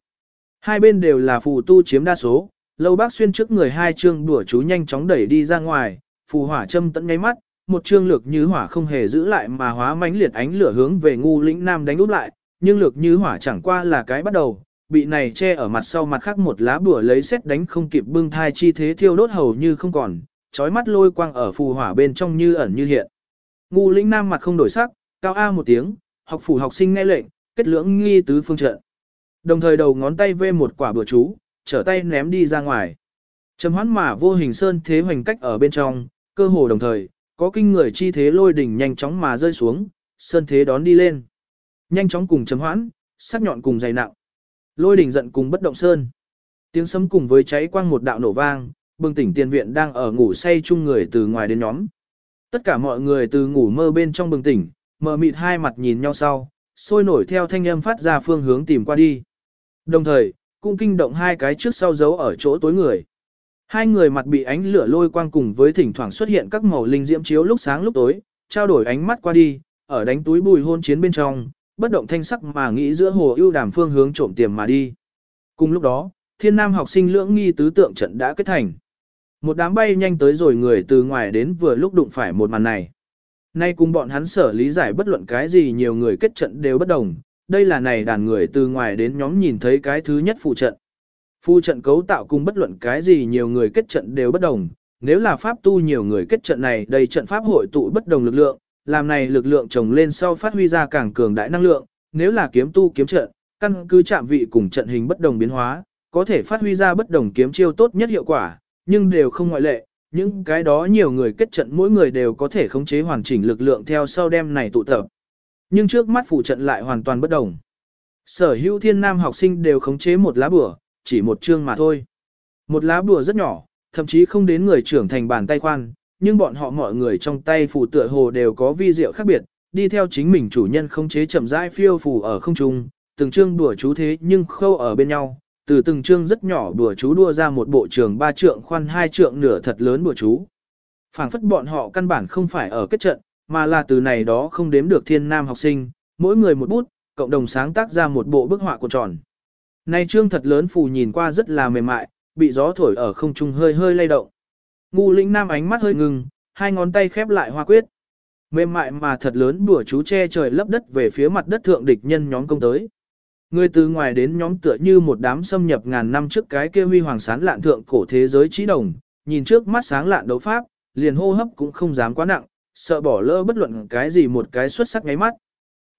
Hai bên đều là phù tu chiếm đa số, lâu bác xuyên trước người hai chương đùa chú nhanh chóng đẩy đi ra ngoài, phù hỏa châm tận ngáy mắt, một chương lược như hỏa không hề giữ lại mà hóa mãnh liệt ánh lửa hướng về ngu lĩnh nam đánh úp lại, nhưng lược như hỏa chẳng qua là cái bắt đầu, bị này che ở mặt sau mặt khác một lá bùa lấy xét đánh không kịp bưng thai chi thế thiêu đốt hầu như không còn, chói mắt lôi quang ở phù hỏa bên trong như ẩn như hiện. Ngu lĩnh nam mặt không đổi sắc, cao A một tiếng, học phủ học sinh nghe lệnh, kết lưỡng nghi tứ phương trận. Đồng thời đầu ngón tay vê một quả bừa chú, trở tay ném đi ra ngoài. Trầm hoãn mà vô hình sơn thế hoành cách ở bên trong, cơ hồ đồng thời, có kinh người chi thế lôi đỉnh nhanh chóng mà rơi xuống, sơn thế đón đi lên. Nhanh chóng cùng trầm hoãn, sắc nhọn cùng dày nặng. Lôi đỉnh giận cùng bất động sơn. Tiếng sấm cùng với cháy quang một đạo nổ vang, bừng tỉnh tiền viện đang ở ngủ say chung người từ ngoài đến nhóm. Tất cả mọi người từ ngủ mơ bên trong bừng tỉnh, mờ mịt hai mặt nhìn nhau sau, sôi nổi theo thanh âm phát ra phương hướng tìm qua đi. Đồng thời, cũng kinh động hai cái trước sau giấu ở chỗ tối người. Hai người mặt bị ánh lửa lôi quang cùng với thỉnh thoảng xuất hiện các màu linh diễm chiếu lúc sáng lúc tối, trao đổi ánh mắt qua đi, ở đánh túi bùi hôn chiến bên trong, bất động thanh sắc mà nghĩ giữa hồ ưu đàm phương hướng trộm tiềm mà đi. Cùng lúc đó, thiên nam học sinh lưỡng nghi tứ tượng trận đã kết thành. Một đám bay nhanh tới rồi người từ ngoài đến vừa lúc đụng phải một màn này. Nay cùng bọn hắn sở lý giải bất luận cái gì nhiều người kết trận đều bất đồng, đây là này đàn người từ ngoài đến nhóm nhìn thấy cái thứ nhất phụ trận. Phụ trận cấu tạo cùng bất luận cái gì nhiều người kết trận đều bất đồng, nếu là pháp tu nhiều người kết trận này đầy trận pháp hội tụ bất đồng lực lượng, làm này lực lượng chồng lên sau phát huy ra càng cường đại năng lượng, nếu là kiếm tu kiếm trận, căn cứ chạm vị cùng trận hình bất đồng biến hóa, có thể phát huy ra bất đồng kiếm chiêu tốt nhất hiệu quả, nhưng đều không ngoại lệ, những cái đó nhiều người kết trận mỗi người đều có thể khống chế hoàn chỉnh lực lượng theo sau đem này tụ tập. Nhưng trước mắt phụ trận lại hoàn toàn bất đồng. Sở hữu thiên nam học sinh đều khống chế một lá bùa, chỉ một chương mà thôi. Một lá bùa rất nhỏ, thậm chí không đến người trưởng thành bàn tay khoan, nhưng bọn họ mọi người trong tay phù tựa hồ đều có vi diệu khác biệt, đi theo chính mình chủ nhân khống chế chậm rãi phiêu phù ở không trung, từng chương đùa chú thế nhưng khâu ở bên nhau, từ từng chương rất nhỏ đùa chú đua ra một bộ trường ba trượng khoan hai trượng nửa thật lớn đùa chú. phảng phất bọn họ căn bản không phải ở kết trận, mà là từ này đó không đếm được thiên nam học sinh, mỗi người một bút, cộng đồng sáng tác ra một bộ bức họa cuộn tròn. Này trương thật lớn phù nhìn qua rất là mềm mại, bị gió thổi ở không trung hơi hơi lay động. Ngu lĩnh nam ánh mắt hơi ngừng, hai ngón tay khép lại hoa quyết. Mềm mại mà thật lớn bùa chú che trời lấp đất về phía mặt đất thượng địch nhân nhóm công tới. Người từ ngoài đến nhóm tựa như một đám xâm nhập ngàn năm trước cái kia huy hoàng sán lạn thượng cổ thế giới trí đồng, nhìn trước mắt sáng lạn đấu pháp, liền hô hấp cũng không dám quá nặng, sợ bỏ lỡ bất luận cái gì một cái xuất sắc ngáy mắt.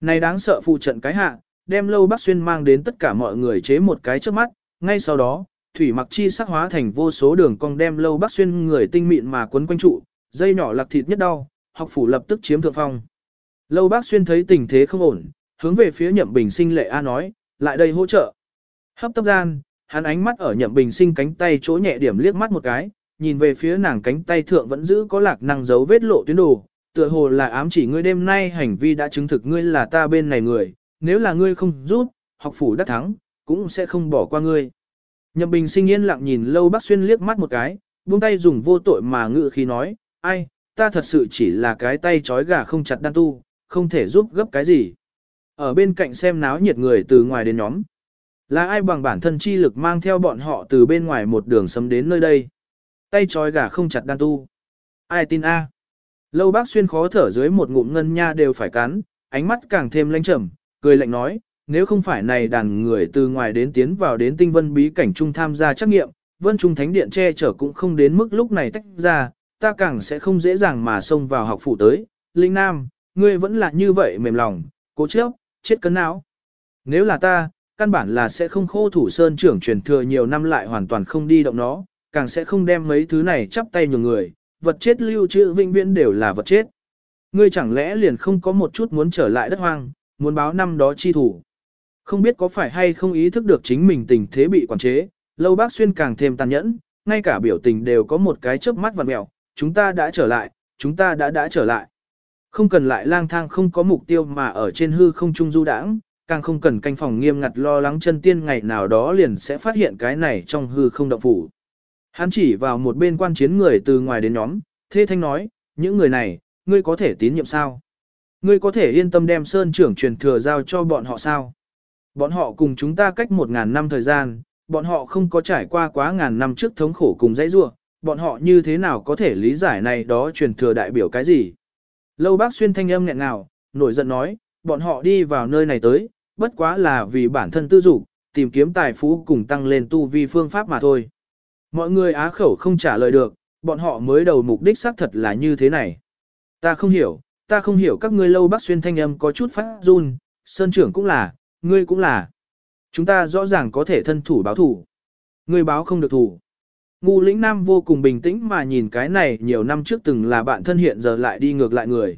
Này đáng sợ phụ trận cái hạ, đem lâu bác xuyên mang đến tất cả mọi người chế một cái trước mắt, ngay sau đó, thủy mặc chi sắc hóa thành vô số đường cong đem lâu bác xuyên người tinh mịn mà quấn quanh trụ, dây nhỏ lạc thịt nhất đau, học phủ lập tức chiếm thượng phong. Lâu bác xuyên thấy tình thế không ổn, hướng về phía nhậm bình sinh lệ A nói, lại đây hỗ trợ. Hấp tấp gian, hắn ánh mắt ở nhậm bình sinh cánh tay chỗ nhẹ điểm liếc mắt một cái, nhìn về phía nàng cánh tay thượng vẫn giữ có lạc năng dấu vết lộ tuyến đồ, tựa hồ là ám chỉ ngươi đêm nay hành vi đã chứng thực ngươi là ta bên này người, nếu là ngươi không rút học phủ đắc thắng, cũng sẽ không bỏ qua ngươi. Nhậm bình sinh yên lặng nhìn lâu bác xuyên liếc mắt một cái, buông tay dùng vô tội mà ngự khi nói, ai, ta thật sự chỉ là cái tay trói gà không chặt đan tu, không thể giúp gấp cái gì. Ở bên cạnh xem náo nhiệt người từ ngoài đến nhóm. Là ai bằng bản thân chi lực mang theo bọn họ từ bên ngoài một đường sấm đến nơi đây. Tay trói gà không chặt đan tu. Ai tin a? Lâu bác xuyên khó thở dưới một ngụm ngân nha đều phải cắn, ánh mắt càng thêm lanh trầm, cười lạnh nói, nếu không phải này đàn người từ ngoài đến tiến vào đến tinh vân bí cảnh trung tham gia trắc nghiệm, vân trung thánh điện che chở cũng không đến mức lúc này tách ra, ta càng sẽ không dễ dàng mà xông vào học phủ tới. Linh Nam, ngươi vẫn là như vậy mềm lòng, cố chấp, chết cấn não. Nếu là ta, căn bản là sẽ không khô thủ sơn trưởng truyền thừa nhiều năm lại hoàn toàn không đi động nó, càng sẽ không đem mấy thứ này chắp tay nhường người, vật chết lưu trữ vĩnh viễn đều là vật chết. Ngươi chẳng lẽ liền không có một chút muốn trở lại đất hoang, muốn báo năm đó chi thủ. Không biết có phải hay không ý thức được chính mình tình thế bị quản chế, lâu bác xuyên càng thêm tàn nhẫn, ngay cả biểu tình đều có một cái chớp mắt vặn mẹo, chúng ta đã trở lại, chúng ta đã đã trở lại. Không cần lại lang thang không có mục tiêu mà ở trên hư không trung du đãng, càng không cần canh phòng nghiêm ngặt lo lắng chân tiên ngày nào đó liền sẽ phát hiện cái này trong hư không động phủ. Hắn chỉ vào một bên quan chiến người từ ngoài đến nhóm, thê thanh nói, những người này, ngươi có thể tín nhiệm sao? Ngươi có thể yên tâm đem sơn trưởng truyền thừa giao cho bọn họ sao? Bọn họ cùng chúng ta cách một ngàn năm thời gian, bọn họ không có trải qua quá ngàn năm trước thống khổ cùng dãy rua, bọn họ như thế nào có thể lý giải này đó truyền thừa đại biểu cái gì? Lâu bác xuyên thanh âm nghẹn ngào, nổi giận nói, bọn họ đi vào nơi này tới, bất quá là vì bản thân tư dục, tìm kiếm tài phú cùng tăng lên tu vi phương pháp mà thôi. Mọi người á khẩu không trả lời được, bọn họ mới đầu mục đích xác thật là như thế này. Ta không hiểu, ta không hiểu các ngươi lâu bác xuyên thanh âm có chút phát run, sơn trưởng cũng là, ngươi cũng là. Chúng ta rõ ràng có thể thân thủ báo thủ. Ngươi báo không được thủ. Ngu lĩnh nam vô cùng bình tĩnh mà nhìn cái này nhiều năm trước từng là bạn thân hiện giờ lại đi ngược lại người.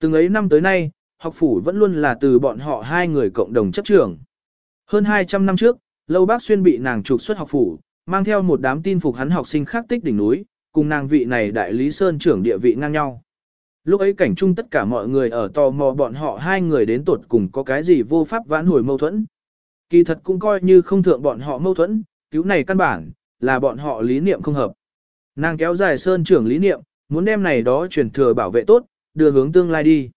Từng ấy năm tới nay, học phủ vẫn luôn là từ bọn họ hai người cộng đồng chấp trưởng. Hơn 200 năm trước, Lâu Bác Xuyên bị nàng trục xuất học phủ, mang theo một đám tin phục hắn học sinh khác tích đỉnh núi, cùng nàng vị này đại lý sơn trưởng địa vị ngang nhau. Lúc ấy cảnh chung tất cả mọi người ở tò mò bọn họ hai người đến tột cùng có cái gì vô pháp vãn hồi mâu thuẫn. Kỳ thật cũng coi như không thượng bọn họ mâu thuẫn, cứu này căn bản, là bọn họ lý niệm không hợp. Nàng kéo dài sơn trưởng lý niệm, muốn đem này đó truyền thừa bảo vệ tốt, đưa hướng tương lai đi.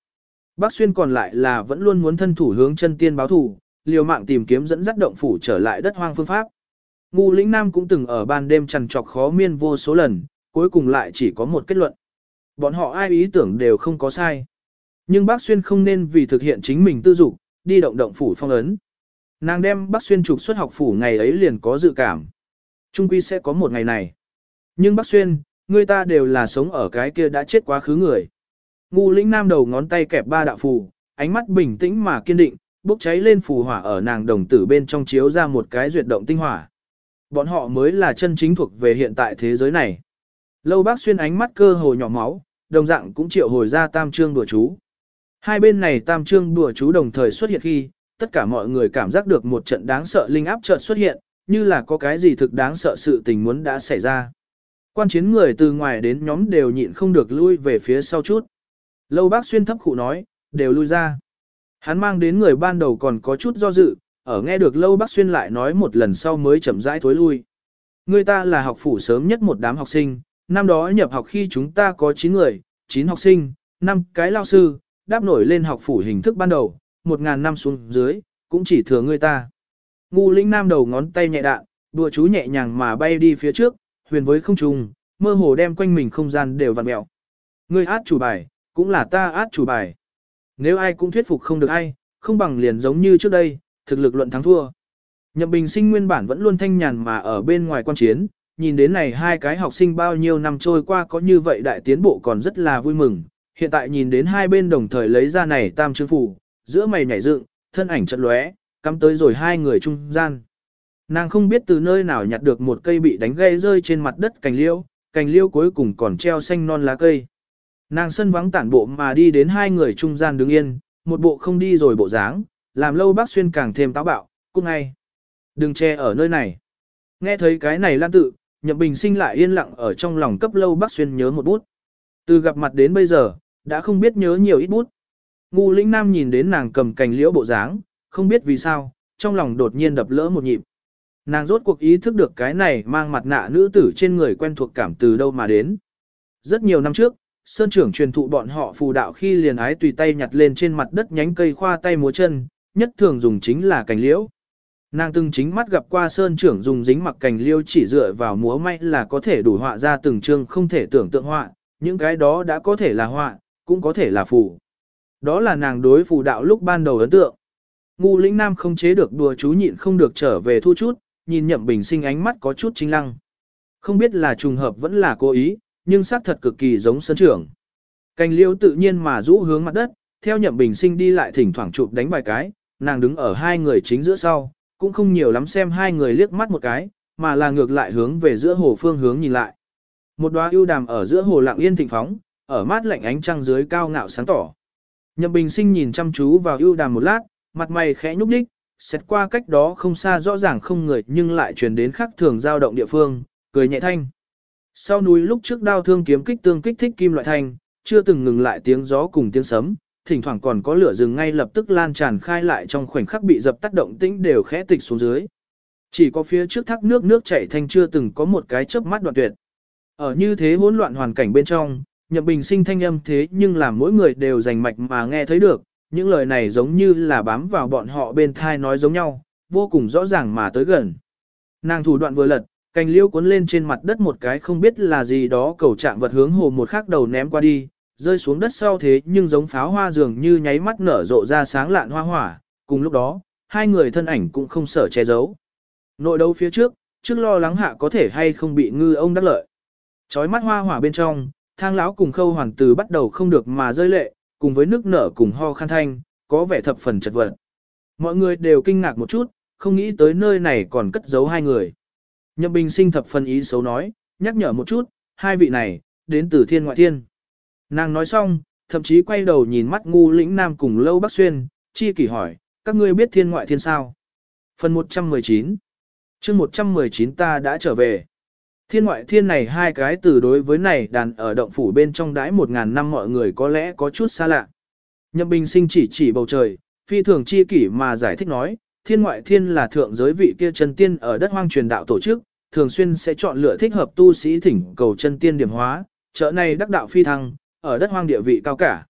Bác Xuyên còn lại là vẫn luôn muốn thân thủ hướng chân tiên báo thủ, liều mạng tìm kiếm dẫn dắt động phủ trở lại đất hoang phương pháp. Ngu lĩnh nam cũng từng ở ban đêm trằn trọc khó miên vô số lần, cuối cùng lại chỉ có một kết luận. Bọn họ ai ý tưởng đều không có sai. Nhưng bác Xuyên không nên vì thực hiện chính mình tư dục, đi động động phủ phong ấn. Nàng đem bác Xuyên trục xuất học phủ ngày ấy liền có dự cảm. Trung quy sẽ có một ngày này. Nhưng bác Xuyên, người ta đều là sống ở cái kia đã chết quá khứ người. Ngu lĩnh nam đầu ngón tay kẹp ba đạo phù, ánh mắt bình tĩnh mà kiên định, bốc cháy lên phù hỏa ở nàng đồng tử bên trong chiếu ra một cái duyệt động tinh hỏa. Bọn họ mới là chân chính thuộc về hiện tại thế giới này. Lâu bác xuyên ánh mắt cơ hồ nhỏ máu, đồng dạng cũng triệu hồi ra tam trương đùa chú. Hai bên này tam trương đùa chú đồng thời xuất hiện khi, tất cả mọi người cảm giác được một trận đáng sợ linh áp chợt xuất hiện, như là có cái gì thực đáng sợ sự tình muốn đã xảy ra. Quan chiến người từ ngoài đến nhóm đều nhịn không được lui về phía sau chút. Lâu bác xuyên thấp khụ nói, đều lui ra. Hắn mang đến người ban đầu còn có chút do dự, ở nghe được lâu bác xuyên lại nói một lần sau mới chậm rãi thối lui. Người ta là học phủ sớm nhất một đám học sinh, năm đó nhập học khi chúng ta có 9 người, 9 học sinh, 5 cái lao sư, đáp nổi lên học phủ hình thức ban đầu, 1.000 năm xuống dưới, cũng chỉ thừa người ta. Ngu lĩnh nam đầu ngón tay nhẹ đạn, đùa chú nhẹ nhàng mà bay đi phía trước, huyền với không trùng, mơ hồ đem quanh mình không gian đều vặn mẹo. Ngươi át chủ bài, cũng là ta át chủ bài. Nếu ai cũng thuyết phục không được ai, không bằng liền giống như trước đây, thực lực luận thắng thua. Nhậm Bình Sinh nguyên bản vẫn luôn thanh nhàn mà ở bên ngoài quan chiến, nhìn đến này hai cái học sinh bao nhiêu năm trôi qua có như vậy đại tiến bộ còn rất là vui mừng. Hiện tại nhìn đến hai bên đồng thời lấy ra này tam chương phủ, giữa mày nhảy dựng, thân ảnh chật lóe, cắm tới rồi hai người trung gian. Nàng không biết từ nơi nào nhặt được một cây bị đánh gây rơi trên mặt đất cành liêu, cành liêu cuối cùng còn treo xanh non lá cây. Nàng sân vắng tản bộ mà đi đến hai người trung gian đứng yên, một bộ không đi rồi bộ dáng, làm lâu bác xuyên càng thêm táo bạo, cút ngay. Đừng che ở nơi này. Nghe thấy cái này lan tự, nhậm bình sinh lại yên lặng ở trong lòng cấp lâu bác xuyên nhớ một bút. Từ gặp mặt đến bây giờ, đã không biết nhớ nhiều ít bút. Ngu lĩnh nam nhìn đến nàng cầm cành liễu bộ dáng, không biết vì sao, trong lòng đột nhiên đập lỡ một nhịp. Nàng rốt cuộc ý thức được cái này mang mặt nạ nữ tử trên người quen thuộc cảm từ đâu mà đến. Rất nhiều năm trước, Sơn trưởng truyền thụ bọn họ phù đạo khi liền ái tùy tay nhặt lên trên mặt đất nhánh cây khoa tay múa chân, nhất thường dùng chính là cành liễu. Nàng từng chính mắt gặp qua Sơn trưởng dùng dính mặc cành liễu chỉ dựa vào múa may là có thể đủ họa ra từng chương không thể tưởng tượng họa, những cái đó đã có thể là họa, cũng có thể là phù. Đó là nàng đối phù đạo lúc ban đầu ấn tượng. Ngu lĩnh nam không chế được đùa chú nhịn không được trở về thu chút, nhìn nhậm bình sinh ánh mắt có chút chính lăng. Không biết là trùng hợp vẫn là cố ý, nhưng xác thật cực kỳ giống sơn trưởng. Cành liễu tự nhiên mà rũ hướng mặt đất, theo nhậm bình sinh đi lại thỉnh thoảng chụp đánh vài cái, nàng đứng ở hai người chính giữa sau, cũng không nhiều lắm xem hai người liếc mắt một cái, mà là ngược lại hướng về giữa hồ phương hướng nhìn lại. Một đóa ưu đàm ở giữa hồ lặng yên thịnh phóng, ở mát lạnh ánh trăng dưới cao ngạo sáng tỏ. Nhậm bình sinh nhìn chăm chú vào ưu đàm một lát, mặt mày khẽ nhúc nhích, xét qua cách đó không xa rõ ràng không người nhưng lại truyền đến khắc thường dao động địa phương, cười nhẹ thanh. Sau núi lúc trước đao thương kiếm kích tương kích thích kim loại thanh, chưa từng ngừng lại tiếng gió cùng tiếng sấm, thỉnh thoảng còn có lửa rừng ngay lập tức lan tràn khai lại trong khoảnh khắc bị dập tắt động tĩnh đều khẽ tịch xuống dưới. Chỉ có phía trước thác nước nước chảy thanh chưa từng có một cái chớp mắt đoạn tuyệt. Ở như thế hỗn loạn hoàn cảnh bên trong, Nhậm Bình sinh thanh âm thế nhưng làm mỗi người đều rành mạch mà nghe thấy được, những lời này giống như là bám vào bọn họ bên thai nói giống nhau, vô cùng rõ ràng mà tới gần. Nàng thủ đoạn vừa lật, cành liêu cuốn lên trên mặt đất một cái không biết là gì đó cầu trạng vật hướng hồ một khắc đầu ném qua đi, rơi xuống đất sau thế nhưng giống pháo hoa dường như nháy mắt nở rộ ra sáng lạn hoa hỏa, cùng lúc đó, hai người thân ảnh cũng không sợ che giấu. Nội đấu phía trước, trước lo lắng hạ có thể hay không bị ngư ông đắc lợi. Chói mắt hoa hỏa bên trong, thang lão cùng khâu hoàng tử bắt đầu không được mà rơi lệ, cùng với nước nở cùng ho khan thanh, có vẻ thập phần chật vật. Mọi người đều kinh ngạc một chút, không nghĩ tới nơi này còn cất giấu hai người. Nhậm Bình sinh thập phần ý xấu nói, nhắc nhở một chút, hai vị này, đến từ thiên ngoại thiên. Nàng nói xong, thậm chí quay đầu nhìn mắt ngu lĩnh nam cùng lâu bắc xuyên, chi kỷ hỏi, các ngươi biết thiên ngoại thiên sao? Phần 119 chương 119 ta đã trở về. Thiên ngoại thiên này hai cái từ đối với này đàn ở động phủ bên trong đãi một ngàn năm mọi người có lẽ có chút xa lạ. Nhậm bình sinh chỉ chỉ bầu trời, phi thường chi kỷ mà giải thích nói, thiên ngoại thiên là thượng giới vị kia chân tiên ở đất hoang truyền đạo tổ chức, thường xuyên sẽ chọn lựa thích hợp tu sĩ thỉnh cầu chân tiên điểm hóa, chợ này đắc đạo phi thăng, ở đất hoang địa vị cao cả.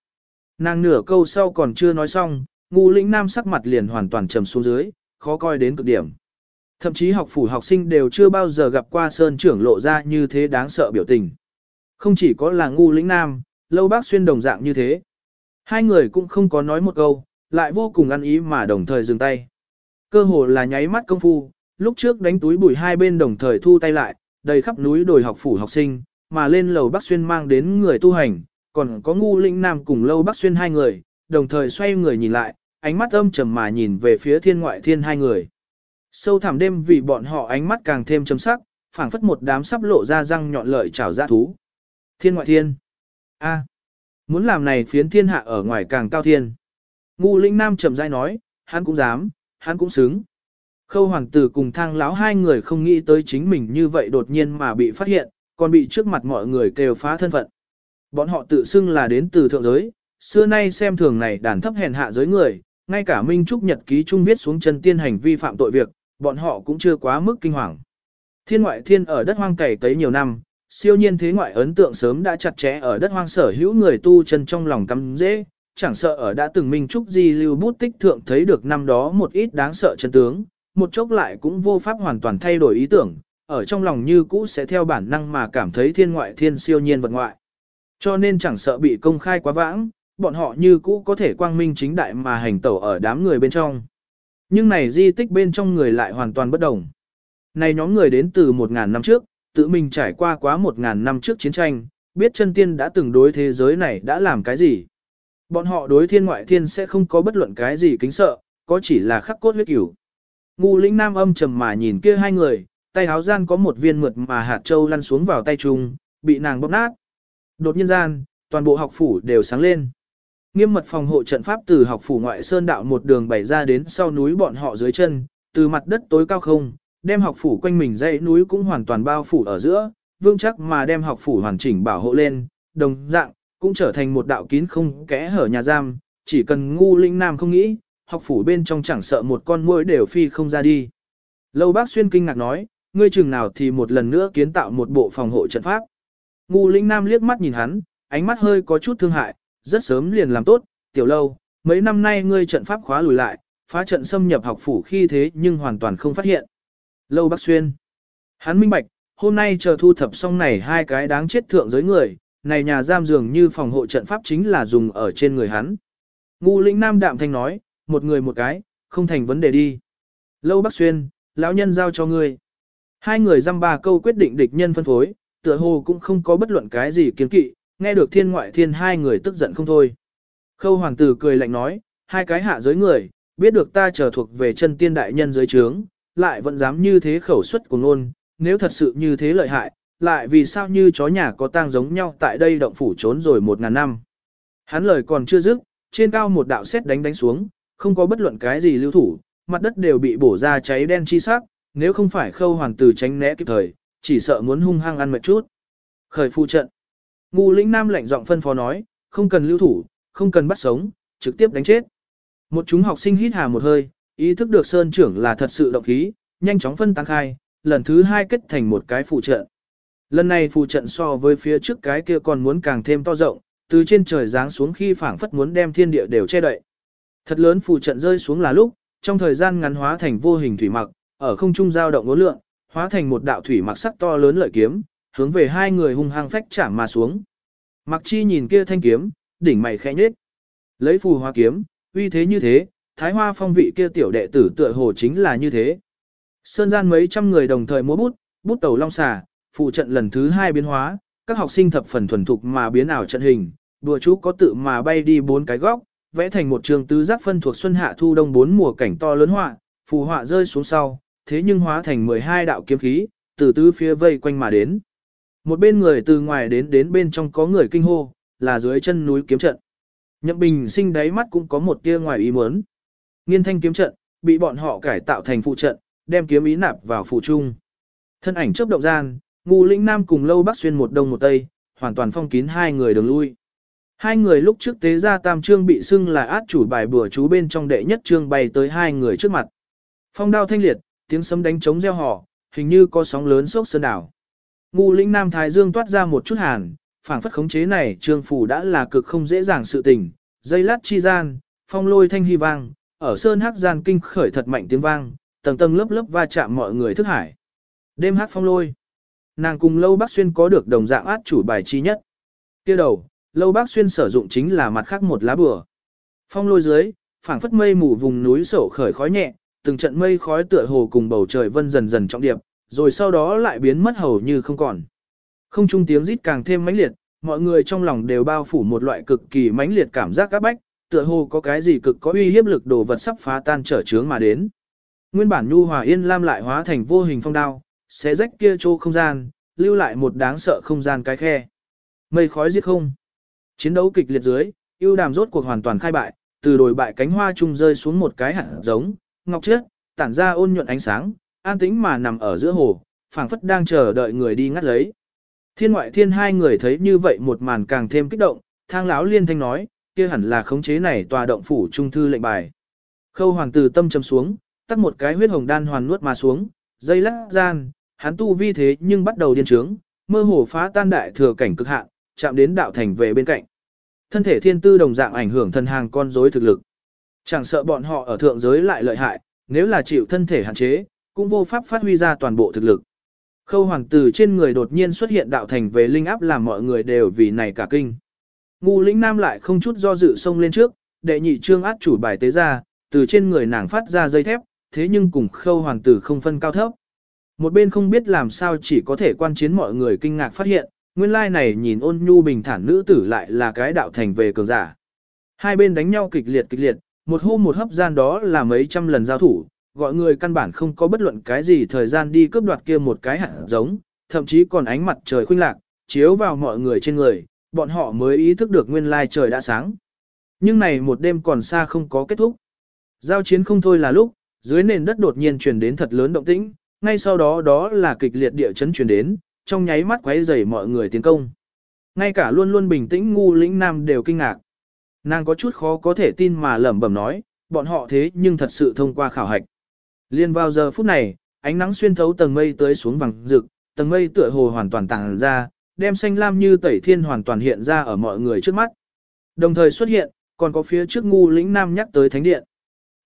Nàng nửa câu sau còn chưa nói xong, ngu lĩnh nam sắc mặt liền hoàn toàn trầm xuống dưới, khó coi đến cực điểm. Thậm chí học phủ học sinh đều chưa bao giờ gặp qua sơn trưởng lộ ra như thế đáng sợ biểu tình. Không chỉ có là ngu lĩnh nam, lâu bác xuyên đồng dạng như thế. Hai người cũng không có nói một câu, lại vô cùng ăn ý mà đồng thời dừng tay. Cơ hồ là nháy mắt công phu, lúc trước đánh túi bụi hai bên đồng thời thu tay lại, đầy khắp núi đồi học phủ học sinh, mà lên lầu Bắc Xuyên mang đến người tu hành, còn có ngu linh nam cùng lâu Bắc Xuyên hai người, đồng thời xoay người nhìn lại, ánh mắt âm trầm mà nhìn về phía thiên ngoại thiên hai người. Sâu thẳm đêm vì bọn họ ánh mắt càng thêm chấm sắc, phảng phất một đám sắp lộ ra răng nhọn lợi chảo ra thú. Thiên ngoại thiên. A. muốn làm này phiến thiên hạ ở ngoài càng cao thiên. Ngu linh nam trầm dai nói, hắn cũng dám, hắn cũng xứng. Khâu hoàng tử cùng thang lão hai người không nghĩ tới chính mình như vậy đột nhiên mà bị phát hiện, còn bị trước mặt mọi người kêu phá thân phận. Bọn họ tự xưng là đến từ thượng giới, xưa nay xem thường này đàn thấp hèn hạ giới người, ngay cả Minh Trúc Nhật ký trung viết xuống chân tiên hành vi phạm tội việc, bọn họ cũng chưa quá mức kinh hoàng. Thiên ngoại thiên ở đất hoang cày cấy nhiều năm, siêu nhiên thế ngoại ấn tượng sớm đã chặt chẽ ở đất hoang sở hữu người tu chân trong lòng cắm dễ, chẳng sợ ở đã từng Minh Trúc Di lưu bút tích thượng thấy được năm đó một ít đáng sợ chân tướng, một chốc lại cũng vô pháp hoàn toàn thay đổi ý tưởng, ở trong lòng như cũ sẽ theo bản năng mà cảm thấy thiên ngoại thiên siêu nhiên vật ngoại. Cho nên chẳng sợ bị công khai quá vãng, bọn họ như cũ có thể quang minh chính đại mà hành tẩu ở đám người bên trong. Nhưng này di tích bên trong người lại hoàn toàn bất đồng. Này nhóm người đến từ 1.000 năm trước, tự mình trải qua quá 1.000 năm trước chiến tranh, biết chân tiên đã từng đối thế giới này đã làm cái gì. Bọn họ đối thiên ngoại thiên sẽ không có bất luận cái gì kính sợ, có chỉ là khắc cốt huyết cửu. Ngu lĩnh nam âm trầm mà nhìn kia hai người, tay háo gian có một viên mượt mà hạt châu lăn xuống vào tay chung, bị nàng bóp nát. Đột nhiên gian, toàn bộ học phủ đều sáng lên. Nghiêm mật phòng hộ trận pháp từ học phủ ngoại sơn đạo một đường bày ra đến sau núi bọn họ dưới chân, từ mặt đất tối cao không, đem học phủ quanh mình dãy núi cũng hoàn toàn bao phủ ở giữa, vương chắc mà đem học phủ hoàn chỉnh bảo hộ lên, đồng dạng, cũng trở thành một đạo kín không kẽ hở nhà giam, chỉ cần ngu linh nam không nghĩ, học phủ bên trong chẳng sợ một con muỗi đều phi không ra đi. Lâu bác xuyên kinh ngạc nói, ngươi chừng nào thì một lần nữa kiến tạo một bộ phòng hộ trận pháp. Ngu linh nam liếc mắt nhìn hắn, ánh mắt hơi có chút thương hại, rất sớm liền làm tốt, tiểu lâu, mấy năm nay ngươi trận pháp khóa lùi lại, phá trận xâm nhập học phủ khi thế nhưng hoàn toàn không phát hiện. Lâu bác xuyên. Hắn minh bạch, hôm nay chờ thu thập xong này hai cái đáng chết thượng giới người, này nhà giam dường như phòng hộ trận pháp chính là dùng ở trên người hắn. Ngu lĩnh nam đạm thanh nói, một người một cái, không thành vấn đề đi. Lâu Bắc Xuyên, lão nhân giao cho ngươi. Hai người dăm ba câu quyết định địch nhân phân phối, tựa hồ cũng không có bất luận cái gì kiến kỵ, nghe được thiên ngoại thiên hai người tức giận không thôi. Khâu hoàng tử cười lạnh nói, hai cái hạ giới người, biết được ta trở thuộc về chân tiên đại nhân giới trướng, lại vẫn dám như thế khẩu suất của ngôn, nếu thật sự như thế lợi hại, lại vì sao như chó nhà có tang giống nhau tại đây động phủ trốn rồi một ngàn năm. Hắn lời còn chưa dứt, trên cao một đạo sét đánh đánh xuống, không có bất luận cái gì lưu thủ, mặt đất đều bị bổ ra cháy đen chi sắc, nếu không phải khâu hoàng tử tránh né kịp thời, chỉ sợ muốn hung hăng ăn mệt chút. Khởi phu trận. Ngu lĩnh nam lạnh giọng phân phó nói, không cần lưu thủ, không cần bắt sống, trực tiếp đánh chết. Một chúng học sinh hít hà một hơi, ý thức được Sơn trưởng là thật sự động khí, nhanh chóng phân tăng khai, lần thứ hai kết thành một cái phụ trận. Lần này phụ trận so với phía trước cái kia còn muốn càng thêm to rộng, từ trên trời giáng xuống khi phảng phất muốn đem thiên địa đều che đậy. Thật lớn phụ trận rơi xuống là lúc, trong thời gian ngắn hóa thành vô hình thủy mặc, ở không trung giao động ngố lượng, hóa thành một đạo thủy mặc sắc to lớn lợi kiếm, hướng về hai người hung hăng phách chạm mà xuống. Mặc chi nhìn kia thanh kiếm, đỉnh mày khẽ nhếch. Lấy phù hoa kiếm, uy thế như thế, thái hoa phong vị kia tiểu đệ tử tựa hồ chính là như thế. Sơn gian mấy trăm người đồng thời múa bút, bút tàu long xà, phụ trận lần thứ hai biến hóa, các học sinh thập phần thuần thục mà biến ảo trận hình, đùa chú có tự mà bay đi bốn cái góc, vẽ thành một trường tứ giác phân thuộc xuân hạ thu đông bốn mùa cảnh to lớn họa, phù họa rơi xuống sau, thế nhưng hóa thành 12 đạo kiếm khí, từ tứ phía vây quanh mà đến. Một bên người từ ngoài đến đến bên trong có người kinh hô, là dưới chân núi kiếm trận. Nhậm Bình sinh đáy mắt cũng có một tia ngoài ý muốn. Nghiên thanh kiếm trận, bị bọn họ cải tạo thành phụ trận, đem kiếm ý nạp vào phụ trung. Thân ảnh chớp động gian, ngu lĩnh nam cùng lâu bắc xuyên một đông một tây, hoàn toàn phong kín hai người đường lui. Hai người lúc trước tế ra tam trương bị xưng là át chủ bài bùa chú bên trong đệ nhất trương bay tới hai người trước mặt. Phong đao thanh liệt, tiếng sấm đánh trống reo hò, hình như có sóng lớn sốc sơn đảo. Ngu lĩnh nam thái dương toát ra một chút hàn, phảng phất khống chế này trương phủ đã là cực không dễ dàng sự tình. Dây lát chi gian, phong lôi thanh hy vang, ở sơn hắc gian kinh khởi thật mạnh tiếng vang, tầng tầng lớp lớp va chạm mọi người thức hải. Đêm hát phong lôi. Nàng cùng lâu bác xuyên có được đồng dạng át chủ bài chi nhất. Kia đầu, lâu bác xuyên sử dụng chính là mặt khác một lá bừa. Phong lôi dưới, phảng phất mây mù vùng núi sổ khởi khói nhẹ, từng trận mây khói tựa hồ cùng bầu trời vân dần dần trọng điệp, rồi sau đó lại biến mất hầu như không còn. Không trung tiếng rít càng thêm mãnh liệt, mọi người trong lòng đều bao phủ một loại cực kỳ mãnh liệt cảm giác các bách, tựa hồ có cái gì cực có uy hiếp lực đồ vật sắp phá tan trở chướng mà đến. Nguyên bản nhu hòa yên lam lại hóa thành vô hình phong đao, sẽ rách kia chỗ không gian, lưu lại một đáng sợ không gian cái khe. Mây khói giết không. Chiến đấu kịch liệt dưới, ưu đàm rốt cuộc hoàn toàn khai bại, từ đồi bại cánh hoa trung rơi xuống một cái hạt giống, ngọc chết, tản ra ôn nhuận ánh sáng, an tĩnh mà nằm ở giữa hồ, phảng phất đang chờ đợi người đi ngắt lấy. Thiên ngoại thiên hai người thấy như vậy một màn càng thêm kích động, thang lão liên thanh nói, kia hẳn là khống chế này tòa động phủ trung thư lệnh bài. Khâu hoàng tử tâm trầm xuống, tắt một cái huyết hồng đan hoàn nuốt mà xuống, dây lắc gian, hắn tu vi thế nhưng bắt đầu điên trướng, mơ hồ phá tan đại thừa cảnh cực hạn, chạm đến đạo thành về bên cạnh. Thân thể thiên tư đồng dạng ảnh hưởng thân hàng con rối thực lực. Chẳng sợ bọn họ ở thượng giới lại lợi hại, nếu là chịu thân thể hạn chế, cũng vô pháp phát huy ra toàn bộ thực lực. Khâu hoàng tử trên người đột nhiên xuất hiện đạo thành về linh áp làm mọi người đều vì này cả kinh. Ngu lĩnh nam lại không chút do dự xông lên trước, đệ nhị trương át chủ bài tế ra, từ trên người nàng phát ra dây thép, thế nhưng cùng khâu hoàng tử không phân cao thấp. Một bên không biết làm sao chỉ có thể quan chiến mọi người kinh ngạc phát hiện, nguyên lai này nhìn ôn nhu bình thản nữ tử lại là cái đạo thành về cường giả. Hai bên đánh nhau kịch liệt kịch liệt, một hôm một hấp gian đó là mấy trăm lần giao thủ, gọi người căn bản không có bất luận cái gì thời gian đi cướp đoạt kia một cái hạt giống, thậm chí còn ánh mặt trời khuynh lạc, chiếu vào mọi người trên người, bọn họ mới ý thức được nguyên lai trời đã sáng. Nhưng này một đêm còn xa không có kết thúc. Giao chiến không thôi là lúc, dưới nền đất đột nhiên truyền đến thật lớn động tĩnh, ngay sau đó đó là kịch liệt địa chấn truyền đến, trong nháy mắt quấy rầy mọi người tiến công. Ngay cả luôn luôn bình tĩnh ngu lĩnh nam đều kinh ngạc. Nàng có chút khó có thể tin mà lẩm bẩm nói, bọn họ thế nhưng thật sự thông qua khảo hạch. Liên vào giờ phút này, ánh nắng xuyên thấu tầng mây tới xuống vàng rực, tầng mây tựa hồ hoàn toàn tàng ra, đem xanh lam như tẩy thiên hoàn toàn hiện ra ở mọi người trước mắt. Đồng thời xuất hiện, còn có phía trước ngu lĩnh nam nhắc tới thánh điện.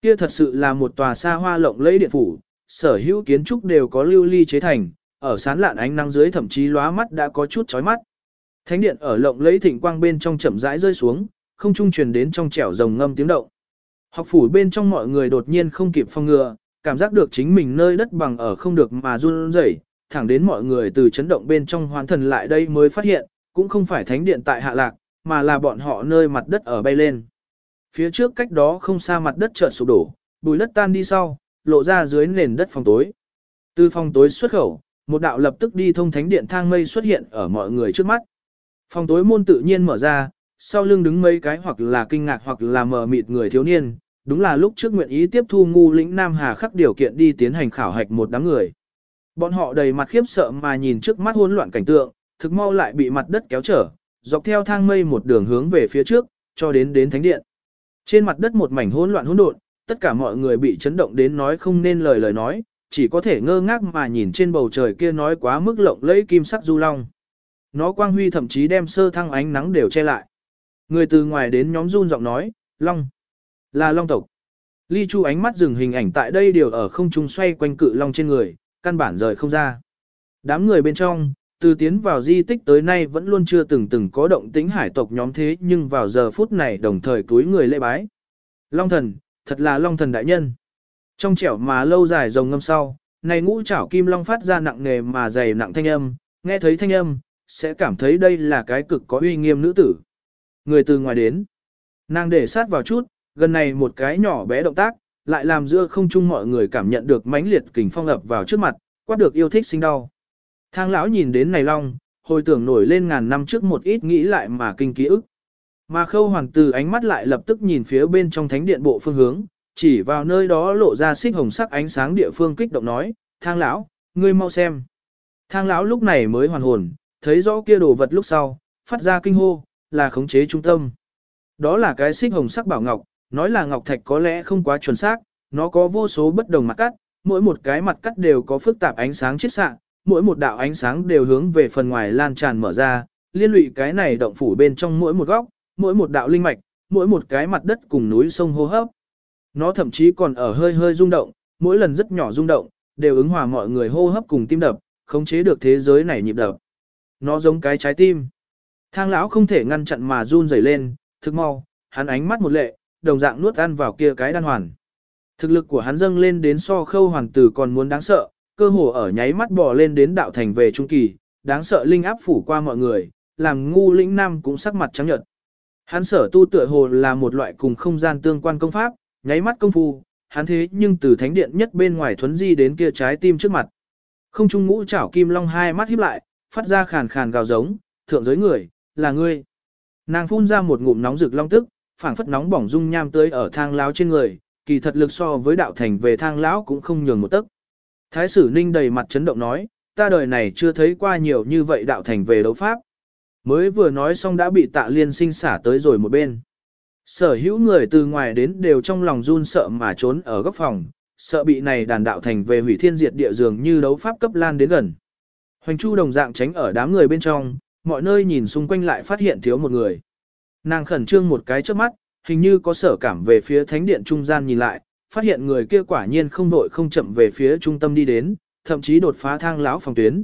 Kia thật sự là một tòa xa hoa lộng lẫy điện phủ, sở hữu kiến trúc đều có lưu ly chế thành, ở sán lạn ánh nắng dưới thậm chí lóa mắt đã có chút chói mắt. Thánh điện ở lộng lẫy thịnh quang bên trong chậm rãi rơi xuống, không trung truyền đến trong trẻo rồng ngâm tiếng động. Học phủ bên trong mọi người đột nhiên không kịp phong ngừa, cảm giác được chính mình nơi đất bằng ở không được mà run rẩy, thẳng đến mọi người từ chấn động bên trong hoàn thần lại đây mới phát hiện, cũng không phải thánh điện tại hạ lạc, mà là bọn họ nơi mặt đất ở bay lên. Phía trước cách đó không xa mặt đất chợt sụp đổ, bùi đất tan đi sau, lộ ra dưới nền đất phòng tối. Từ phòng tối xuất khẩu, một đạo lập tức đi thông thánh điện thang mây xuất hiện ở mọi người trước mắt. Phòng tối môn tự nhiên mở ra, sau lưng đứng mấy cái hoặc là kinh ngạc hoặc là mờ mịt người thiếu niên, đúng là lúc trước nguyện ý tiếp thu ngu lĩnh Nam Hà khắc điều kiện đi tiến hành khảo hạch một đám người. Bọn họ đầy mặt khiếp sợ mà nhìn trước mắt hỗn loạn cảnh tượng, thực mau lại bị mặt đất kéo trở, dọc theo thang mây một đường hướng về phía trước, cho đến đến thánh điện. Trên mặt đất một mảnh hỗn loạn hỗn độn, tất cả mọi người bị chấn động đến nói không nên lời lời nói, chỉ có thể ngơ ngác mà nhìn trên bầu trời kia nói quá mức lộng lẫy kim sắc du long. Nó quang huy thậm chí đem sơ thăng ánh nắng đều che lại. Người từ ngoài đến nhóm run giọng nói, long, là long tộc. Ly Chu ánh mắt dừng hình ảnh tại đây đều ở không trung xoay quanh cự long trên người, căn bản rời không ra. Đám người bên trong, từ tiến vào di tích tới nay vẫn luôn chưa từng từng có động tĩnh hải tộc nhóm thế nhưng vào giờ phút này đồng thời túi người lễ bái. Long thần, thật là long thần đại nhân. Trong trẻo mà lâu dài rồng ngâm sau, này ngũ chảo kim long phát ra nặng nề mà dày nặng thanh âm, nghe thấy thanh âm, sẽ cảm thấy đây là cái cực có uy nghiêm nữ tử. Người từ ngoài đến, nàng để sát vào chút, gần này một cái nhỏ bé động tác, lại làm giữa không chung mọi người cảm nhận được mãnh liệt kình phong ập vào trước mặt, quát được yêu thích sinh đau. Thang lão nhìn đến này long, hồi tưởng nổi lên ngàn năm trước một ít nghĩ lại mà kinh ký ức. Mà khâu hoàng tử ánh mắt lại lập tức nhìn phía bên trong thánh điện bộ phương hướng, chỉ vào nơi đó lộ ra xích hồng sắc ánh sáng địa phương kích động nói, thang lão, ngươi mau xem. Thang lão lúc này mới hoàn hồn, thấy rõ kia đồ vật lúc sau, phát ra kinh hô, là khống chế trung tâm. Đó là cái xích hồng sắc bảo ngọc, nói là ngọc thạch có lẽ không quá chuẩn xác, nó có vô số bất đồng mặt cắt, mỗi một cái mặt cắt đều có phức tạp ánh sáng chiết xạ, mỗi một đạo ánh sáng đều hướng về phần ngoài lan tràn mở ra, liên lụy cái này động phủ bên trong mỗi một góc, mỗi một đạo linh mạch, mỗi một cái mặt đất cùng núi sông hô hấp. Nó thậm chí còn ở hơi hơi rung động, mỗi lần rất nhỏ rung động, đều ứng hòa mọi người hô hấp cùng tim đập, khống chế được thế giới này nhịp đập. Nó giống cái trái tim. Thang lão không thể ngăn chặn mà run rẩy lên, thực mau, hắn ánh mắt một lệ, đồng dạng nuốt ăn vào kia cái đan hoàn. Thực lực của hắn dâng lên đến so khâu hoàng tử còn muốn đáng sợ, cơ hồ ở nháy mắt bò lên đến đạo thành về trung kỳ, đáng sợ linh áp phủ qua mọi người, làm ngu lĩnh nam cũng sắc mặt trắng nhợt. Hắn sở tu tựa hồ là một loại cùng không gian tương quan công pháp, nháy mắt công phu, hắn thế nhưng từ thánh điện nhất bên ngoài thuấn di đến kia trái tim trước mặt. Không trung ngũ chảo kim long hai mắt híp lại, phát ra khàn khàn gào giống, thượng giới người, là ngươi. Nàng phun ra một ngụm nóng rực long tức, phảng phất nóng bỏng dung nham tới ở thang láo trên người, kỳ thật lực so với đạo thành về thang lão cũng không nhường một tấc. Thái sử ninh đầy mặt chấn động nói, ta đời này chưa thấy qua nhiều như vậy đạo thành về đấu pháp. Mới vừa nói xong đã bị tạ liên sinh xả tới rồi một bên. Sở hữu người từ ngoài đến đều trong lòng run sợ mà trốn ở góc phòng, sợ bị này đàn đạo thành về hủy thiên diệt địa dường như đấu pháp cấp lan đến gần. Hoành Chu đồng dạng tránh ở đám người bên trong, mọi nơi nhìn xung quanh lại phát hiện thiếu một người. Nàng khẩn trương một cái trước mắt, hình như có sở cảm về phía thánh điện trung gian nhìn lại, phát hiện người kia quả nhiên không vội không chậm về phía trung tâm đi đến, thậm chí đột phá thang lão phòng tuyến.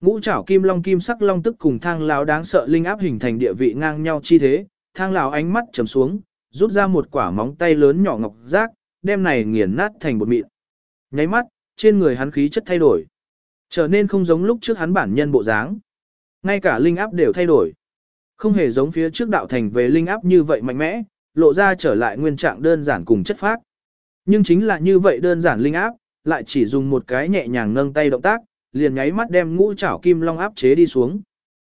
Ngũ trảo kim long kim sắc long tức cùng thang lão đáng sợ linh áp hình thành địa vị ngang nhau chi thế, thang lão ánh mắt trầm xuống, rút ra một quả móng tay lớn nhỏ ngọc giác, đem này nghiền nát thành bột mịn. Nháy mắt, trên người hắn khí chất thay đổi, trở nên không giống lúc trước hắn bản nhân bộ dáng. Ngay cả linh áp đều thay đổi. Không hề giống phía trước đạo thành về linh áp như vậy mạnh mẽ, lộ ra trở lại nguyên trạng đơn giản cùng chất phác. Nhưng chính là như vậy đơn giản linh áp, lại chỉ dùng một cái nhẹ nhàng nâng tay động tác, liền nháy mắt đem ngũ chảo kim long áp chế đi xuống.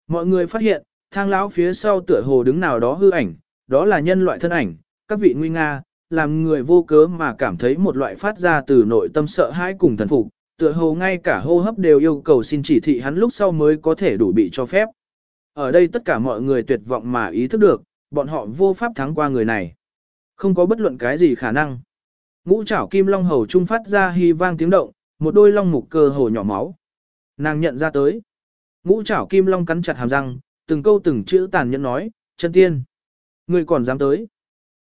Mọi người phát hiện, thang lão phía sau tựa hồ đứng nào đó hư ảnh, đó là nhân loại thân ảnh, các vị nguy nga, làm người vô cớ mà cảm thấy một loại phát ra từ nội tâm sợ hãi cùng thần phục, tựa hồ ngay cả hô hấp đều yêu cầu xin chỉ thị hắn lúc sau mới có thể đủ bị cho phép. Ở đây tất cả mọi người tuyệt vọng mà ý thức được, bọn họ vô pháp thắng qua người này. Không có bất luận cái gì khả năng. Ngũ chảo kim long hầu trung phát ra hy vang tiếng động, một đôi long mục cơ hồ nhỏ máu. Nàng nhận ra tới. Ngũ chảo kim long cắn chặt hàm răng, từng câu từng chữ tàn nhẫn nói, chân tiên. Người còn dám tới.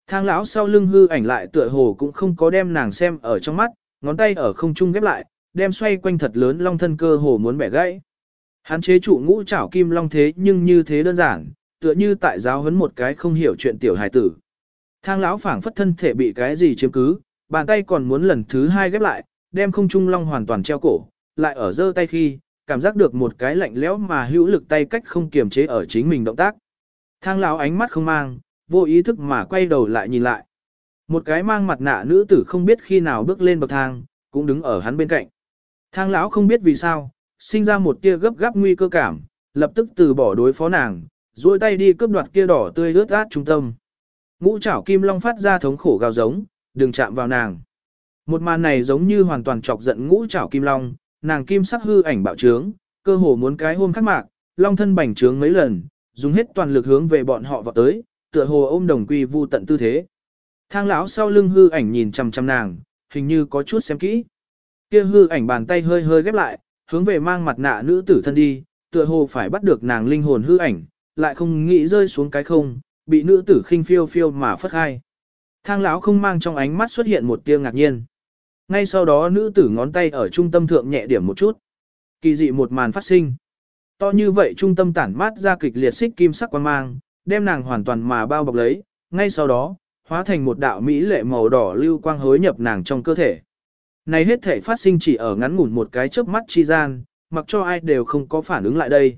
Thang lão sau lưng hư ảnh lại tựa hồ cũng không có đem nàng xem ở trong mắt, ngón tay ở không trung ghép lại, đem xoay quanh thật lớn long thân cơ hồ muốn bẻ gãy. Hắn chế trụ ngũ chảo kim long thế nhưng như thế đơn giản, tựa như tại giáo huấn một cái không hiểu chuyện tiểu hài tử. Thang lão phảng phất thân thể bị cái gì chiếm cứ, bàn tay còn muốn lần thứ hai ghép lại, đem không trung long hoàn toàn treo cổ, lại ở giơ tay khi, cảm giác được một cái lạnh lẽo mà hữu lực tay cách không kiềm chế ở chính mình động tác. Thang lão ánh mắt không mang, vô ý thức mà quay đầu lại nhìn lại. Một cái mang mặt nạ nữ tử không biết khi nào bước lên bậc thang, cũng đứng ở hắn bên cạnh. Thang lão không biết vì sao, sinh ra một tia gấp gáp nguy cơ cảm, lập tức từ bỏ đối phó nàng, duỗi tay đi cướp đoạt kia đỏ tươi rớt át trung tâm. Ngũ chảo kim long phát ra thống khổ gào giống, đừng chạm vào nàng. Một màn này giống như hoàn toàn chọc giận ngũ chảo kim long, nàng kim sắc hư ảnh bạo trướng, cơ hồ muốn cái hôm khắc mạc, long thân bành trướng mấy lần, dùng hết toàn lực hướng về bọn họ vào tới, tựa hồ ôm đồng quy vu tận tư thế. Thang lão sau lưng hư ảnh nhìn chằm chằm nàng, hình như có chút xem kỹ. Kia hư ảnh bàn tay hơi hơi ghép lại, hướng về mang mặt nạ nữ tử thân đi, tựa hồ phải bắt được nàng linh hồn hư ảnh, lại không nghĩ rơi xuống cái không, bị nữ tử khinh phiêu phiêu mà phất hai. Thang lão không mang trong ánh mắt xuất hiện một tia ngạc nhiên. Ngay sau đó nữ tử ngón tay ở trung tâm thượng nhẹ điểm một chút. Kỳ dị một màn phát sinh. To như vậy trung tâm tản mát ra kịch liệt xích kim sắc quan mang, đem nàng hoàn toàn mà bao bọc lấy, ngay sau đó, hóa thành một đạo mỹ lệ màu đỏ lưu quang hối nhập nàng trong cơ thể. Này hết thể phát sinh chỉ ở ngắn ngủn một cái chớp mắt chi gian, mặc cho ai đều không có phản ứng lại đây.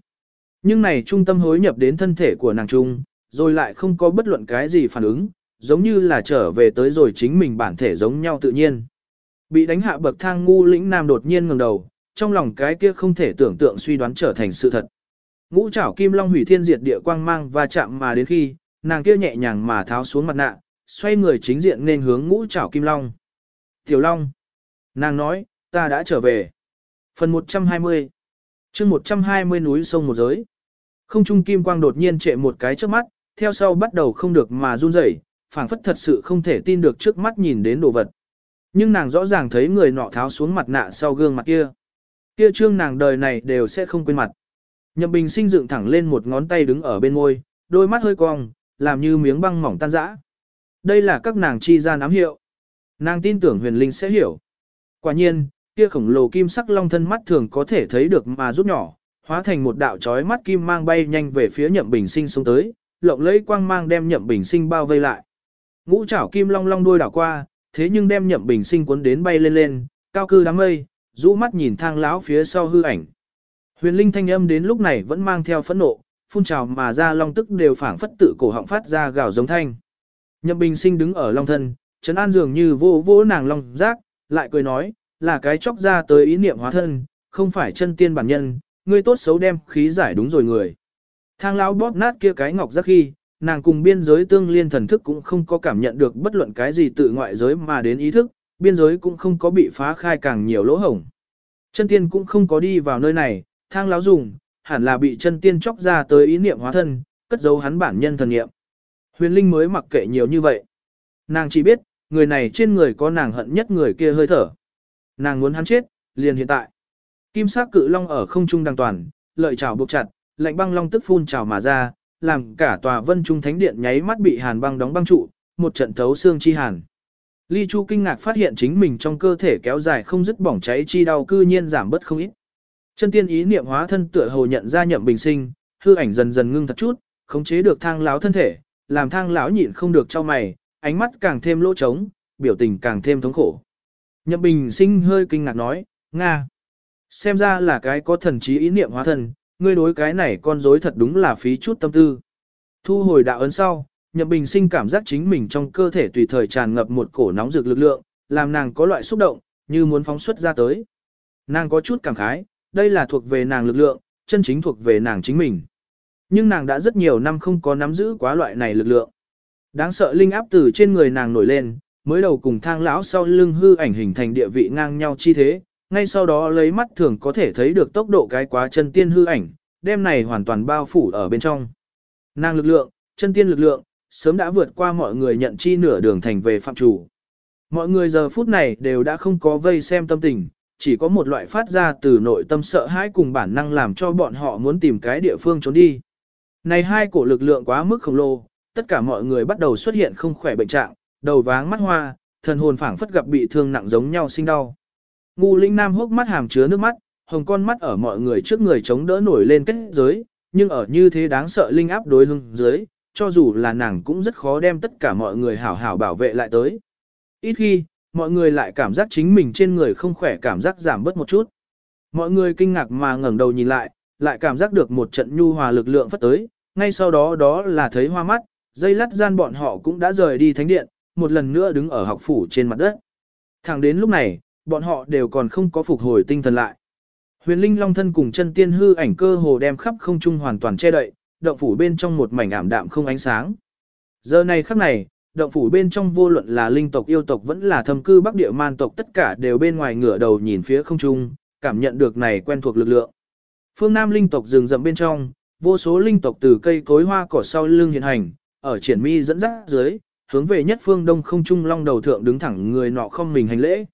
Nhưng này trung tâm hối nhập đến thân thể của nàng trung, rồi lại không có bất luận cái gì phản ứng, giống như là trở về tới rồi chính mình bản thể giống nhau tự nhiên. Bị đánh hạ bậc thang ngu lĩnh nam đột nhiên ngẩng đầu, trong lòng cái kia không thể tưởng tượng suy đoán trở thành sự thật. Ngũ trảo kim long hủy thiên diệt địa quang mang và chạm mà đến khi, nàng kia nhẹ nhàng mà tháo xuống mặt nạ, xoay người chính diện nên hướng ngũ trảo kim long. Tiểu long. Nàng nói, ta đã trở về. Phần 120 chương 120 núi sông một giới. Không trung kim quang đột nhiên trệ một cái trước mắt, theo sau bắt đầu không được mà run rẩy, phảng phất thật sự không thể tin được trước mắt nhìn đến đồ vật. Nhưng nàng rõ ràng thấy người nọ tháo xuống mặt nạ sau gương mặt kia. Kia trương nàng đời này đều sẽ không quên mặt. Nhậm Bình sinh dựng thẳng lên một ngón tay đứng ở bên môi, đôi mắt hơi cong, làm như miếng băng mỏng tan rã. Đây là các nàng chi ra nắm hiệu. Nàng tin tưởng huyền linh sẽ hiểu. Quả nhiên, kia khổng lồ kim sắc long thân mắt thường có thể thấy được mà rút nhỏ, hóa thành một đạo chói mắt kim mang bay nhanh về phía Nhậm Bình sinh xuống tới, lộng lẫy quang mang đem Nhậm Bình sinh bao vây lại. Ngũ chảo kim long long đuôi đảo qua, thế nhưng đem Nhậm Bình sinh cuốn đến bay lên lên, cao cư đám mây, rũ mắt nhìn thang lão phía sau hư ảnh. Huyền linh thanh âm đến lúc này vẫn mang theo phẫn nộ, phun trào mà ra long tức đều phảng phất tự cổ họng phát ra gào giống thanh. Nhậm Bình sinh đứng ở long thân, trấn an dường như vô vô nàng long giác, lại cười nói, là cái chóc ra tới ý niệm hóa thân, không phải chân tiên bản nhân, ngươi tốt xấu đem khí giải đúng rồi người. Thang lão bóp nát kia cái ngọc giác khi, nàng cùng biên giới tương liên thần thức cũng không có cảm nhận được bất luận cái gì tự ngoại giới mà đến ý thức, biên giới cũng không có bị phá khai càng nhiều lỗ hổng. Chân tiên cũng không có đi vào nơi này, thang lão dùng, hẳn là bị chân tiên chóc ra tới ý niệm hóa thân, cất giấu hắn bản nhân thần niệm. Huyền Linh mới mặc kệ nhiều như vậy. Nàng chỉ biết, người này trên người có nàng hận nhất người kia hơi thở. Nàng muốn hắn chết, liền hiện tại. Kim sắc cự long ở không trung đang toàn, lợi chảo buộc chặt, lạnh băng long tức phun trào mà ra, làm cả tòa vân trung thánh điện nháy mắt bị hàn băng đóng băng trụ, một trận thấu xương chi hàn. Ly Chu kinh ngạc phát hiện chính mình trong cơ thể kéo dài không dứt bỏng cháy chi đau cư nhiên giảm bớt không ít. Chân tiên ý niệm hóa thân tựa hồ nhận ra nhậm bình sinh, hư ảnh dần dần ngưng thật chút, khống chế được thang lão thân thể, làm thang lão nhịn không được trao mày, ánh mắt càng thêm lỗ trống, biểu tình càng thêm thống khổ. Nhậm bình sinh hơi kinh ngạc nói, Nga. Xem ra là cái có thần trí ý niệm hóa thần, ngươi đối cái này con rối thật đúng là phí chút tâm tư. Thu hồi đạo ấn sau, Nhậm Bình sinh cảm giác chính mình trong cơ thể tùy thời tràn ngập một cổ nóng rực lực lượng, làm nàng có loại xúc động, như muốn phóng xuất ra tới. Nàng có chút cảm khái, đây là thuộc về nàng lực lượng, chân chính thuộc về nàng chính mình. Nhưng nàng đã rất nhiều năm không có nắm giữ quá loại này lực lượng. Đáng sợ linh áp từ trên người nàng nổi lên, mới đầu cùng thang lão sau lưng hư ảnh hình thành địa vị ngang nhau chi thế, ngay sau đó lấy mắt thường có thể thấy được tốc độ cái quá chân tiên hư ảnh, đem này hoàn toàn bao phủ ở bên trong. Nàng lực lượng, chân tiên lực lượng, sớm đã vượt qua mọi người nhận chi nửa đường thành về phạm chủ. Mọi người giờ phút này đều đã không có vây xem tâm tình, chỉ có một loại phát ra từ nội tâm sợ hãi cùng bản năng làm cho bọn họ muốn tìm cái địa phương trốn đi. Này hai cổ lực lượng quá mức khổng lồ, tất cả mọi người bắt đầu xuất hiện không khỏe bệnh trạng, đầu váng mắt hoa, thần hồn phảng phất gặp bị thương nặng giống nhau sinh đau. Ngu linh nam hốc mắt hàm chứa nước mắt, hồng con mắt ở mọi người trước người chống đỡ nổi lên kết giới, nhưng ở như thế đáng sợ linh áp đối lưng dưới, cho dù là nàng cũng rất khó đem tất cả mọi người hảo hảo bảo vệ lại tới. Ít khi, mọi người lại cảm giác chính mình trên người không khỏe cảm giác giảm bớt một chút. Mọi người kinh ngạc mà ngẩng đầu nhìn lại, lại cảm giác được một trận nhu hòa lực lượng phất tới, ngay sau đó đó là thấy hoa mắt, dây lát gian bọn họ cũng đã rời đi thánh điện, một lần nữa đứng ở học phủ trên mặt đất. Thẳng đến lúc này, bọn họ đều còn không có phục hồi tinh thần lại. Huyền Linh Long thân cùng chân tiên hư ảnh cơ hồ đem khắp không trung hoàn toàn che đậy, động phủ bên trong một mảnh ảm đạm không ánh sáng. Giờ này khắc này, động phủ bên trong vô luận là linh tộc yêu tộc vẫn là thâm cư bắc địa man tộc tất cả đều bên ngoài ngửa đầu nhìn phía không trung, cảm nhận được này quen thuộc lực lượng. Phương Nam linh tộc rừng rậm bên trong, vô số linh tộc từ cây cối hoa cỏ sau lưng hiện hành, ở triển mi dẫn dắt dưới, hướng về nhất phương đông không trung long đầu thượng đứng thẳng người nọ không mình hành lễ.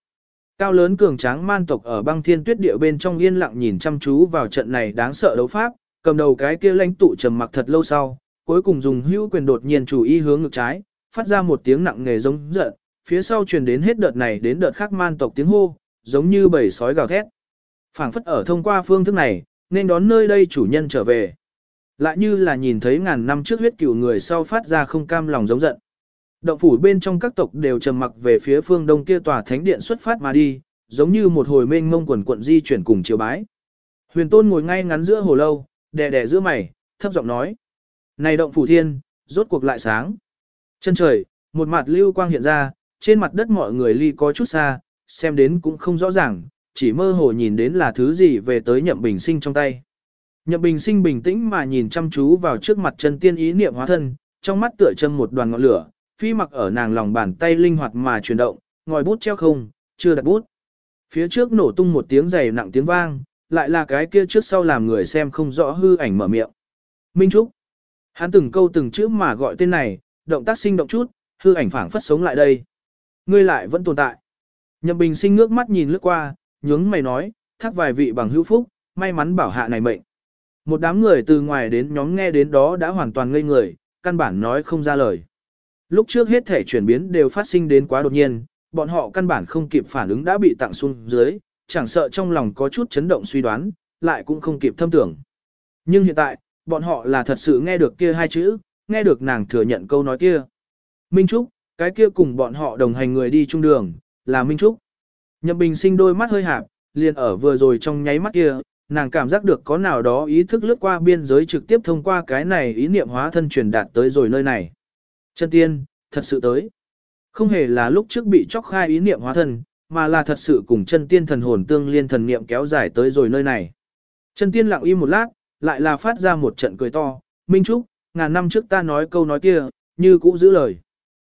Cao lớn cường tráng man tộc ở băng thiên tuyết địa bên trong yên lặng nhìn chăm chú vào trận này đáng sợ đấu pháp, cầm đầu cái kia lãnh tụ trầm mặc thật lâu sau, cuối cùng dùng hữu quyền đột nhiên chủ ý hướng ngược trái, phát ra một tiếng nặng nề giống giận, phía sau truyền đến hết đợt này đến đợt khác man tộc tiếng hô, giống như bầy sói gào thét. Phảng phất ở thông qua phương thức này, nên đón nơi đây chủ nhân trở về. Lại như là nhìn thấy ngàn năm trước huyết cửu người sau phát ra không cam lòng giống giận. Động phủ bên trong các tộc đều trầm mặc về phía phương đông kia tòa thánh điện xuất phát mà đi, giống như một hồi mênh mông quần quận di chuyển cùng chiều bái. Huyền Tôn ngồi ngay ngắn giữa hồ lâu, đè đè giữa mày, thấp giọng nói: "Này động phủ thiên, rốt cuộc lại sáng." Chân trời, một mặt lưu quang hiện ra, trên mặt đất mọi người ly có chút xa, xem đến cũng không rõ ràng, chỉ mơ hồ nhìn đến là thứ gì về tới Nhậm Bình Sinh trong tay. Nhậm Bình Sinh bình tĩnh mà nhìn chăm chú vào trước mặt chân tiên ý niệm hóa thân, trong mắt tựa châm một đoàn ngọn lửa, phi mặc ở nàng lòng bàn tay linh hoạt mà chuyển động, ngòi bút treo không, chưa đặt bút. Phía trước nổ tung một tiếng dày nặng tiếng vang, lại là cái kia trước sau làm người xem không rõ hư ảnh mở miệng. Minh Trúc. Hắn từng câu từng chữ mà gọi tên này, động tác sinh động chút, hư ảnh phảng phất sống lại đây. Ngươi lại vẫn tồn tại. Nhậm Bình sinh ngước mắt nhìn lướt qua, nhướng mày nói, thác vài vị bằng hữu phúc, may mắn bảo hạ này mệnh. Một đám người từ ngoài đến nhóm nghe đến đó đã hoàn toàn ngây người, căn bản nói không ra lời. Lúc trước hết thể chuyển biến đều phát sinh đến quá đột nhiên, bọn họ căn bản không kịp phản ứng đã bị tặng xuống dưới, chẳng sợ trong lòng có chút chấn động suy đoán, lại cũng không kịp thâm tưởng. Nhưng hiện tại, bọn họ là thật sự nghe được kia hai chữ, nghe được nàng thừa nhận câu nói kia. Minh Trúc, cái kia cùng bọn họ đồng hành người đi chung đường, là Minh Trúc. Nhậm Bình sinh đôi mắt hơi hạp, liền ở vừa rồi trong nháy mắt kia, nàng cảm giác được có nào đó ý thức lướt qua biên giới trực tiếp thông qua cái này ý niệm hóa thân truyền đạt tới rồi nơi này. Chân tiên, thật sự tới. Không hề là lúc trước bị chóc khai ý niệm hóa thân, mà là thật sự cùng chân tiên thần hồn tương liên thần niệm kéo dài tới rồi nơi này. Chân tiên lặng im một lát, lại là phát ra một trận cười to, Minh Trúc, ngàn năm trước ta nói câu nói kia, như cũ giữ lời.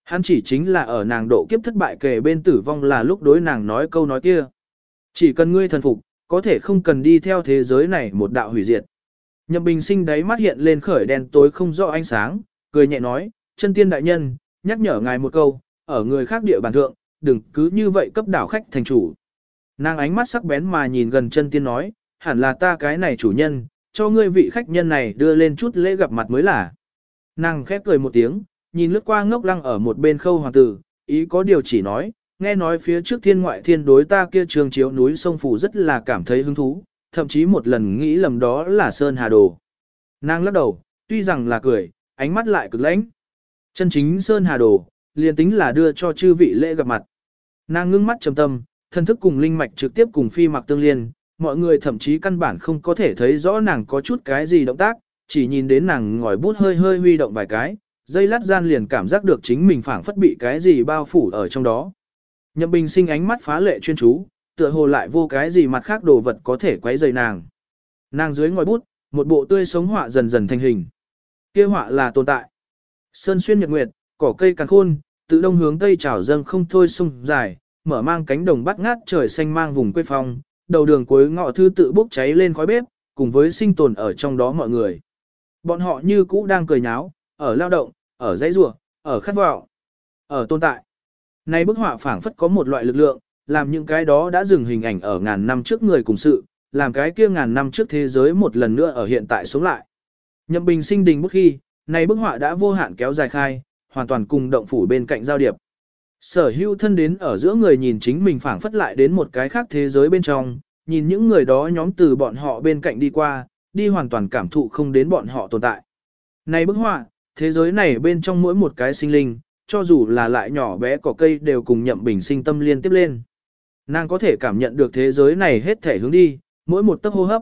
Hắn chỉ chính là ở nàng độ kiếp thất bại kề bên tử vong là lúc đối nàng nói câu nói kia. Chỉ cần ngươi thần phục, có thể không cần đi theo thế giới này một đạo hủy diệt. Nhậm bình sinh đáy mắt hiện lên khởi đèn tối không rõ ánh sáng, cười nhẹ nói, chân tiên đại nhân, nhắc nhở ngài một câu, ở người khác địa bàn thượng, đừng cứ như vậy cấp đảo khách thành chủ. Nàng ánh mắt sắc bén mà nhìn gần chân tiên nói, hẳn là ta cái này chủ nhân, cho ngươi vị khách nhân này đưa lên chút lễ gặp mặt mới là. Nàng khép cười một tiếng, nhìn lướt qua ngốc lăng ở một bên khâu hoàng tử, ý có điều chỉ nói, nghe nói phía trước thiên ngoại thiên đối ta kia trường chiếu núi sông phủ rất là cảm thấy hứng thú, thậm chí một lần nghĩ lầm đó là Sơn Hà Đồ. Nàng lắc đầu, tuy rằng là cười, ánh mắt lại cực lãnh. Chân chính Sơn Hà Đồ, liền tính là đưa cho chư vị lễ gặp mặt. Nàng ngưng mắt trầm tâm, thân thức cùng linh mạch trực tiếp cùng phi mặc tương liên, mọi người thậm chí căn bản không có thể thấy rõ nàng có chút cái gì động tác, chỉ nhìn đến nàng ngòi bút hơi hơi huy động vài cái, dây lát gian liền cảm giác được chính mình phảng phất bị cái gì bao phủ ở trong đó. Nhậm Bình sinh ánh mắt phá lệ chuyên chú, tựa hồ lại vô cái gì mặt khác đồ vật có thể quấy rầy nàng. Nàng dưới ngòi bút, một bộ tươi sống họa dần dần thành hình. Kia họa là tồn tại. Sơn xuyên nhật nguyệt, cỏ cây càng khôn, tự đông hướng tây trào dâng không thôi sung dài, mở mang cánh đồng bắt ngát trời xanh mang vùng quê phong, đầu đường cuối ngọ thư tự bốc cháy lên khói bếp, cùng với sinh tồn ở trong đó mọi người. Bọn họ như cũ đang cười nháo, ở lao động, ở dãy rủa, ở khát vọng, ở tồn tại. Này bức họa phảng phất có một loại lực lượng, làm những cái đó đã dừng hình ảnh ở ngàn năm trước người cùng sự, làm cái kia ngàn năm trước thế giới một lần nữa ở hiện tại sống lại. Nhậm Bình sinh đình bức khi, này bức họa đã vô hạn kéo dài khai, hoàn toàn cùng động phủ bên cạnh giao điệp. Sở hữu thân đến ở giữa người nhìn chính mình phảng phất lại đến một cái khác thế giới bên trong, nhìn những người đó nhóm từ bọn họ bên cạnh đi qua, đi hoàn toàn cảm thụ không đến bọn họ tồn tại. Này bức họa, thế giới này bên trong mỗi một cái sinh linh, cho dù là lại nhỏ bé cỏ cây đều cùng nhậm bình sinh tâm liên tiếp lên. Nàng có thể cảm nhận được thế giới này hết thể hướng đi, mỗi một tấc hô hấp.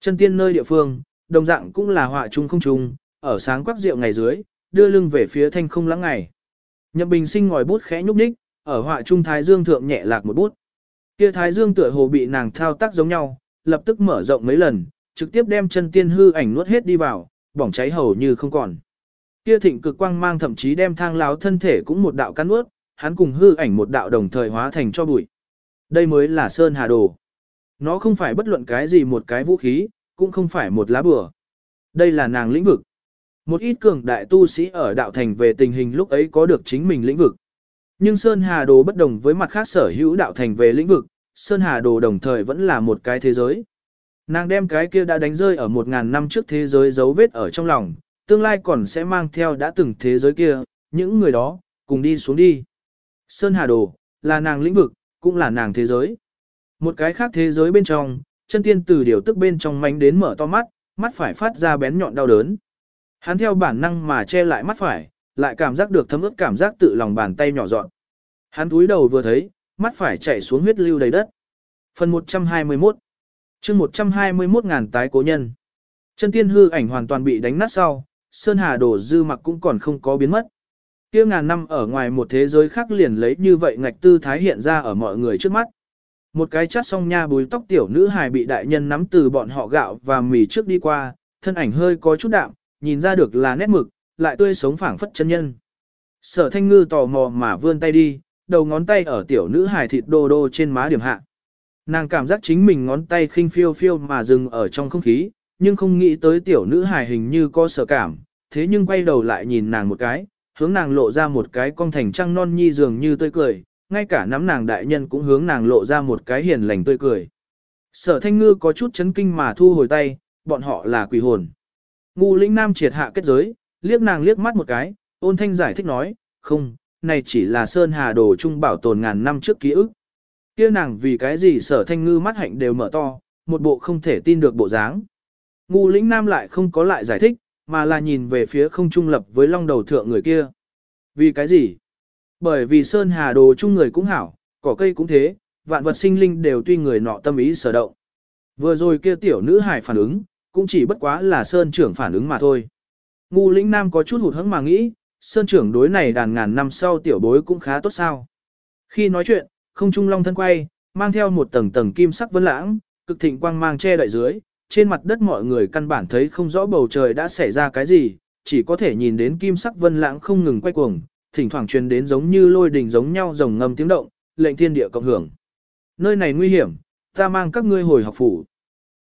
Chân tiên nơi địa phương, đồng dạng cũng là họa chung không chung, ở sáng quắc rượu ngày dưới, đưa lưng về phía thanh không lắng ngày. Nhậm bình sinh ngòi bút khẽ nhúc nhích, ở họa trung thái dương thượng nhẹ lạc một bút. Kia thái dương tựa hồ bị nàng thao tác giống nhau, lập tức mở rộng mấy lần, trực tiếp đem chân tiên hư ảnh nuốt hết đi vào, bỏng cháy hầu như không còn. Kia thịnh cực quang mang thậm chí đem thang láo thân thể cũng một đạo cắn nuốt, hắn cùng hư ảnh một đạo đồng thời hóa thành cho bụi. Đây mới là Sơn Hà Đồ. Nó không phải bất luận cái gì một cái vũ khí, cũng không phải một lá bừa. Đây là nàng lĩnh vực. Một ít cường đại tu sĩ ở đạo thành về tình hình lúc ấy có được chính mình lĩnh vực. Nhưng Sơn Hà Đồ bất đồng với mặt khác sở hữu đạo thành về lĩnh vực, Sơn Hà Đồ đồng thời vẫn là một cái thế giới. Nàng đem cái kia đã đánh rơi ở một ngàn năm trước thế giới dấu vết ở trong lòng, tương lai còn sẽ mang theo đã từng thế giới kia, những người đó, cùng đi xuống đi. Sơn Hà Đồ, là nàng lĩnh vực, cũng là nàng thế giới. Một cái khác thế giới bên trong, chân tiên từ điều tức bên trong mánh đến mở to mắt, mắt phải phát ra bén nhọn đau đớn. Hắn theo bản năng mà che lại mắt phải, lại cảm giác được thấm ướt cảm giác tự lòng bàn tay nhỏ dọn. Hắn túi đầu vừa thấy, mắt phải chảy xuống huyết lưu đầy đất. Phần 121 chương 121 ngàn tái cố nhân. Chân tiên hư ảnh hoàn toàn bị đánh nát sau, Sơn Hà đổ dư mặc cũng còn không có biến mất. Kia ngàn năm ở ngoài một thế giới khác liền lấy như vậy ngạch tư thái hiện ra ở mọi người trước mắt. Một cái chát song nha bùi tóc tiểu nữ hài bị đại nhân nắm từ bọn họ gạo và mì trước đi qua, thân ảnh hơi có chút đạm, nhìn ra được là nét mực, lại tươi sống phảng phất chân nhân. Sở thanh ngư tò mò mà vươn tay đi, đầu ngón tay ở tiểu nữ hài thịt đô đô trên má điểm hạ. Nàng cảm giác chính mình ngón tay khinh phiêu phiêu mà dừng ở trong không khí, nhưng không nghĩ tới tiểu nữ hài hình như có sợ cảm, thế nhưng quay đầu lại nhìn nàng một cái, hướng nàng lộ ra một cái cong thành trăng non nhi dường như tươi cười, ngay cả nắm nàng đại nhân cũng hướng nàng lộ ra một cái hiền lành tươi cười. Sở thanh ngư có chút chấn kinh mà thu hồi tay, bọn họ là quỷ hồn. Ngu lĩnh nam triệt hạ kết giới, liếc nàng liếc mắt một cái, ôn thanh giải thích nói, không, này chỉ là sơn hà đồ trung bảo tồn ngàn năm trước ký ức. kia nàng vì cái gì sở thanh ngư mắt hạnh đều mở to, một bộ không thể tin được bộ dáng. Ngu lĩnh nam lại không có lại giải thích, mà là nhìn về phía không trung lập với long đầu thượng người kia. Vì cái gì? Bởi vì sơn hà đồ chung người cũng hảo, cỏ cây cũng thế, vạn vật sinh linh đều tuy người nọ tâm ý sở động. Vừa rồi kia tiểu nữ hải phản ứng, cũng chỉ bất quá là sơn trưởng phản ứng mà thôi. Ngu lĩnh nam có chút hụt hẫng mà nghĩ, sơn trưởng đối này đàn ngàn năm sau tiểu bối cũng khá tốt sao. Khi nói chuyện, không trung long thân quay, mang theo một tầng tầng kim sắc vân lãng, cực thịnh quang mang che đại dưới, trên mặt đất mọi người căn bản thấy không rõ bầu trời đã xảy ra cái gì, chỉ có thể nhìn đến kim sắc vân lãng không ngừng quay cuồng, thỉnh thoảng truyền đến giống như lôi đình giống nhau rồng ngâm tiếng động, lệnh thiên địa cộng hưởng. Nơi này nguy hiểm, ta mang các ngươi hồi học phủ.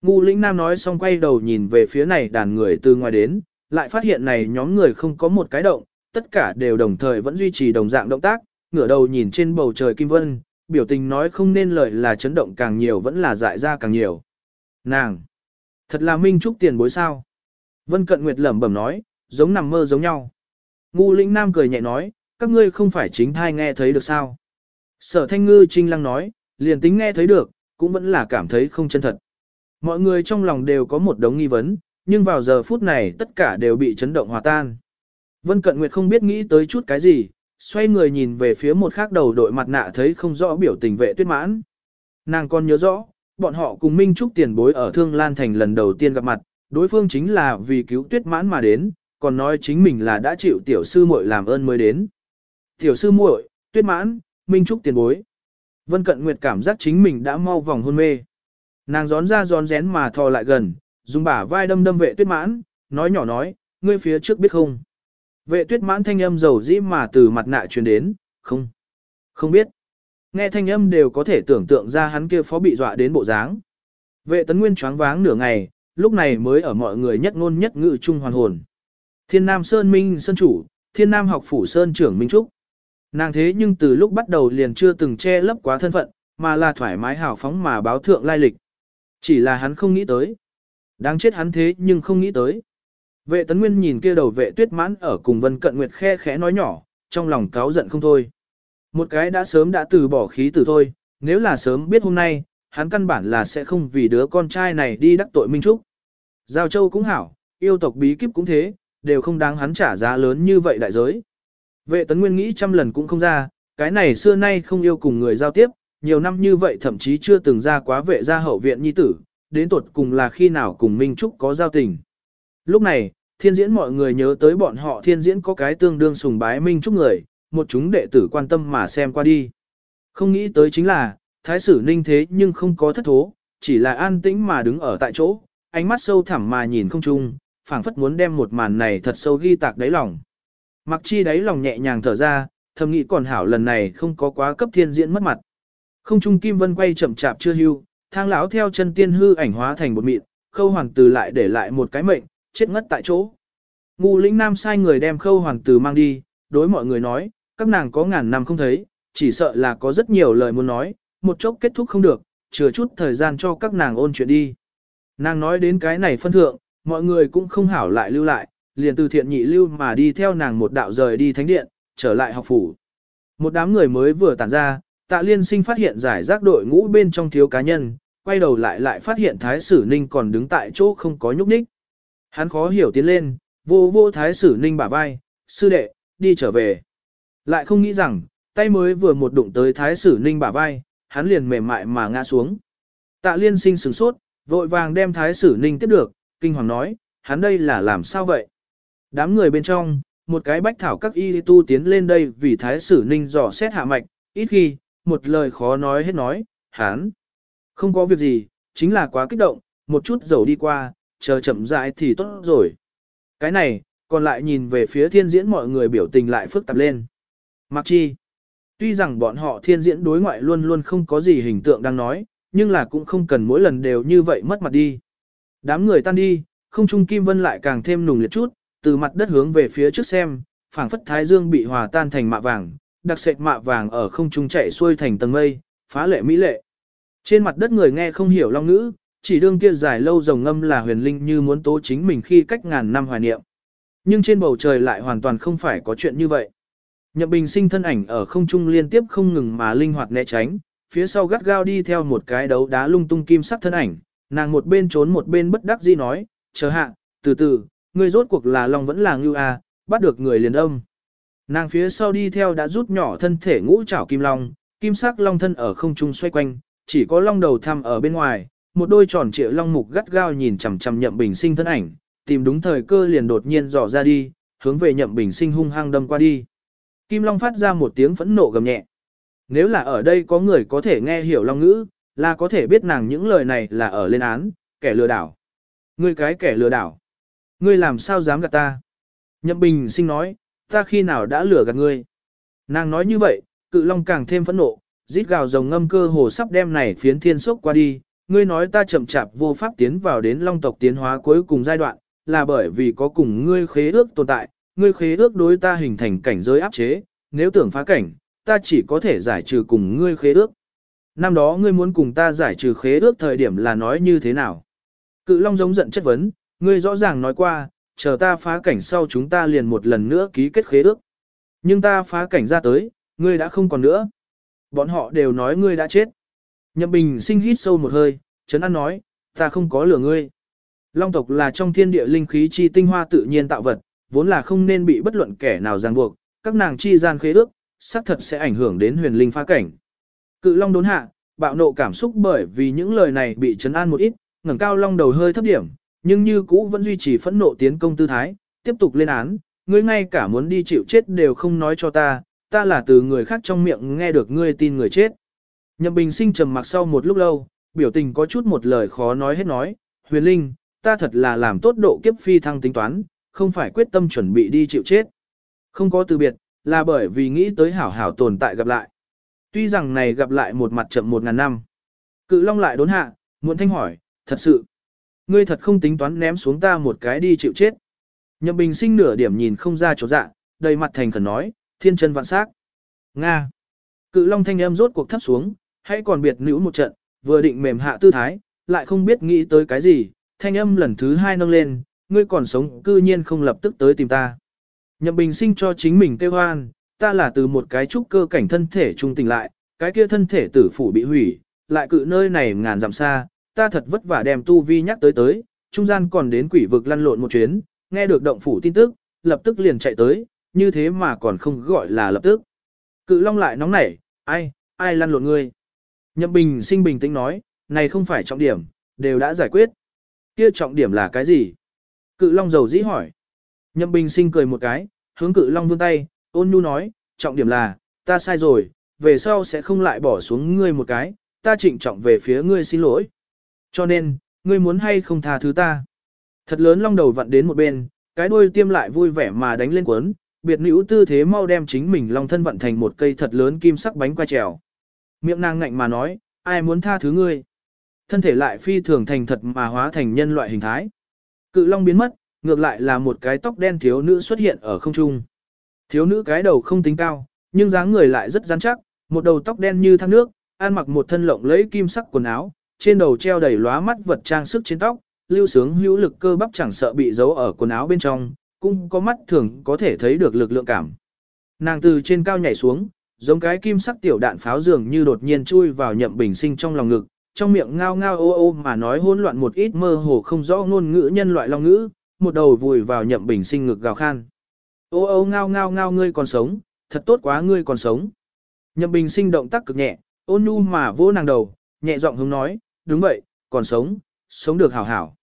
Ngu lĩnh nam nói xong quay đầu nhìn về phía này đàn người từ ngoài đến, lại phát hiện này nhóm người không có một cái động, tất cả đều đồng thời vẫn duy trì đồng dạng động tác, ngửa đầu nhìn trên bầu trời kim vân, biểu tình nói không nên lời là chấn động càng nhiều vẫn là dại ra càng nhiều. Nàng! Thật là minh trúc tiền bối sao? Vân Cận Nguyệt lẩm bẩm nói, giống nằm mơ giống nhau. Ngu lĩnh nam cười nhẹ nói, các ngươi không phải chính thai nghe thấy được sao? Sở thanh ngư trinh lăng nói, liền tính nghe thấy được, cũng vẫn là cảm thấy không chân thật. Mọi người trong lòng đều có một đống nghi vấn, nhưng vào giờ phút này tất cả đều bị chấn động hòa tan. Vân Cận Nguyệt không biết nghĩ tới chút cái gì, xoay người nhìn về phía một khác đầu đội mặt nạ thấy không rõ biểu tình vệ tuyết mãn. Nàng còn nhớ rõ, bọn họ cùng Minh Trúc tiền bối ở Thương Lan Thành lần đầu tiên gặp mặt, đối phương chính là vì cứu tuyết mãn mà đến, còn nói chính mình là đã chịu tiểu sư muội làm ơn mới đến. Tiểu sư muội, tuyết mãn, Minh Trúc tiền bối. Vân Cận Nguyệt cảm giác chính mình đã mau vòng hôn mê. Nàng gión ra gión rén mà thò lại gần, dùng bả vai đâm đâm vệ tuyết mãn, nói nhỏ nói, ngươi phía trước biết không. Vệ tuyết mãn thanh âm dầu dĩ mà từ mặt nạ truyền đến, không, không biết. Nghe thanh âm đều có thể tưởng tượng ra hắn kia phó bị dọa đến bộ dáng. Vệ tấn nguyên choáng váng nửa ngày, lúc này mới ở mọi người nhất ngôn nhất ngữ chung hoàn hồn. Thiên Nam Sơn Minh Sơn Chủ, Thiên Nam học phủ Sơn trưởng Minh Trúc. Nàng thế nhưng từ lúc bắt đầu liền chưa từng che lấp quá thân phận, mà là thoải mái hào phóng mà báo thượng lai lịch. Chỉ là hắn không nghĩ tới. Đáng chết hắn thế nhưng không nghĩ tới. Vệ tấn nguyên nhìn kia đầu vệ tuyết mãn ở cùng vân cận nguyệt khe khẽ nói nhỏ, trong lòng cáo giận không thôi. Một cái đã sớm đã từ bỏ khí tử thôi, nếu là sớm biết hôm nay, hắn căn bản là sẽ không vì đứa con trai này đi đắc tội Minh Trúc. Giao Châu cũng hảo, yêu tộc bí kíp cũng thế, đều không đáng hắn trả giá lớn như vậy đại giới. Vệ tấn nguyên nghĩ trăm lần cũng không ra, cái này xưa nay không yêu cùng người giao tiếp, nhiều năm như vậy thậm chí chưa từng ra quá vệ gia hậu viện nhi tử, đến tuột cùng là khi nào cùng Minh Trúc có giao tình. Lúc này, thiên diễn mọi người nhớ tới bọn họ thiên diễn có cái tương đương sùng bái Minh Trúc người, một chúng đệ tử quan tâm mà xem qua đi. Không nghĩ tới chính là, thái sử ninh thế nhưng không có thất thố, chỉ là an tĩnh mà đứng ở tại chỗ, ánh mắt sâu thẳm mà nhìn không chung, phảng phất muốn đem một màn này thật sâu ghi tạc đáy lòng. Mặc chi đáy lòng nhẹ nhàng thở ra, thầm nghĩ còn hảo lần này không có quá cấp thiên diễn mất mặt. Không trung kim vân quay chậm chạp chưa hưu, thang lão theo chân tiên hư ảnh hóa thành một mịn, khâu hoàng tử lại để lại một cái mệnh, chết ngất tại chỗ. Ngu lĩnh nam sai người đem khâu hoàng tử mang đi, đối mọi người nói, các nàng có ngàn năm không thấy, chỉ sợ là có rất nhiều lời muốn nói, một chốc kết thúc không được, chừa chút thời gian cho các nàng ôn chuyện đi. Nàng nói đến cái này phân thượng, mọi người cũng không hảo lại lưu lại, liền từ thiện nhị lưu mà đi theo nàng một đạo rời đi thánh điện, trở lại học phủ. Một đám người mới vừa tản ra, tạ liên sinh phát hiện giải rác đội ngũ bên trong thiếu cá nhân, quay đầu lại lại phát hiện thái sử ninh còn đứng tại chỗ không có nhúc nhích. Hắn khó hiểu tiến lên, vô vô thái sử ninh bả vai, sư đệ, đi trở về. Lại không nghĩ rằng, tay mới vừa một đụng tới thái sử ninh bả vai, hắn liền mềm mại mà ngã xuống. Tạ liên sinh sửng sốt, vội vàng đem thái sử ninh tiếp được, kinh hoàng nói, hắn đây là làm sao vậy? Đám người bên trong, một cái bách thảo các y tu tiến lên đây vì thái sử ninh dò xét hạ mạch, ít khi, một lời khó nói hết nói, hắn. Không có việc gì, chính là quá kích động, một chút dầu đi qua, chờ chậm rãi thì tốt rồi. Cái này, còn lại nhìn về phía thiên diễn mọi người biểu tình lại phức tạp lên. Mặc chi, tuy rằng bọn họ thiên diễn đối ngoại luôn luôn không có gì hình tượng đang nói, nhưng là cũng không cần mỗi lần đều như vậy mất mặt đi. Đám người tan đi, không trung kim vân lại càng thêm nùng liệt chút, từ mặt đất hướng về phía trước xem, phảng phất thái dương bị hòa tan thành mạ vàng, đặc sệt mạ vàng ở không trung chạy xuôi thành tầng mây, phá lệ mỹ lệ. Trên mặt đất người nghe không hiểu long ngữ, chỉ đương kia dài lâu rồng ngâm là huyền linh như muốn tố chính mình khi cách ngàn năm hoài niệm. Nhưng trên bầu trời lại hoàn toàn không phải có chuyện như vậy. Nhậm bình sinh thân ảnh ở không trung liên tiếp không ngừng mà linh hoạt né tránh, phía sau gắt gao đi theo một cái đấu đá lung tung kim sắc thân ảnh, nàng một bên trốn một bên bất đắc dĩ nói, chờ hạ, từ từ, người rốt cuộc là long vẫn là ngưu a, bắt được người liền âm. Nàng phía sau đi theo đã rút nhỏ thân thể ngũ trảo kim long, kim sắc long thân ở không trung xoay quanh, chỉ có long đầu thăm ở bên ngoài, một đôi tròn trịa long mục gắt gao nhìn chằm chằm nhậm bình sinh thân ảnh, tìm đúng thời cơ liền đột nhiên dò ra đi, hướng về nhậm bình sinh hung hăng đâm qua đi. Kim long phát ra một tiếng phẫn nộ gầm nhẹ. Nếu là ở đây có người có thể nghe hiểu long ngữ, là có thể biết nàng những lời này là ở lên án, kẻ lừa đảo. Ngươi cái kẻ lừa đảo. Ngươi làm sao dám gạt ta? Nhậm bình sinh nói, ta khi nào đã lừa gạt ngươi? Nàng nói như vậy, cự long càng thêm phẫn nộ, rít gào rồng ngâm cơ hồ sắp đem này phiến thiên sốc qua đi, ngươi nói ta chậm chạp vô pháp tiến vào đến long tộc tiến hóa cuối cùng giai đoạn, là bởi vì có cùng ngươi khế ước tồn tại, ngươi khế ước đối ta hình thành cảnh giới áp chế, nếu tưởng phá cảnh, ta chỉ có thể giải trừ cùng ngươi khế ước. Năm đó ngươi muốn cùng ta giải trừ khế ước thời điểm là nói như thế nào? Cự Long giống giận chất vấn, ngươi rõ ràng nói qua, chờ ta phá cảnh sau chúng ta liền một lần nữa ký kết khế ước. Nhưng ta phá cảnh ra tới, ngươi đã không còn nữa. Bọn họ đều nói ngươi đã chết. Nhậm Bình sinh hít sâu một hơi, Trấn An nói, ta không có lừa ngươi. Long tộc là trong thiên địa linh khí chi tinh hoa tự nhiên tạo vật, vốn là không nên bị bất luận kẻ nào ràng buộc, các nàng chi gian khế ước, xác thật sẽ ảnh hưởng đến huyền linh phá cảnh. Cự Long đốn hạ, bạo nộ cảm xúc bởi vì những lời này bị trấn an một ít, ngẩng cao long đầu hơi thấp điểm, nhưng như cũ vẫn duy trì phẫn nộ tiến công tư thái, tiếp tục lên án, ngươi ngay cả muốn đi chịu chết đều không nói cho ta, ta là từ người khác trong miệng nghe được ngươi tin người chết. Nhậm Bình sinh trầm mặc sau một lúc lâu, biểu tình có chút một lời khó nói hết nói, huyền linh, ta thật là làm tốt độ kiếp phi thăng tính toán, không phải quyết tâm chuẩn bị đi chịu chết. Không có từ biệt, là bởi vì nghĩ tới hảo hảo tồn tại gặp lại. Tuy rằng này gặp lại một mặt chậm một ngàn năm. Cự Long lại đốn hạ, muộn thanh hỏi, thật sự. Ngươi thật không tính toán ném xuống ta một cái đi chịu chết. Nhậm Bình sinh nửa điểm nhìn không ra chỗ dạ, đầy mặt thành khẩn nói, thiên chân vạn sắc. Nga. Cự Long thanh âm rốt cuộc thấp xuống, hãy còn biệt nữ một trận, vừa định mềm hạ tư thái, lại không biết nghĩ tới cái gì, thanh âm lần thứ hai nâng lên, ngươi còn sống cư nhiên không lập tức tới tìm ta. Nhậm Bình sinh cho chính mình kêu hoan, ta là từ một cái trúc cơ cảnh thân thể trung tình lại, cái kia thân thể tử phủ bị hủy, lại cự nơi này ngàn dặm xa, ta thật vất vả đem tu vi nhắc tới tới, trung gian còn đến quỷ vực lăn lộn một chuyến, nghe được động phủ tin tức, lập tức liền chạy tới, như thế mà còn không gọi là lập tức. Cự long lại nóng nảy, ai, ai lăn lộn ngươi. Nhậm bình sinh bình tĩnh nói, này không phải trọng điểm, đều đã giải quyết. Kia trọng điểm là cái gì? Cự long dầu dĩ hỏi. Nhậm bình sinh cười một cái, hướng cự long vươn tay, ôn nhu nói, trọng điểm là, ta sai rồi, về sau sẽ không lại bỏ xuống ngươi một cái, ta trịnh trọng về phía ngươi xin lỗi. Cho nên, ngươi muốn hay không tha thứ ta. Thật lớn long đầu vặn đến một bên, cái đuôi tiêm lại vui vẻ mà đánh lên cuốn, biệt nữ tư thế mau đem chính mình long thân vặn thành một cây thật lớn kim sắc bánh qua trèo. Miệng nàng ngạnh mà nói, ai muốn tha thứ ngươi. Thân thể lại phi thường thành thật mà hóa thành nhân loại hình thái. Cự long biến mất, ngược lại là một cái tóc đen thiếu nữ xuất hiện ở không trung. Thiếu nữ cái đầu không tính cao, nhưng dáng người lại rất rắn chắc, một đầu tóc đen như thác nước, ăn mặc một thân lộng lẫy kim sắc quần áo, trên đầu treo đầy lóa mắt vật trang sức trên tóc, lưu sướng hữu lực cơ bắp chẳng sợ bị giấu ở quần áo bên trong, cũng có mắt thường có thể thấy được lực lượng cảm. Nàng từ trên cao nhảy xuống, giống cái kim sắc tiểu đạn pháo dường như đột nhiên chui vào nhậm bình sinh trong lòng ngực, trong miệng ngao ngao ô ô mà nói hỗn loạn một ít mơ hồ không rõ ngôn ngữ nhân loại long ngữ, một đầu vùi vào nhậm bình sinh ngực gào khan. Ô ô ngao ngao ngao ngươi còn sống, thật tốt quá ngươi còn sống. Nhậm bình sinh động tác cực nhẹ, ôn nhu mà vỗ nàng đầu, nhẹ giọng hướng nói, đúng vậy, còn sống, sống được hảo hảo.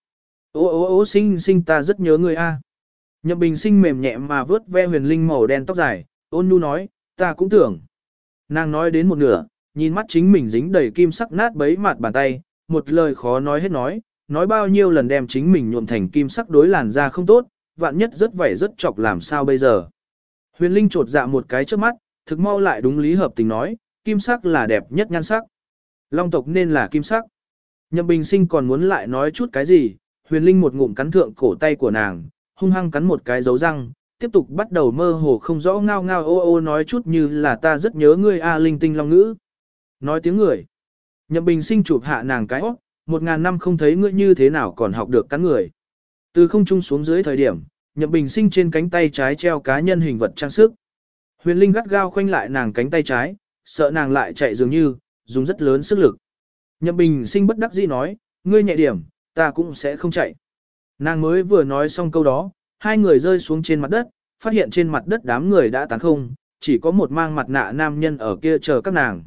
Ô ô ô sinh sinh ta rất nhớ ngươi a. Nhậm bình sinh mềm nhẹ mà vớt ve huyền linh màu đen tóc dài, ôn nhu nói, ta cũng tưởng. Nàng nói đến một nửa, nhìn mắt chính mình dính đầy kim sắc nát bấy mặt bàn tay, một lời khó nói hết nói, nói bao nhiêu lần đem chính mình nhuộm thành kim sắc đối làn da không tốt, vạn nhất rất vảy rất chọc làm sao bây giờ. Huyền Linh trột dạ một cái trước mắt, thực mau lại đúng lý hợp tình nói, kim sắc là đẹp nhất nhan sắc. Long tộc nên là kim sắc. Nhậm Bình Sinh còn muốn lại nói chút cái gì, Huyền Linh một ngụm cắn thượng cổ tay của nàng, hung hăng cắn một cái dấu răng, tiếp tục bắt đầu mơ hồ không rõ ngao ngao ô ô nói chút như là ta rất nhớ ngươi a linh tinh long ngữ. Nói tiếng người. Nhậm Bình Sinh chụp hạ nàng cái óc, một ngàn năm không thấy ngươi như thế nào còn học được cắn người. Từ không trung xuống dưới thời điểm, Nhậm Bình Sinh trên cánh tay trái treo cá nhân hình vật trang sức. Huyền Linh gắt gao khoanh lại nàng cánh tay trái, sợ nàng lại chạy dường như, dùng rất lớn sức lực. Nhậm Bình Sinh bất đắc dĩ nói, ngươi nhẹ điểm, ta cũng sẽ không chạy. Nàng mới vừa nói xong câu đó, hai người rơi xuống trên mặt đất, phát hiện trên mặt đất đám người đã tán không, chỉ có một mang mặt nạ nam nhân ở kia chờ các nàng.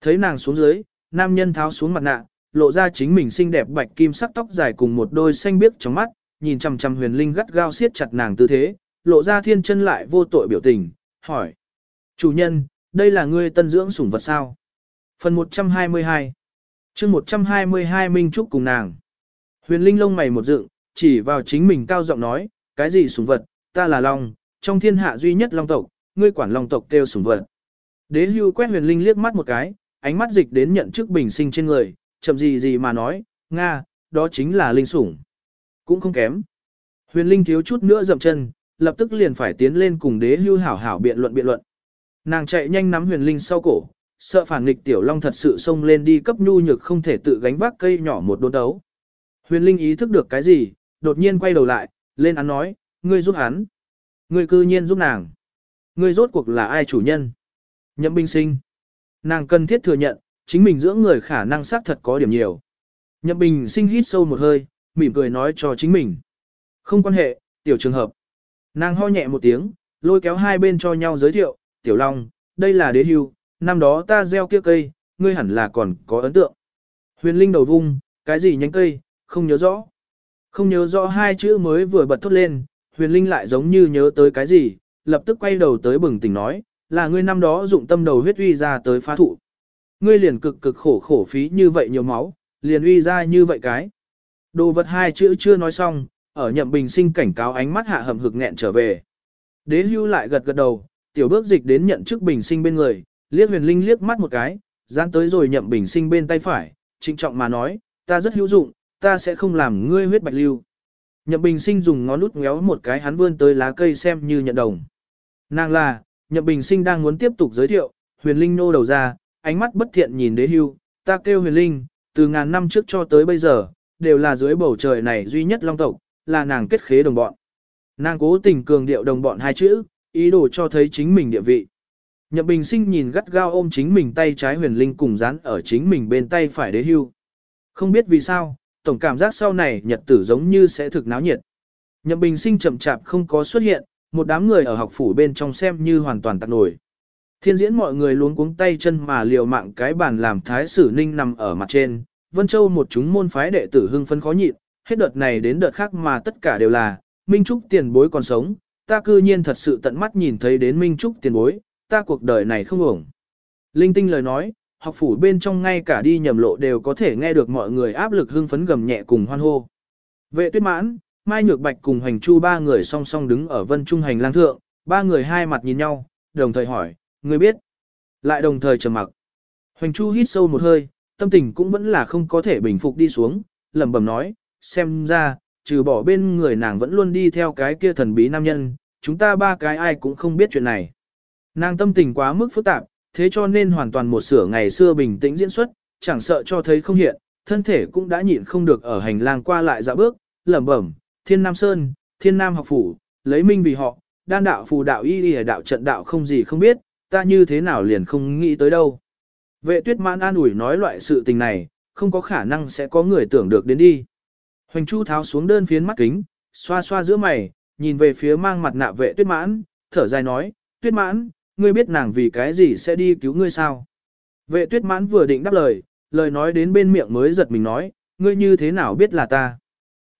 Thấy nàng xuống dưới, nam nhân tháo xuống mặt nạ, lộ ra chính mình xinh đẹp bạch kim sắc tóc dài cùng một đôi xanh biếc trong mắt, nhìn chằm chằm huyền linh gắt gao siết chặt nàng tư thế, lộ ra thiên chân lại vô tội biểu tình, hỏi. Chủ nhân, đây là ngươi tân dưỡng sủng vật sao? Phần 122 chương 122 Minh Trúc cùng nàng. Huyền linh lông mày một dựng, chỉ vào chính mình cao giọng nói, cái gì sủng vật, ta là Long, trong thiên hạ duy nhất Long tộc, ngươi quản Long tộc kêu sủng vật. Đế hưu quét huyền linh liếc mắt một cái, ánh mắt dịch đến nhận chức bình sinh trên người, chậm gì gì mà nói, Nga, đó chính là linh sủng. Cũng không kém. Huyền linh thiếu chút nữa dậm chân, lập tức liền phải tiến lên cùng đế hưu hảo hảo biện luận biện luận. Nàng chạy nhanh nắm huyền linh sau cổ, sợ phản nghịch tiểu long thật sự xông lên đi cấp nhu nhược không thể tự gánh vác cây nhỏ một đốn đấu. Huyền linh ý thức được cái gì, đột nhiên quay đầu lại, lên án nói, ngươi giúp hắn. Ngươi cư nhiên giúp nàng. Ngươi rốt cuộc là ai chủ nhân? Nhậm binh sinh. Nàng cần thiết thừa nhận, chính mình giữa người khả năng xác thật có điểm nhiều. Nhậm bình sinh hít sâu một hơi, mỉm cười nói cho chính mình. Không quan hệ, tiểu trường hợp. Nàng ho nhẹ một tiếng, lôi kéo hai bên cho nhau giới thiệu, tiểu long, đây là đế hưu, năm đó ta gieo kia cây, ngươi hẳn là còn có ấn tượng. Huyền linh đầu vung, cái gì nhánh cây, không nhớ rõ. Không nhớ rõ hai chữ mới vừa bật thốt lên, huyền linh lại giống như nhớ tới cái gì, lập tức quay đầu tới bừng tỉnh nói, là ngươi năm đó dụng tâm đầu huyết uy ra tới phá thụ. Ngươi liền cực cực khổ khổ phí như vậy nhiều máu, liền uy ra như vậy cái. Đồ vật hai chữ chưa nói xong, ở nhậm bình sinh cảnh cáo ánh mắt hạ hầm hực nghẹn trở về. Đế hưu lại gật gật đầu, tiểu bước dịch đến nhận chức bình sinh bên người, liếc huyền linh liếc mắt một cái, dán tới rồi nhậm bình sinh bên tay phải, trịnh trọng mà nói, ta rất hữu dụng, ta sẽ không làm ngươi huyết bạch lưu. Nhậm bình sinh dùng ngón út ngéo một cái hắn vươn tới lá cây xem như nhận đồng. Nàng là, nhậm bình sinh đang muốn tiếp tục giới thiệu, huyền linh nô đầu ra, ánh mắt bất thiện nhìn đế hưu, ta kêu huyền linh, từ ngàn năm trước cho tới bây giờ, đều là dưới bầu trời này duy nhất long tộc, là nàng kết khế đồng bọn. Nàng cố tình cường điệu đồng bọn hai chữ, ý đồ cho thấy chính mình địa vị. Nhậm Bình Sinh nhìn gắt gao ôm chính mình tay trái huyền linh cùng dán ở chính mình bên tay phải đế hưu. Không biết vì sao, tổng cảm giác sau này nhật tử giống như sẽ thực náo nhiệt. Nhậm Bình Sinh chậm chạp không có xuất hiện, một đám người ở học phủ bên trong xem như hoàn toàn tạc nổi. Thiên diễn mọi người luống cuống tay chân mà liều mạng cái bàn làm thái sử ninh nằm ở mặt trên. Vân Châu một chúng môn phái đệ tử hưng phấn khó nhịn, hết đợt này đến đợt khác mà tất cả đều là, Minh Trúc tiền bối còn sống, ta cư nhiên thật sự tận mắt nhìn thấy đến Minh Trúc tiền bối, ta cuộc đời này không ổng. Linh tinh lời nói, học phủ bên trong ngay cả đi nhầm lộ đều có thể nghe được mọi người áp lực hưng phấn gầm nhẹ cùng hoan hô. Vệ tuyết mãn, Mai Nhược Bạch cùng Hoành Chu ba người song song đứng ở vân trung hành lang thượng, ba người hai mặt nhìn nhau, đồng thời hỏi, người biết. Lại đồng thời trầm mặc. Hoành Chu hít sâu một hơi, tâm tình cũng vẫn là không có thể bình phục đi xuống, lẩm bẩm nói, xem ra, trừ bỏ bên người nàng vẫn luôn đi theo cái kia thần bí nam nhân, chúng ta ba cái ai cũng không biết chuyện này. Nàng tâm tình quá mức phức tạp, thế cho nên hoàn toàn một sửa ngày xưa bình tĩnh diễn xuất, chẳng sợ cho thấy không hiện, thân thể cũng đã nhịn không được ở hành lang qua lại dạo bước, lẩm bẩm, thiên nam sơn, thiên nam học phủ, lấy minh vì họ, đan đạo phù đạo y y đạo trận đạo không gì không biết, ta như thế nào liền không nghĩ tới đâu. Vệ tuyết mãn an ủi nói loại sự tình này, không có khả năng sẽ có người tưởng được đến đi. Hoành Chu tháo xuống đơn phiến mắt kính, xoa xoa giữa mày, nhìn về phía mang mặt nạ vệ tuyết mãn, thở dài nói, tuyết mãn, ngươi biết nàng vì cái gì sẽ đi cứu ngươi sao? Vệ tuyết mãn vừa định đáp lời, lời nói đến bên miệng mới giật mình nói, ngươi như thế nào biết là ta?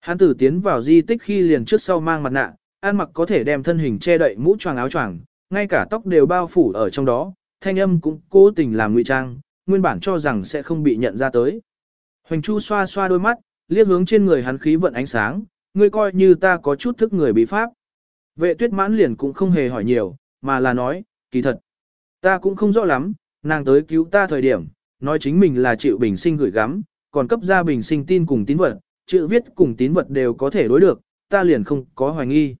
Hắn tử tiến vào di tích khi liền trước sau mang mặt nạ, ăn mặc có thể đem thân hình che đậy mũ choàng áo choàng, ngay cả tóc đều bao phủ ở trong đó, thanh âm cũng cố tình làm ngụy trang, nguyên bản cho rằng sẽ không bị nhận ra tới. Hoành Chu xoa xoa đôi mắt, liếc hướng trên người hắn khí vận ánh sáng, ngươi coi như ta có chút thức người bị pháp. Vệ tuyết mãn liền cũng không hề hỏi nhiều, mà là nói, kỳ thật. Ta cũng không rõ lắm, nàng tới cứu ta thời điểm, nói chính mình là chịu bình sinh gửi gắm, còn cấp ra bình sinh tin cùng tín vật, chữ viết cùng tín vật đều có thể đối được, ta liền không có hoài nghi.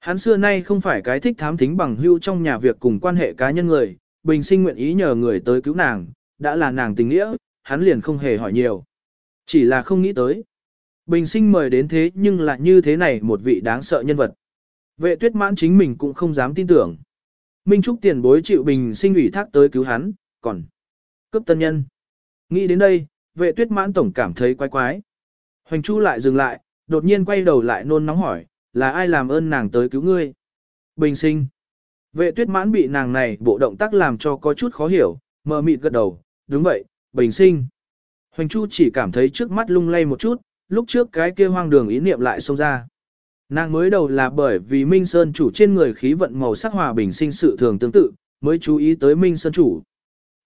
Hắn xưa nay không phải cái thích thám thính bằng hưu trong nhà việc cùng quan hệ cá nhân người, bình sinh nguyện ý nhờ người tới cứu nàng, đã là nàng tình nghĩa, hắn liền không hề hỏi nhiều. Chỉ là không nghĩ tới. Bình sinh mời đến thế nhưng lại như thế này một vị đáng sợ nhân vật. Vệ tuyết mãn chính mình cũng không dám tin tưởng. Minh Trúc tiền bối chịu bình sinh ủy thác tới cứu hắn, còn cấp tân nhân. Nghĩ đến đây, vệ tuyết mãn tổng cảm thấy quái quái. Hoành Chu lại dừng lại, đột nhiên quay đầu lại nôn nóng hỏi, là ai làm ơn nàng tới cứu ngươi? Bình sinh. Vệ tuyết mãn bị nàng này bộ động tác làm cho có chút khó hiểu, mờ mịt gật đầu, đúng vậy, bình sinh. Hoành Chu chỉ cảm thấy trước mắt lung lay một chút, lúc trước cái kia hoang đường ý niệm lại xông ra. Nàng mới đầu là bởi vì Minh Sơn chủ trên người khí vận màu sắc hòa bình sinh sự thường tương tự, mới chú ý tới Minh Sơn chủ.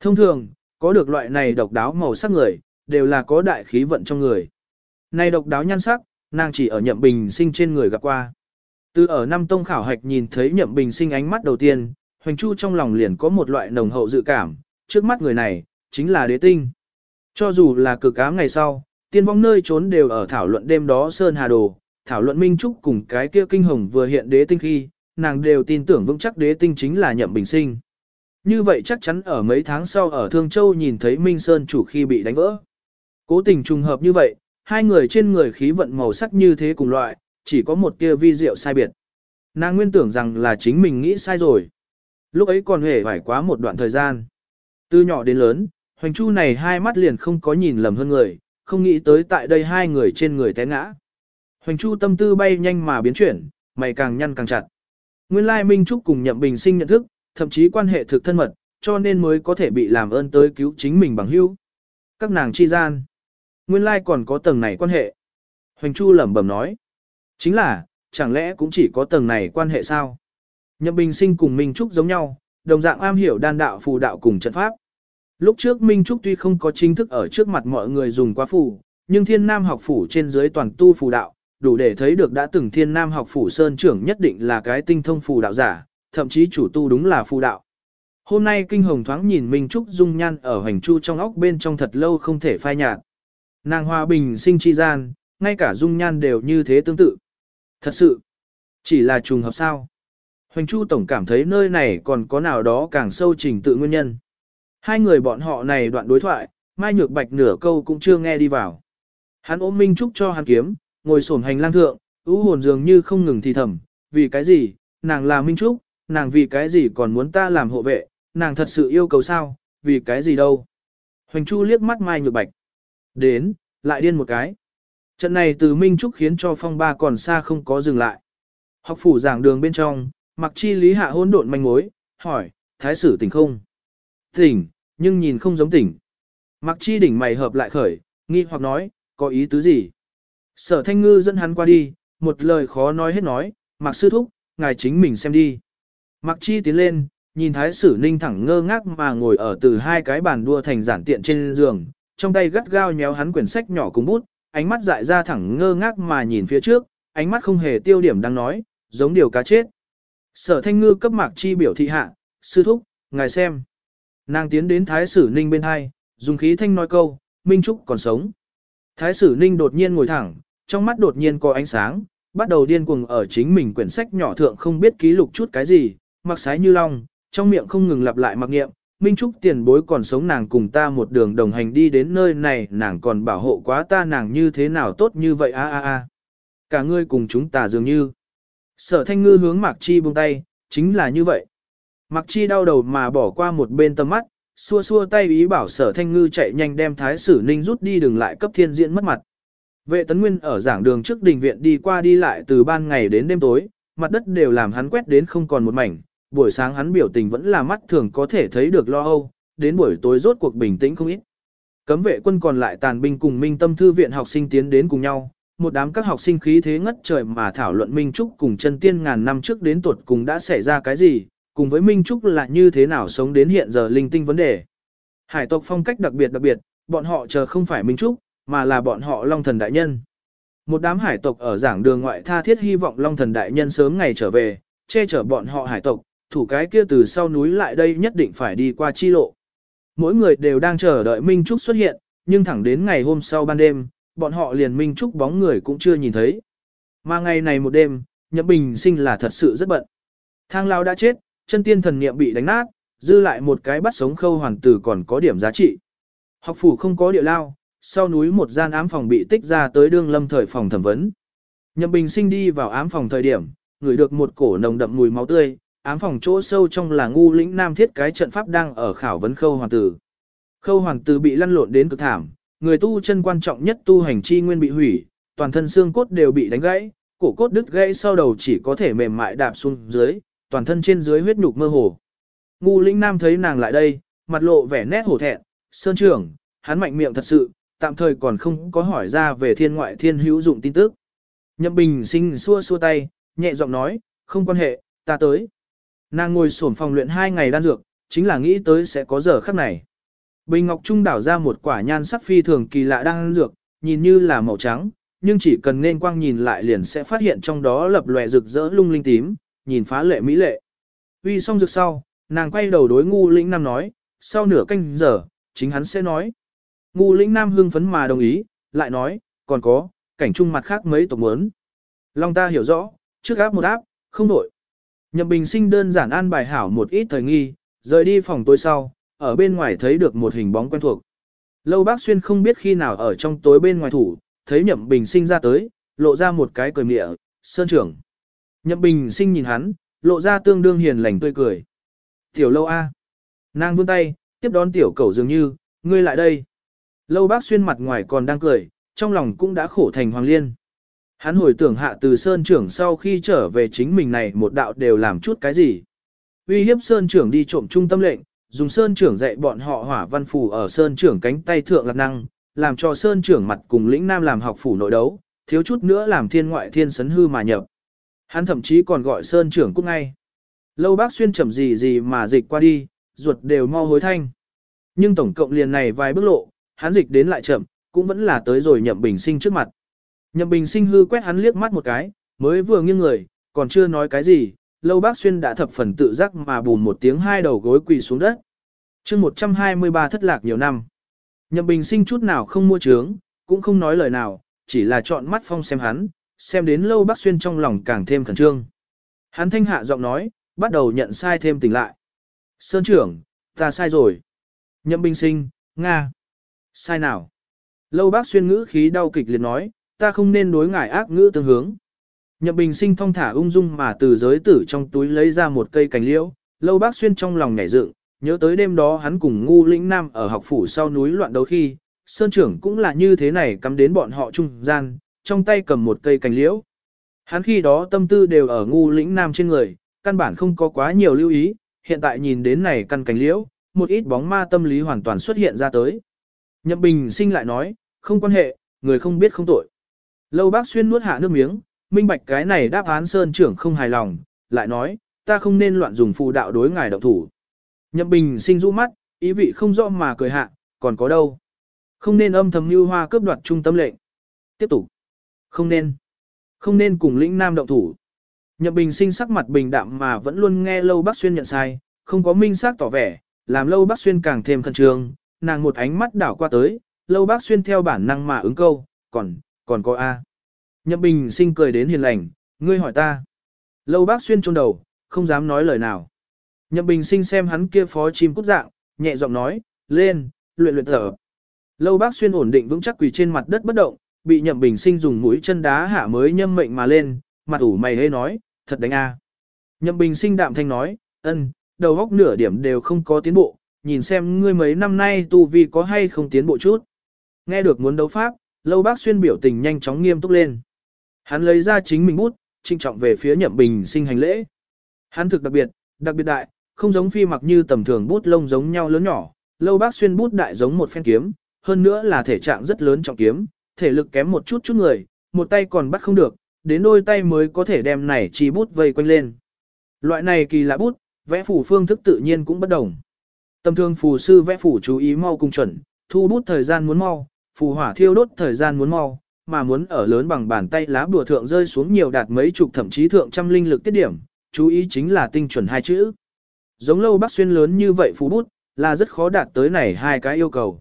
Thông thường, có được loại này độc đáo màu sắc người, đều là có đại khí vận trong người. Này độc đáo nhan sắc, nàng chỉ ở nhậm bình sinh trên người gặp qua. Từ ở năm tông khảo hạch nhìn thấy nhậm bình sinh ánh mắt đầu tiên, Hoành Chu trong lòng liền có một loại nồng hậu dự cảm, trước mắt người này, chính là đế tinh. Cho dù là cực ám ngày sau, tiên vong nơi trốn đều ở thảo luận đêm đó Sơn Hà Đồ, thảo luận Minh Trúc cùng cái kia kinh hồng vừa hiện đế tinh khi, nàng đều tin tưởng vững chắc đế tinh chính là nhậm bình sinh. Như vậy chắc chắn ở mấy tháng sau ở Thương Châu nhìn thấy Minh Sơn chủ khi bị đánh vỡ. Cố tình trùng hợp như vậy, hai người trên người khí vận màu sắc như thế cùng loại, chỉ có một tia vi diệu sai biệt. Nàng nguyên tưởng rằng là chính mình nghĩ sai rồi. Lúc ấy còn hề phải quá một đoạn thời gian. Từ nhỏ đến lớn, Hoành Chu này hai mắt liền không có nhìn lầm hơn người, không nghĩ tới tại đây hai người trên người té ngã. Hoành Chu tâm tư bay nhanh mà biến chuyển, mày càng nhăn càng chặt. Nguyên lai Minh Trúc cùng Nhậm Bình sinh nhận thức, thậm chí quan hệ thực thân mật, cho nên mới có thể bị làm ơn tới cứu chính mình bằng hữu. Các nàng chi gian. Nguyên lai còn có tầng này quan hệ. Hoành Chu lẩm bẩm nói. Chính là, chẳng lẽ cũng chỉ có tầng này quan hệ sao? Nhậm Bình sinh cùng Minh Trúc giống nhau, đồng dạng am hiểu đan đạo phù đạo cùng trận pháp. Lúc trước Minh Trúc tuy không có chính thức ở trước mặt mọi người dùng quá phù, nhưng thiên nam học phủ trên dưới toàn tu phù đạo, đủ để thấy được đã từng thiên nam học phủ sơn trưởng nhất định là cái tinh thông phù đạo giả, thậm chí chủ tu đúng là phù đạo. Hôm nay kinh hồng thoáng nhìn Minh Trúc dung nhan ở hành chu trong óc bên trong thật lâu không thể phai nhạt. Nàng hòa bình sinh chi gian, ngay cả dung nhan đều như thế tương tự. Thật sự, chỉ là trùng hợp sao. Hoành Chu Tổng cảm thấy nơi này còn có nào đó càng sâu trình tự nguyên nhân. Hai người bọn họ này đoạn đối thoại, Mai Nhược Bạch nửa câu cũng chưa nghe đi vào. Hắn ôm Minh Trúc cho hắn kiếm, ngồi sổn hành lang thượng, ú hồn dường như không ngừng thì thầm, vì cái gì, nàng là Minh Trúc, nàng vì cái gì còn muốn ta làm hộ vệ, nàng thật sự yêu cầu sao, vì cái gì đâu. Hoành Chu liếc mắt Mai Nhược Bạch. Đến, lại điên một cái. Trận này từ Minh Trúc khiến cho phong ba còn xa không có dừng lại. Học phủ giảng đường bên trong, mặc chi lý hạ hỗn độn manh mối, hỏi, thái sử tỉnh không? Tỉnh, nhưng nhìn không giống tỉnh. Mặc chi đỉnh mày hợp lại khởi, nghi hoặc nói, có ý tứ gì? Sở thanh ngư dẫn hắn qua đi, một lời khó nói hết nói, mặc sư thúc, ngài chính mình xem đi. Mặc chi tiến lên, nhìn thái sử ninh thẳng ngơ ngác mà ngồi ở từ hai cái bàn đua thành giản tiện trên giường, trong tay gắt gao nhéo hắn quyển sách nhỏ cùng bút, ánh mắt dại ra thẳng ngơ ngác mà nhìn phía trước, ánh mắt không hề tiêu điểm đang nói, giống điều cá chết. Sở thanh ngư cấp mạc chi biểu thị hạ, sư thúc, ngài xem. Nàng tiến đến thái sử ninh bên hai, dùng khí thanh nói câu, Minh Trúc còn sống. Thái sử ninh đột nhiên ngồi thẳng, trong mắt đột nhiên có ánh sáng, bắt đầu điên cuồng ở chính mình quyển sách nhỏ thượng không biết ký lục chút cái gì, mặc sái như long, trong miệng không ngừng lặp lại mặc nghiệm, Minh Trúc tiền bối còn sống nàng cùng ta một đường đồng hành đi đến nơi này nàng còn bảo hộ quá ta nàng như thế nào tốt như vậy a a a. Cả ngươi cùng chúng ta dường như. Sở thanh ngư hướng Mạc Chi buông tay, chính là như vậy. Mạc Chi đau đầu mà bỏ qua một bên tầm mắt, xua xua tay ý bảo sở thanh ngư chạy nhanh đem thái sử ninh rút đi đừng lại cấp thiên diễn mất mặt. Vệ tấn nguyên ở giảng đường trước đình viện đi qua đi lại từ ban ngày đến đêm tối, mặt đất đều làm hắn quét đến không còn một mảnh, buổi sáng hắn biểu tình vẫn là mắt thường có thể thấy được lo âu, đến buổi tối rốt cuộc bình tĩnh không ít. Cấm vệ quân còn lại tàn binh cùng Minh Tâm thư viện học sinh tiến đến cùng nhau, một đám các học sinh khí thế ngất trời mà thảo luận Minh Trúc cùng chân tiên ngàn năm trước đến tuột cùng đã xảy ra cái gì, cùng với Minh Trúc là như thế nào sống đến hiện giờ linh tinh vấn đề. Hải tộc phong cách đặc biệt đặc biệt, bọn họ chờ không phải Minh Trúc, mà là bọn họ Long Thần Đại Nhân. Một đám hải tộc ở giảng đường ngoại tha thiết hy vọng Long Thần Đại Nhân sớm ngày trở về, che chở bọn họ hải tộc, thủ cái kia từ sau núi lại đây nhất định phải đi qua chi lộ. Mỗi người đều đang chờ đợi Minh Trúc xuất hiện, nhưng thẳng đến ngày hôm sau ban đêm, bọn họ liền Minh Trúc bóng người cũng chưa nhìn thấy. Mà ngày này một đêm, Nhậm Bình sinh là thật sự rất bận. Thang lao đã chết, chân tiên thần niệm bị đánh nát, dư lại một cái bắt sống khâu hoàng tử còn có điểm giá trị. Học phủ không có địa lao, sau núi một gian ám phòng bị tích ra tới đương lâm thời phòng thẩm vấn. Nhậm Bình sinh đi vào ám phòng thời điểm, ngửi được một cổ nồng đậm mùi máu tươi, ám phòng chỗ sâu trong là ngu lĩnh nam thiết cái trận pháp đang ở khảo vấn khâu hoàng tử. Khâu hoàng tử bị lăn lộn đến cực thảm, người tu chân quan trọng nhất tu hành chi nguyên bị hủy, toàn thân xương cốt đều bị đánh gãy, cổ cốt đứt gãy sau đầu chỉ có thể mềm mại đạp xuống dưới, toàn thân trên dưới huyết nhục mơ hồ. Ngu lĩnh nam thấy nàng lại đây, mặt lộ vẻ nét hổ thẹn, sơn trưởng, hắn mạnh miệng thật sự, tạm thời còn không có hỏi ra về thiên ngoại thiên hữu dụng tin tức. Nhậm bình sinh xua xua tay, nhẹ giọng nói, không quan hệ, ta tới. Nàng ngồi sổm phòng luyện hai ngày đan dược, chính là nghĩ tới sẽ có giờ khắc này. Bình Ngọc Trung đảo ra một quả nhan sắc phi thường kỳ lạ đan dược, nhìn như là màu trắng, nhưng chỉ cần nên quang nhìn lại liền sẽ phát hiện trong đó lập lòe rực rỡ lung linh tím, nhìn phá lệ mỹ lệ. Uy xong dược sau, nàng quay đầu đối ngu lĩnh nam nói, sau nửa canh giờ, chính hắn sẽ nói. Ngu lĩnh nam hưng phấn mà đồng ý, lại nói, còn có, cảnh trung mặt khác mấy tộc muốn. Long ta hiểu rõ, trước áp một áp, không đổi. Nhậm Bình Sinh đơn giản an bài hảo một ít thời nghi, rời đi phòng tối sau, ở bên ngoài thấy được một hình bóng quen thuộc. Lâu Bác Xuyên không biết khi nào ở trong tối bên ngoài thủ, thấy Nhậm Bình Sinh ra tới, lộ ra một cái cười mỉa, sơn trưởng. Nhậm Bình Sinh nhìn hắn, lộ ra tương đương hiền lành tươi cười. Tiểu Lâu A. Nàng vươn tay, tiếp đón tiểu cẩu dường như, ngươi lại đây. Lâu Bác Xuyên mặt ngoài còn đang cười, trong lòng cũng đã khổ thành hoàng liên. Hắn hồi tưởng hạ từ Sơn trưởng sau khi trở về chính mình này một đạo đều làm chút cái gì. Uy hiếp Sơn trưởng đi trộm trung tâm lệnh, dùng Sơn trưởng dạy bọn họ hỏa văn phủ ở Sơn trưởng cánh tay thượng lạc năng, làm cho Sơn trưởng mặt cùng lĩnh nam làm học phủ nội đấu, thiếu chút nữa làm thiên ngoại thiên sấn hư mà nhập. Hắn thậm chí còn gọi Sơn trưởng cút ngay. Lâu bác xuyên chậm gì gì mà dịch qua đi, ruột đều mau hối thanh. Nhưng tổng cộng liền này vài bước lộ, hắn dịch đến lại chậm, cũng vẫn là tới rồi nhậm bình sinh trước mặt. Nhậm bình sinh hư quét hắn liếc mắt một cái, mới vừa nghiêng người, còn chưa nói cái gì, lâu bác xuyên đã thập phần tự giác mà bùn một tiếng hai đầu gối quỳ xuống đất. chương 123 thất lạc nhiều năm. Nhậm bình sinh chút nào không mua trướng, cũng không nói lời nào, chỉ là chọn mắt phong xem hắn, xem đến lâu bác xuyên trong lòng càng thêm khẩn trương. Hắn thanh hạ giọng nói, bắt đầu nhận sai thêm tỉnh lại. Sơn trưởng, ta sai rồi. Nhậm bình sinh, Nga. Sai nào? Lâu bác xuyên ngữ khí đau kịch liệt nói, ta không nên đối ngại ác ngữ tương hướng. Nhậm bình sinh thong thả ung dung mà từ giới tử trong túi lấy ra một cây cành liễu, lâu bác xuyên trong lòng nhảy dựng, nhớ tới đêm đó hắn cùng ngu lĩnh nam ở học phủ sau núi loạn đấu khi, sơn trưởng cũng là như thế này cắm đến bọn họ trung gian, trong tay cầm một cây cành liễu. Hắn khi đó tâm tư đều ở ngu lĩnh nam trên người, căn bản không có quá nhiều lưu ý, hiện tại nhìn đến này căn cành liễu, một ít bóng ma tâm lý hoàn toàn xuất hiện ra tới. Nhậm bình sinh lại nói, không quan hệ, người không biết không tội. Lâu bác xuyên nuốt hạ nước miếng, minh bạch cái này đáp án sơn trưởng không hài lòng, lại nói, ta không nên loạn dùng phù đạo đối ngài động thủ. Nhậm bình sinh rũ mắt, ý vị không rõ mà cười hạ, còn có đâu. Không nên âm thầm như hoa cướp đoạt trung tâm lệnh. Tiếp tục. Không nên. Không nên cùng lĩnh nam động thủ. Nhậm bình sinh sắc mặt bình đạm mà vẫn luôn nghe lâu bác xuyên nhận sai, không có minh xác tỏ vẻ, làm lâu bác xuyên càng thêm khẩn trương, nàng một ánh mắt đảo qua tới, lâu bác xuyên theo bản năng mà ứng câu, còn, còn có A. Nhậm Bình sinh cười đến hiền lành, ngươi hỏi ta. Lâu bác xuyên trôn đầu, không dám nói lời nào. Nhậm Bình sinh xem hắn kia phó chim cút dạng, nhẹ giọng nói, lên, luyện luyện thở. Lâu bác xuyên ổn định vững chắc quỳ trên mặt đất bất động, bị Nhậm Bình sinh dùng mũi chân đá hạ mới nhâm mệnh mà lên, mặt ủ mày hê nói, thật đánh a. Nhậm Bình sinh đạm thanh nói, ân, đầu góc nửa điểm đều không có tiến bộ, nhìn xem ngươi mấy năm nay tu vi có hay không tiến bộ chút. Nghe được muốn đấu pháp, lâu bác xuyên biểu tình nhanh chóng nghiêm túc lên. Hắn lấy ra chính mình bút, trinh trọng về phía nhậm bình sinh hành lễ. Hắn thực đặc biệt, đặc biệt đại, không giống phi mặc như tầm thường bút lông giống nhau lớn nhỏ, lâu bác xuyên bút đại giống một phen kiếm, hơn nữa là thể trạng rất lớn trọng kiếm, thể lực kém một chút chút người, một tay còn bắt không được, đến đôi tay mới có thể đem này chi bút vây quanh lên. Loại này kỳ lạ bút, vẽ phủ phương thức tự nhiên cũng bất đồng. Tầm thường phù sư vẽ phủ chú ý mau cùng chuẩn, thu bút thời gian muốn mau, phù hỏa thiêu đốt thời gian muốn mau, mà muốn ở lớn bằng bàn tay lá bùa thượng rơi xuống nhiều đạt mấy chục thậm chí thượng trăm linh lực tiết điểm, chú ý chính là tinh chuẩn hai chữ. Giống lâu bác xuyên lớn như vậy phú bút, là rất khó đạt tới này hai cái yêu cầu.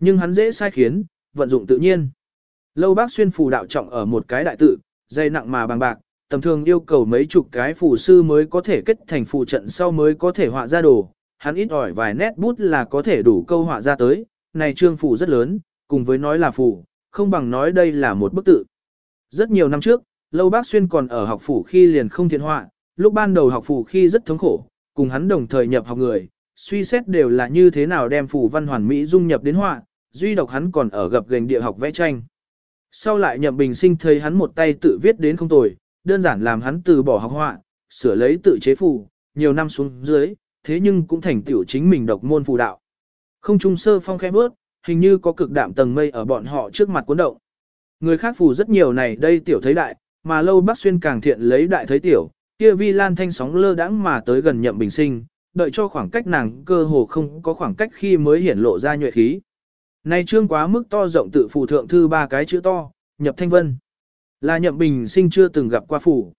Nhưng hắn dễ sai khiến, vận dụng tự nhiên. Lâu bác xuyên phù đạo trọng ở một cái đại tự, dây nặng mà bằng bạc, tầm thường yêu cầu mấy chục cái phù sư mới có thể kết thành phù trận sau mới có thể họa ra đồ, hắn ít ỏi vài nét bút là có thể đủ câu họa ra tới, này trương phù rất lớn, cùng với nói là phủ, không bằng nói đây là một bức tự. Rất nhiều năm trước, Lâu Bác Xuyên còn ở học phủ khi liền không thiện họa, lúc ban đầu học phủ khi rất thống khổ, cùng hắn đồng thời nhập học người, suy xét đều là như thế nào đem phủ văn hoàn mỹ dung nhập đến họa, duy độc hắn còn ở gặp gành địa học vẽ tranh. Sau lại nhậm bình sinh thấy hắn một tay tự viết đến không tồi, đơn giản làm hắn từ bỏ học họa, sửa lấy tự chế phù, nhiều năm xuống dưới, thế nhưng cũng thành tiểu chính mình độc môn phù đạo. Không trung sơ phong khẽ bước, hình như có cực đạm tầng mây ở bọn họ trước mặt cuốn động. Người khác phù rất nhiều này đây tiểu thấy đại, mà lâu bác xuyên càng thiện lấy đại thấy tiểu, kia vi lan thanh sóng lơ đãng mà tới gần nhậm bình sinh, đợi cho khoảng cách nàng cơ hồ không có khoảng cách khi mới hiển lộ ra nhuệ khí. Này trương quá mức to rộng tự phù thượng thư ba cái chữ to, nhập thanh vân. Là nhậm bình sinh chưa từng gặp qua phủ.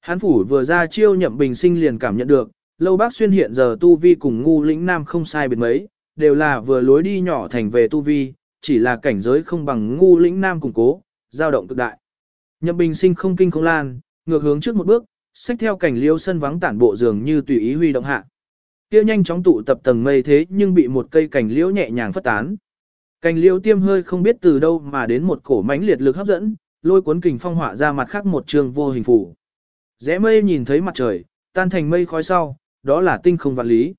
Hán phủ vừa ra chiêu nhậm bình sinh liền cảm nhận được, lâu bác xuyên hiện giờ tu vi cùng ngu lĩnh nam không sai biệt mấy, đều là vừa lối đi nhỏ thành về tu vi, chỉ là cảnh giới không bằng ngu lĩnh nam củng cố, dao động cực đại. Nhậm bình sinh không kinh không lan, ngược hướng trước một bước, xách theo cảnh liêu sân vắng tản bộ dường như tùy ý huy động hạ. Kia nhanh chóng tụ tập tầng mây thế nhưng bị một cây cảnh liễu nhẹ nhàng phất tán. Cảnh liễu tiêm hơi không biết từ đâu mà đến một cổ mãnh liệt lực hấp dẫn, lôi cuốn kình phong họa ra mặt khác một trường vô hình phủ. Rẽ mây nhìn thấy mặt trời, tan thành mây khói sau, đó là tinh không vạn lý.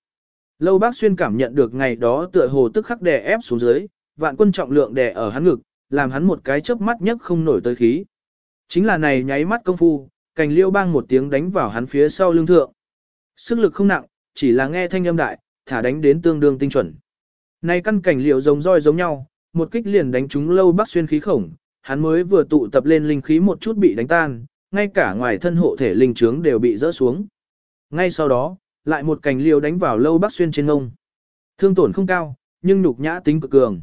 Lâu bác xuyên cảm nhận được ngày đó tựa hồ tức khắc đè ép xuống dưới, vạn quân trọng lượng đè ở hắn ngực, làm hắn một cái chớp mắt nhất không nổi tới khí. Chính là này nháy mắt công phu, cành liêu bang một tiếng đánh vào hắn phía sau lưng thượng. Sức lực không nặng, chỉ là nghe thanh âm đại, thả đánh đến tương đương tinh chuẩn. Này căn cảnh liệu giống roi giống nhau, một kích liền đánh trúng lâu bác xuyên khí khổng, hắn mới vừa tụ tập lên linh khí một chút bị đánh tan, ngay cả ngoài thân hộ thể linh trướng đều bị rỡ xuống. Ngay sau đó, lại một cành liều đánh vào lâu bác xuyên trên ngông. Thương tổn không cao, nhưng nhục nhã tính cực cường.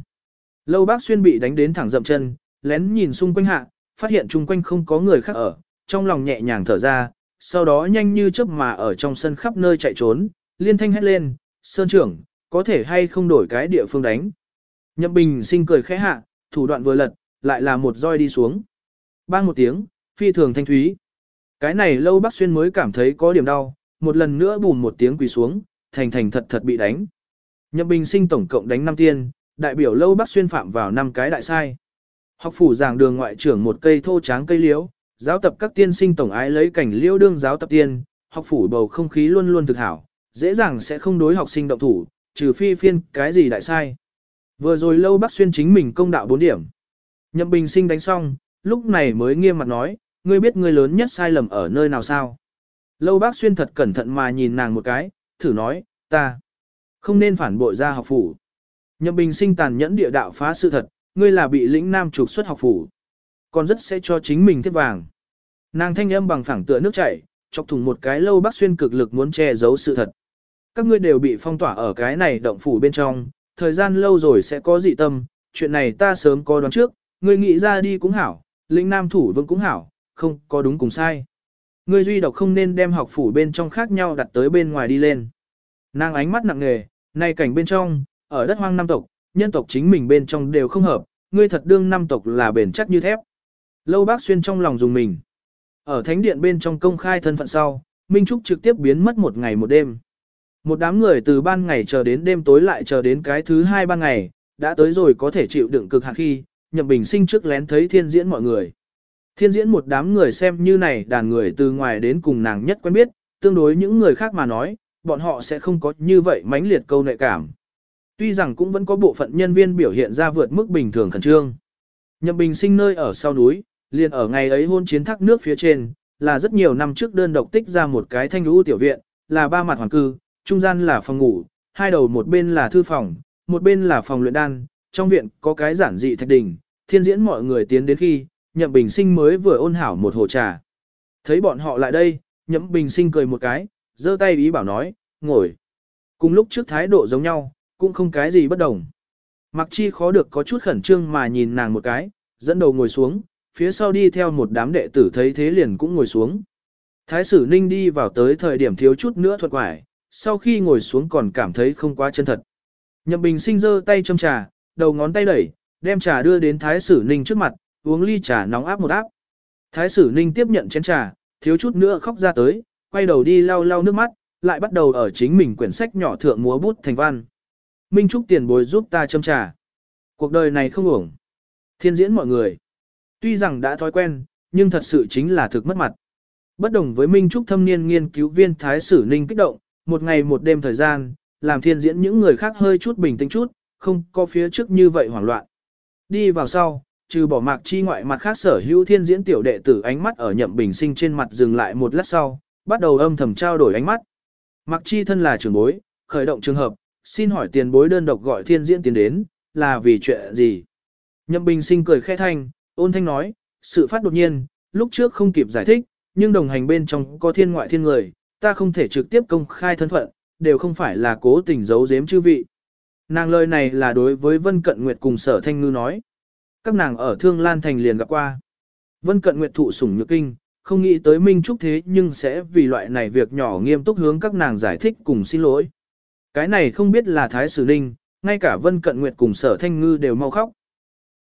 Lâu bác xuyên bị đánh đến thẳng dậm chân, lén nhìn xung quanh hạ, phát hiện chung quanh không có người khác ở, trong lòng nhẹ nhàng thở ra, sau đó nhanh như chớp mà ở trong sân khắp nơi chạy trốn, liên thanh hét lên, sơn trưởng, có thể hay không đổi cái địa phương đánh. Nhậm bình sinh cười khẽ hạ, thủ đoạn vừa lật, lại là một roi đi xuống. Bang một tiếng, phi thường thanh thúy. Cái này lâu bác xuyên mới cảm thấy có điểm đau, một lần nữa bùn một tiếng quỳ xuống, thành thành thật thật bị đánh. Nhậm bình sinh tổng cộng đánh 5 tiên, đại biểu lâu bắc xuyên phạm vào 5 cái đại sai. Học phủ giảng đường ngoại trưởng một cây thô tráng cây liễu, giáo tập các tiên sinh tổng ái lấy cảnh liễu đương giáo tập tiên, học phủ bầu không khí luôn luôn thực hảo, dễ dàng sẽ không đối học sinh động thủ, trừ phi phiên cái gì đại sai. Vừa rồi lâu bắc xuyên chính mình công đạo 4 điểm. Nhậm bình sinh đánh xong, lúc này mới nghiêm mặt nói, ngươi biết ngươi lớn nhất sai lầm ở nơi nào sao? Lâu bác xuyên thật cẩn thận mà nhìn nàng một cái, thử nói, ta không nên phản bội ra học phủ. Nhậm bình sinh tàn nhẫn địa đạo phá sự thật, ngươi là bị lĩnh nam trục xuất học phủ. Còn rất sẽ cho chính mình thiết vàng. Nàng thanh âm bằng phẳng tựa nước chảy, chọc thủng một cái lâu bác xuyên cực lực muốn che giấu sự thật. Các ngươi đều bị phong tỏa ở cái này động phủ bên trong, thời gian lâu rồi sẽ có dị tâm, chuyện này ta sớm có đoán trước, ngươi nghĩ ra đi cũng hảo, lĩnh nam thủ vương cũng hảo, không có đúng cùng sai. Ngươi duy độc không nên đem học phủ bên trong khác nhau đặt tới bên ngoài đi lên. Nàng ánh mắt nặng nề, nay cảnh bên trong, ở đất hoang năm tộc, nhân tộc chính mình bên trong đều không hợp, ngươi thật đương năm tộc là bền chắc như thép. Lâu bác xuyên trong lòng dùng mình. Ở thánh điện bên trong công khai thân phận sau, Minh Trúc trực tiếp biến mất một ngày một đêm. Một đám người từ ban ngày chờ đến đêm tối lại chờ đến cái thứ hai ban ngày, đã tới rồi có thể chịu đựng cực hạn khi, nhậm bình sinh trước lén thấy thiên diễn mọi người. Thiên diễn một đám người xem như này đàn người từ ngoài đến cùng nàng nhất quen biết, tương đối những người khác mà nói, bọn họ sẽ không có như vậy mãnh liệt câu nệ cảm. Tuy rằng cũng vẫn có bộ phận nhân viên biểu hiện ra vượt mức bình thường khẩn trương. Nhậm bình sinh nơi ở sau núi, liền ở ngày ấy hôn chiến thác nước phía trên, là rất nhiều năm trước đơn độc tích ra một cái thanh lũ tiểu viện, là ba mặt hoàng cư, trung gian là phòng ngủ, hai đầu một bên là thư phòng, một bên là phòng luyện đan, trong viện có cái giản dị thạch đình, thiên diễn mọi người tiến đến khi, nhậm bình sinh mới vừa ôn hảo một hồ trà. Thấy bọn họ lại đây, nhậm bình sinh cười một cái, giơ tay ý bảo nói, ngồi. Cùng lúc trước thái độ giống nhau, cũng không cái gì bất đồng. Mặc chi khó được có chút khẩn trương mà nhìn nàng một cái, dẫn đầu ngồi xuống, phía sau đi theo một đám đệ tử thấy thế liền cũng ngồi xuống. Thái sử ninh đi vào tới thời điểm thiếu chút nữa thuật quải, sau khi ngồi xuống còn cảm thấy không quá chân thật. Nhậm bình sinh giơ tay châm trà, đầu ngón tay đẩy, đem trà đưa đến thái sử ninh trước mặt, uống ly trà nóng áp một áp. Thái sử ninh tiếp nhận chén trà, thiếu chút nữa khóc ra tới, quay đầu đi lau lau nước mắt, lại bắt đầu ở chính mình quyển sách nhỏ thượng múa bút thành văn. Minh Trúc tiền bối giúp ta châm trà. Cuộc đời này không ổng. Thiên diễn mọi người. Tuy rằng đã thói quen, nhưng thật sự chính là thực mất mặt. Bất đồng với Minh Trúc thâm niên nghiên cứu viên Thái Sử Ninh kích động, một ngày một đêm thời gian, làm thiên diễn những người khác hơi chút bình tĩnh chút, không có phía trước như vậy hoảng loạn. Đi vào sau, trừ bỏ mạc chi ngoại mặt khác sở hữu thiên diễn tiểu đệ tử ánh mắt ở nhậm bình sinh trên mặt dừng lại một lát sau, bắt đầu âm thầm trao đổi ánh mắt. Mạc chi thân là trưởng bối, khởi động trường hợp, xin hỏi tiền bối đơn độc gọi thiên diễn tiến đến, là vì chuyện gì? Nhậm bình sinh cười khẽ thanh, ôn thanh nói, sự phát đột nhiên, lúc trước không kịp giải thích, nhưng đồng hành bên trong có thiên ngoại thiên người, ta không thể trực tiếp công khai thân phận, đều không phải là cố tình giấu giếm chư vị. Nàng lời này là đối với Vân Cận Nguyệt cùng sở thanh ngư nói. Các nàng ở Thương Lan Thành liền gặp qua. Vân Cận Nguyệt thụ sủng nhược kinh, không nghĩ tới Minh Trúc thế nhưng sẽ vì loại này việc nhỏ nghiêm túc hướng các nàng giải thích cùng xin lỗi. Cái này không biết là Thái Sử Ninh, ngay cả Vân Cận Nguyệt cùng sở thanh ngư đều mau khóc.